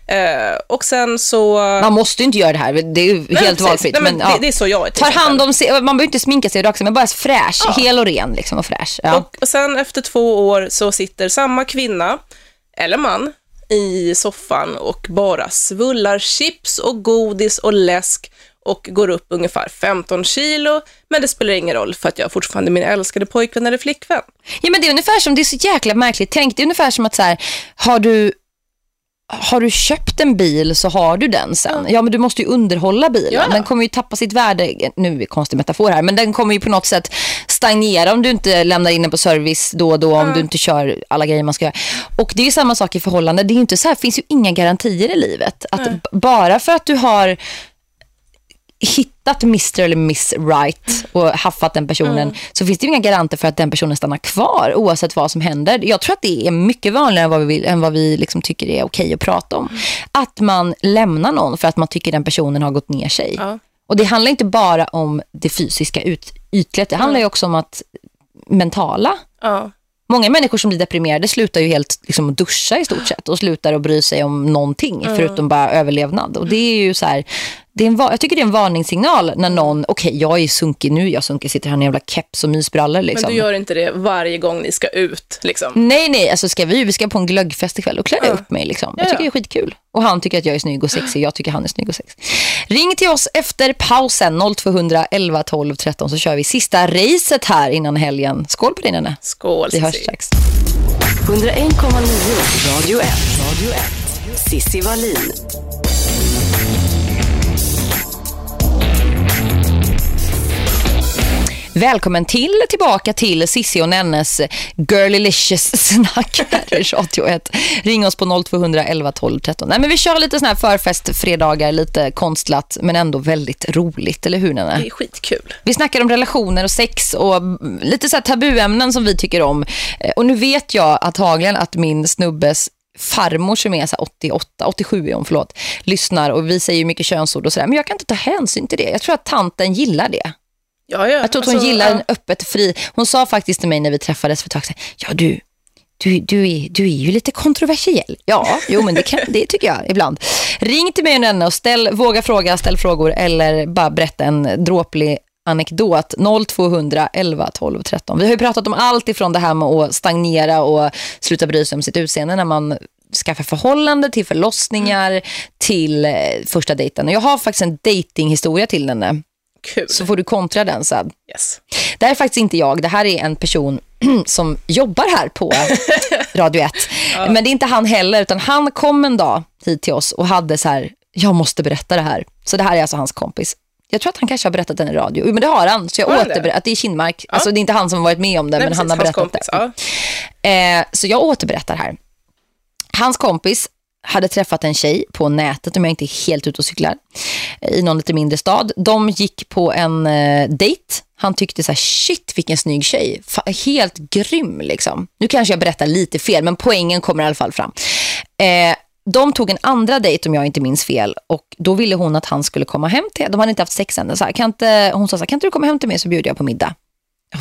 S4: Eh, och sen så...
S2: Man måste ju inte göra det här. Det är ju helt
S4: precis.
S2: valfritt.
S4: Nej, men
S2: men, ja.
S4: det, det är så jag är
S2: Tar hand om sig. Man behöver inte sminka sig sig, men bara fräsch.
S4: Ja.
S2: Hel och ren liksom, och fräsch. Ja.
S4: Och, och sen efter två år så sitter samma kvinna, eller man, i soffan och bara svullar chips och godis och läsk och går upp ungefär 15 kilo, men det spelar ingen roll för att jag är fortfarande min älskade pojkvän eller flickvän.
S2: Ja, men det är ungefär som, det är så jäkla märkligt tänkt. Det är ungefär som att så här, har du har du köpt en bil så har du den sen. Ja, men du måste ju underhålla bilen.
S4: Ja.
S2: Den kommer ju tappa sitt värde. Nu är det konstig metafor här, men den kommer ju på något sätt stagnera om du inte lämnar in den på service då och då, om du inte kör alla grejer man ska göra. Och det är samma sak i förhållande. Det är inte så här, finns ju inga garantier i livet. Att b- bara för att du har hittat Mr eller Miss Right och haffat den personen så finns det inga garanter för att den personen stannar kvar oavsett vad som händer. Jag tror att det är mycket vanligare än vad vi, vill, än vad vi liksom tycker är okej att prata om. Att man lämnar någon för att man tycker den personen har gått ner sig.
S4: Ja.
S2: Och det handlar inte bara om det fysiska ut, ytliga, det handlar ju också om att mentala.
S4: Ja.
S2: Många människor som blir deprimerade slutar ju helt liksom, duscha i stort sett och slutar att bry sig om någonting förutom bara överlevnad. Och det är ju så här, det är en, jag tycker det är en varningssignal när någon, okej jag är sunkig nu, jag sunkig, sitter här i en jävla keps och mysbrallor liksom.
S4: Men du gör inte det varje gång ni ska ut, liksom.
S2: Nej, nej, alltså ska vi, vi ska på en glöggfest ikväll och klär jag upp mig liksom. Jag
S4: Ja,
S2: tycker
S4: ja.
S2: det är skitkul. Och han tycker att jag är snygg och sexig, jag tycker han är snygg och sexig. Ring till oss efter pausen 0200 11 12 13 så kör vi sista racet här innan helgen. Skål på din Nanne.
S4: Skål,
S2: Vi hörs strax.
S1: 101,9 Radio 1. Radio 1. Sissi Wallin.
S2: Välkommen till tillbaka till Sissi och Nennes Girlylicious snack här i 1. Ring oss på 0200 11 12 13. Nej, men vi kör lite sån här förfest fredagar, lite konstlat men ändå väldigt roligt, eller hur Nenne?
S4: Det är skitkul.
S2: Vi snackar om relationer och sex och lite så tabuämnen som vi tycker om. Eh, Och nu vet jag att Hagen att min snubbes farmor som är så här 88, 87 är hon, förlåt, lyssnar och vi säger mycket könsord och sådär. Men jag kan inte ta hänsyn till det. Jag tror att tanten gillar det.
S4: Ja, ja.
S2: Jag tror att hon
S4: Alltså,
S2: gillar en öppet fri. Hon sa faktiskt till mig när vi träffades för ett tag sedan, ja du, du, du, är, du är ju lite kontroversiell. Ja, jo men det, kan, det tycker jag ibland. Ring till mig och och ställ, våga fråga, ställ frågor eller bara berätta en dråplig anekdot 0200 11 12 13. Vi har ju pratat om allt ifrån det här med att stagnera och sluta bry sig om sitt utseende när man skaffa förhållande, till förlossningar, till eh, första dejten. Och jag har faktiskt en datinghistoria till henne.
S4: Kul.
S2: Så får du kontra den sen.
S4: Yes.
S2: Det här är faktiskt inte jag. Det här är en person som jobbar här på Radio 1. Men det är inte han heller utan han kom en dag hit till oss och hade så här, jag måste berätta det här. Så det här är alltså hans kompis. Jag tror att han kanske har berättat den i radio. Jo, Men det har han. Så jag återberättar. Det är Kinmark. Alltså det är inte han som har varit med om det,
S4: Nej,
S2: men han har
S4: precis,
S2: berättat
S4: kompis,
S2: det.
S4: Ja.
S2: Eh, så jag återberättar här. Hans kompis hade träffat en tjej på nätet om jag inte är helt ute och cyklar i någon lite mindre stad. De gick på en eh, dejt. Han tyckte så här, shit vilken snygg tjej. Fa- helt grym liksom. Nu kanske jag berättar lite fel men poängen kommer i alla fall fram. Eh, de tog en andra dejt om jag inte minns fel och då ville hon att han skulle komma hem till De hade inte haft sex än. Så här, kan inte, hon sa så här, kan inte du komma hem till mig så bjuder jag på middag.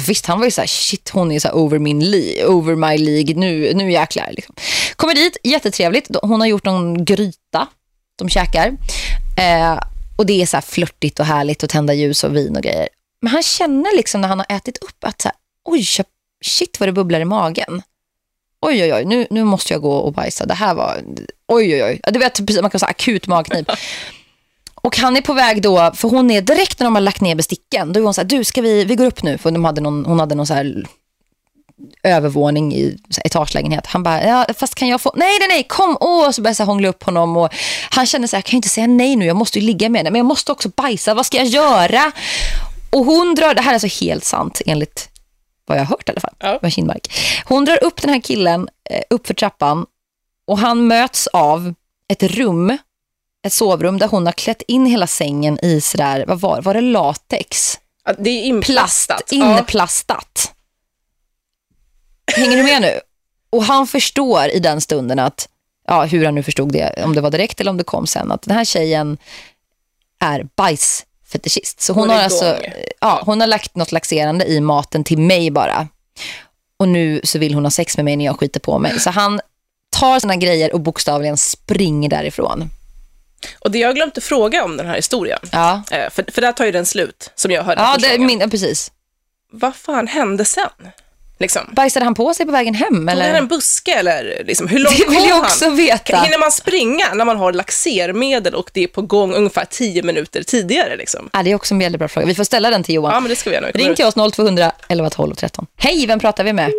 S2: Visst, han var ju så här, shit, hon är så här over, min li over my League, nu, nu jäklar. Liksom. Kommer dit, jättetrevligt. Hon har gjort någon gryta, de käkar. Eh, och det är så här flörtigt och härligt att tända ljus och vin och grejer. Men han känner liksom när han har ätit upp att så här, oj, shit vad det bubblar i magen. Oj, oj, oj, nu, nu måste jag gå och bajsa. Det här var, oj, oj, oj. Det Du vet, precis, man kan säga akut magknip. Och han är på väg då, för hon är direkt när de har lagt ner besticken, då är hon så här, du ska vi, vi går upp nu. För de hade någon, hon hade någon så här övervåning i etagelägenhet. Han bara, ja, fast kan jag få, nej, nej, nej, kom, åh, så börjar jag hångla upp honom och han känner så här, jag kan ju inte säga nej nu, jag måste ju ligga med henne, men jag måste också bajsa, vad ska jag göra? Och hon drar, det här är alltså helt sant enligt vad jag har hört i alla fall,
S4: Ja.
S2: med Kinmark. Hon drar upp den här killen eh, upp för trappan och han möts av ett rum, ett sovrum där hon har klätt in hela sängen i sådär, vad var, var det latex?
S4: Ja, Det är
S2: Plast,
S4: inplastat. Ja.
S2: inplastat. Hänger du med nu? Och han förstår i den stunden att, ja hur han nu förstod det, om det var direkt eller om det kom sen, att den här tjejen är bajsfetischist. Så hon,
S4: Hon
S2: har alltså, ja, hon har lagt något laxerande i maten till mig bara. Och nu så vill hon ha sex med mig när jag skiter på mig. Så han tar sina grejer och bokstavligen springer därifrån.
S4: Och det jag att fråga om den här historien,
S2: Ja,
S4: eh, för, för där tar ju den slut, som jag hörde
S2: ja det min, precis.
S4: Vad fan hände sen? Liksom.
S2: Bajsade han på sig på vägen hem?
S4: Tog
S2: Eller?
S4: han en buske eller liksom, hur långt
S2: Det vill jag
S4: han?
S2: också veta.
S4: Hinner man springa när man har laxermedel och det är på gång ungefär 10 minuter tidigare? Liksom?
S2: Ja, det är också en väldigt bra fråga. Vi får ställa den till Johan.
S4: Ja, men det ska vi göra nu.
S2: Ring till oss 0200 11 12 13. Hej, vem pratar vi med?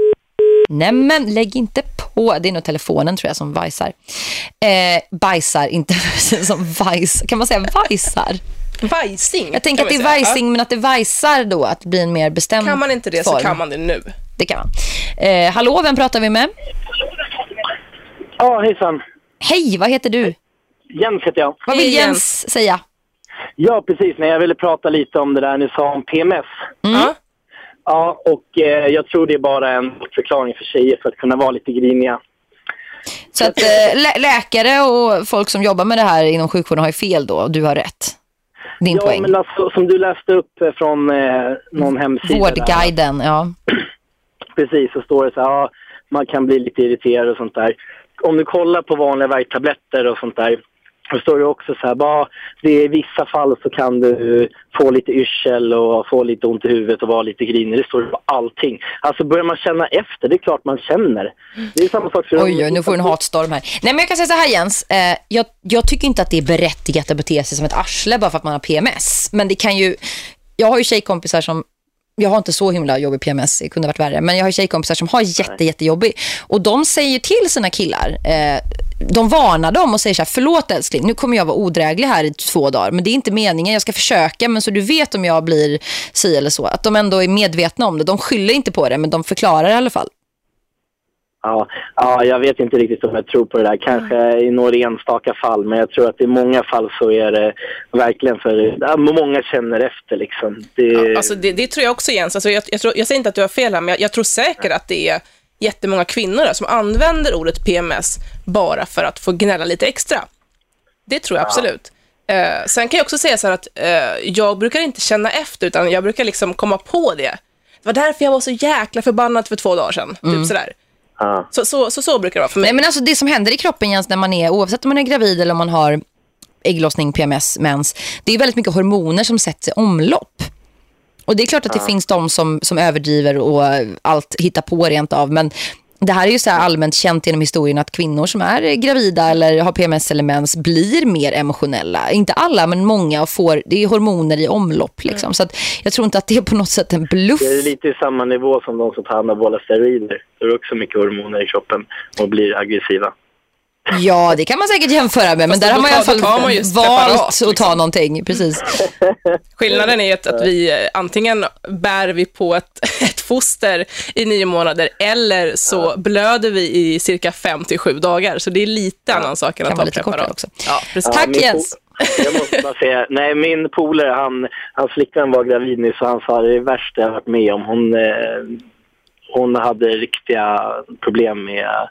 S2: Nej men lägg inte på. Det är nog telefonen tror jag som vajsar. Eh, bajsar, inte som vajs. Kan man säga vajsar?
S4: Vajsing.
S2: Jag tänker att det är vajsing men att det vajsar då. Att det blir en mer bestämd.
S4: Kan man inte det
S2: form.
S4: så kan man det nu.
S2: Det kan man. Eh, hallå, vem pratar vi med?
S11: Ja, hejsan.
S2: Hej, vad heter du?
S11: Jens heter jag.
S2: Vad vill
S4: Hej,
S2: Jens säga?
S11: Ja, precis. Nej, jag ville prata lite om det där ni sa om PMS.
S2: Mm.
S4: Ja.
S11: Ja, och eh, jag tror det är bara en förklaring för tjejer för att kunna vara lite griniga.
S2: Så att eh, lä- läkare och folk som jobbar med det här inom sjukvården har ju fel då och du har rätt. Din
S11: ja,
S2: poäng.
S11: men alltså, som du läste upp eh, från eh, någon hemsida. där,
S2: Vårdguiden, ja.
S11: Precis, så står det så här, ja, man kan bli lite irriterad och sånt där. Om du kollar på vanliga värktabletter och sånt där, då står det också så här, bara, det är i vissa fall så kan du få lite yrsel och få lite ont i huvudet och vara lite grinig. Det står på allting. Alltså börjar man känna efter, det är klart man känner. Det är samma sak för...
S2: Oj, oj, nu får du en hatstorm här. Nej, men jag kan säga så här Jens. Eh, jag, jag tycker inte att det är berättigat att bete sig som ett arsle bara för att man har PMS. Men det kan ju... Jag har ju tjejkompisar som... Jag har inte så himla jobbig PMS, det kunde varit värre. Men jag har tjejkompisar som har jätte, jättejobbig. Och de säger till sina killar... Eh, de varnar dem och säger så här, förlåt älskling, nu kommer jag vara odräglig här i två dagar. Men det är inte meningen, jag ska försöka. Men så du vet om jag blir si eller så. Att de ändå är medvetna om det. De skyller inte på det, men de förklarar i alla fall.
S11: Ja, ja, jag vet inte riktigt om jag tror på det där. Kanske i några enstaka fall, men jag tror att i många fall så är det verkligen för... Ja, många känner efter liksom. Det,
S4: Ja, alltså det, det tror jag också Jens. Alltså jag, jag, tror, jag säger inte att du har fel här, men jag, jag tror säkert att det är jättemånga kvinnor där som använder ordet PMS bara för att få gnälla lite extra. Det tror jag absolut. Eh, sen kan jag också säga så här att eh, jag brukar inte känna efter, utan jag brukar liksom komma på det. Det var därför jag var så jäkla förbannad för två dagar sedan. Typ sådär.
S11: Ja.
S4: Så, så, så, så brukar det vara för mig.
S2: Nej, men alltså det som händer i kroppen Jens när man är, oavsett om man är gravid eller om man har ägglossning, PMS, mens, det är väldigt mycket hormoner som sätts i omlopp. Och det är klart att det finns de som, som överdriver och allt hittar på rent av, men det här är ju så här allmänt känt genom historien att kvinnor som är gravida eller har PMS eller mens blir mer emotionella. Inte alla men många och får, det är hormoner i omlopp liksom. Så att jag tror inte att det är på något sätt en bluff.
S11: Det är lite i samma nivå som de som tar anabola steroider. Det är också mycket hormoner i kroppen och blir aggressiva.
S2: Ja, det kan man säkert jämföra med. Men
S4: Fast
S2: där har man i alla fall valt
S4: preparat,
S2: att ta någonting. Precis.
S4: Skillnaden är att, att vi eh, antingen bär vi på ett, ett foster i nio månader eller så blöder vi i cirka fem till sju dagar. Så det är lite annan sak än
S2: Kan
S4: att ta preparat.
S2: också.
S4: Ja, precis.
S2: Tack,
S11: min
S2: Jens.
S11: Jag måste bara säga, nej min polare, han, hans flickvän var gravid nyss och han sa det är det värsta jag har varit med om. Hon, eh, hon hade riktiga problem med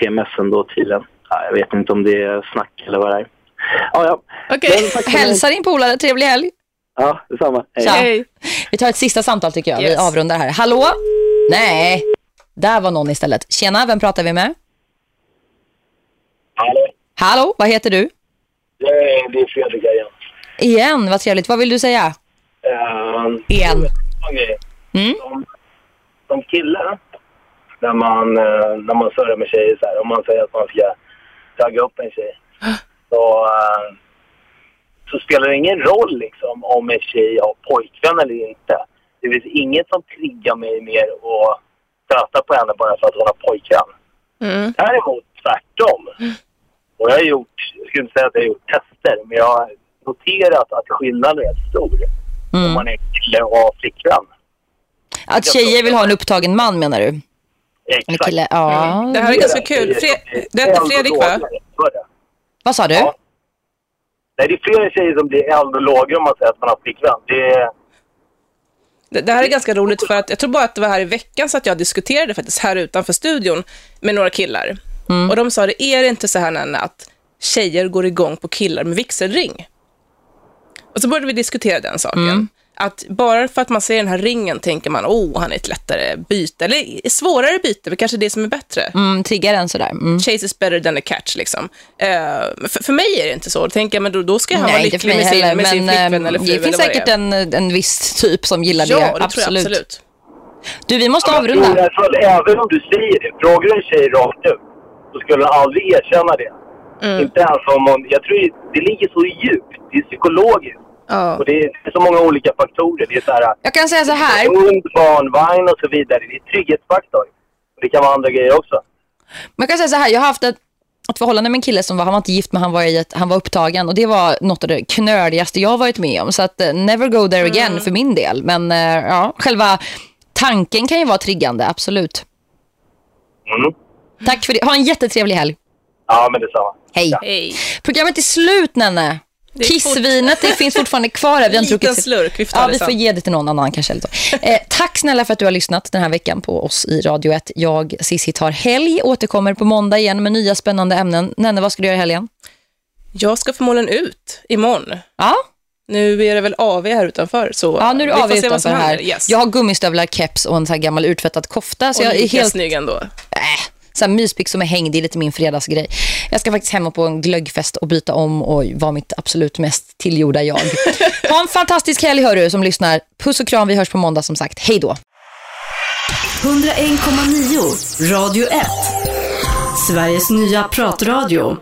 S11: PMSen då tydligen. Ja, jag vet inte om det är snack eller vad det är. Ja, ja.
S4: Okej.
S11: Mig.
S2: Hälsa din polare, trevlig helg.
S11: Ja, detsamma. Hej.
S4: Hej.
S2: Vi tar ett sista samtal tycker jag. Vi
S4: Yes.
S2: avrundar här. Hallå? Nej, där var någon istället. Tjena, vem pratar vi med?
S12: Hallå?
S2: Hallå, vad heter du?
S12: Det är, det är Fredrik igen.
S2: Igen, vad trevligt. Vad vill du säga?
S12: Uh,
S2: Igen.
S12: okay.
S2: Mm.
S12: Som, kille, när man, eh, när man surrar med tjejer så här, om man säger att man ska tagga upp en tjej, så, eh, så spelar det ingen roll liksom, om en tjej har pojkvän eller inte. Det finns inget som triggar mig mer att stöta på henne bara för att hon har pojkvän.
S4: Mm.
S12: Däremot tvärtom. Och jag har gjort, jag skulle inte säga att jag har gjort tester, men jag har noterat att skillnaden är stor om
S2: Mm.
S12: man är kille och har flickvän.
S2: Att tjejer vill ha en upptagen man menar du? En
S12: Exakt.
S2: kille? Ja.
S4: Mm. Det här är ganska kul. Fre- det heter Fredrik, va?
S2: Vad sa du?
S12: Ja. Nej, det är flera tjejer som blir eld och lågor om man säger att man har flickvän. Det är...
S4: Det, här är ganska roligt för att jag tror bara att det var här i veckan så att jag diskuterade faktiskt här utanför studion med några killar. Och de sa det, är det inte så här Nanne, att tjejer går igång på killar med vigselring? Och så började vi diskutera den saken. Att bara för att man ser den här ringen tänker man, oh, han är ett lättare byte, eller svårare byte, men kanske det som är bättre.
S2: Mm, triggar den sådär. Mm.
S4: Chase is better than a catch, liksom. Men för, för mig är det inte så. Då tänker jag, men då, då ska han vara
S2: Nej, för
S4: lycklig med sin,
S2: heller.
S4: med sin
S2: Men
S4: flickvän
S2: eh,
S4: eller fru
S2: det finns säkert
S4: det
S2: en, en viss typ som gillar
S4: Ja,
S2: det.
S4: det tror jag
S2: Absolut.
S4: absolut.
S2: Du, vi måste
S12: Jag tror
S2: avrunda.
S12: alla fall, även om du säger det, frågar du en tjej rakt ut så skulle hon aldrig erkänna det.
S4: Mm.
S12: Inte ens om hon... Jag tror det ligger så djupt. Det är psykologiskt.
S4: Ja.
S12: Och det är så många olika faktorer. Det är så här...
S2: Jag kan säga så här.
S12: Hund, barn, vagn och så vidare. Det är trygghetsfaktor. Det kan vara andra grejer också.
S2: Man kan säga så här, jag har haft ett, ett förhållande med en kille som var, han var inte gift men han var, i ett, han var upptagen och det var något av det knöligaste jag varit med om. Så att eh, never go there again för min del. Men eh, ja, själva tanken kan ju vara triggande, absolut.
S12: Mm.
S2: Tack för det. Ha en jättetrevlig helg.
S12: Ja, men detsamma.
S2: Hej.
S4: Hej.
S2: Programmet är slut, Nenne. Kissvinet det finns fortfarande kvar. här. Vi har inte druckit-
S4: slurk, vi får
S2: Ja,
S4: det
S2: vi får ge det till någon annan kanske. Eh, tack snälla för att du har lyssnat den här veckan på oss i Radio 1. Jag, Cissi, tar helg. Återkommer på måndag igen med nya spännande ämnen. Nenne, vad ska du göra i helgen?
S4: Jag ska förmodligen ut imorgon.
S2: Ja,
S4: Nu är det väl AV här utanför, så
S2: ja nu är
S4: får
S2: av utanför här.
S4: Yes.
S2: Jag har gummistövlar, keps och en så här gammal urtvättad kofta. Så
S4: och
S2: jag är helt
S4: snygg ändå.
S2: äh, så här myspix som är hängd. Det är lite min fredagsgrej. Jag ska faktiskt hem och på en glöggfest och byta om och vara mitt absolut mest tillgjorda jag. ha en fantastisk helg hörru som lyssnar. Puss och kram, vi hörs på måndag som sagt. Hej då!
S1: 101,9 Radio 1. Sveriges nya pratradio.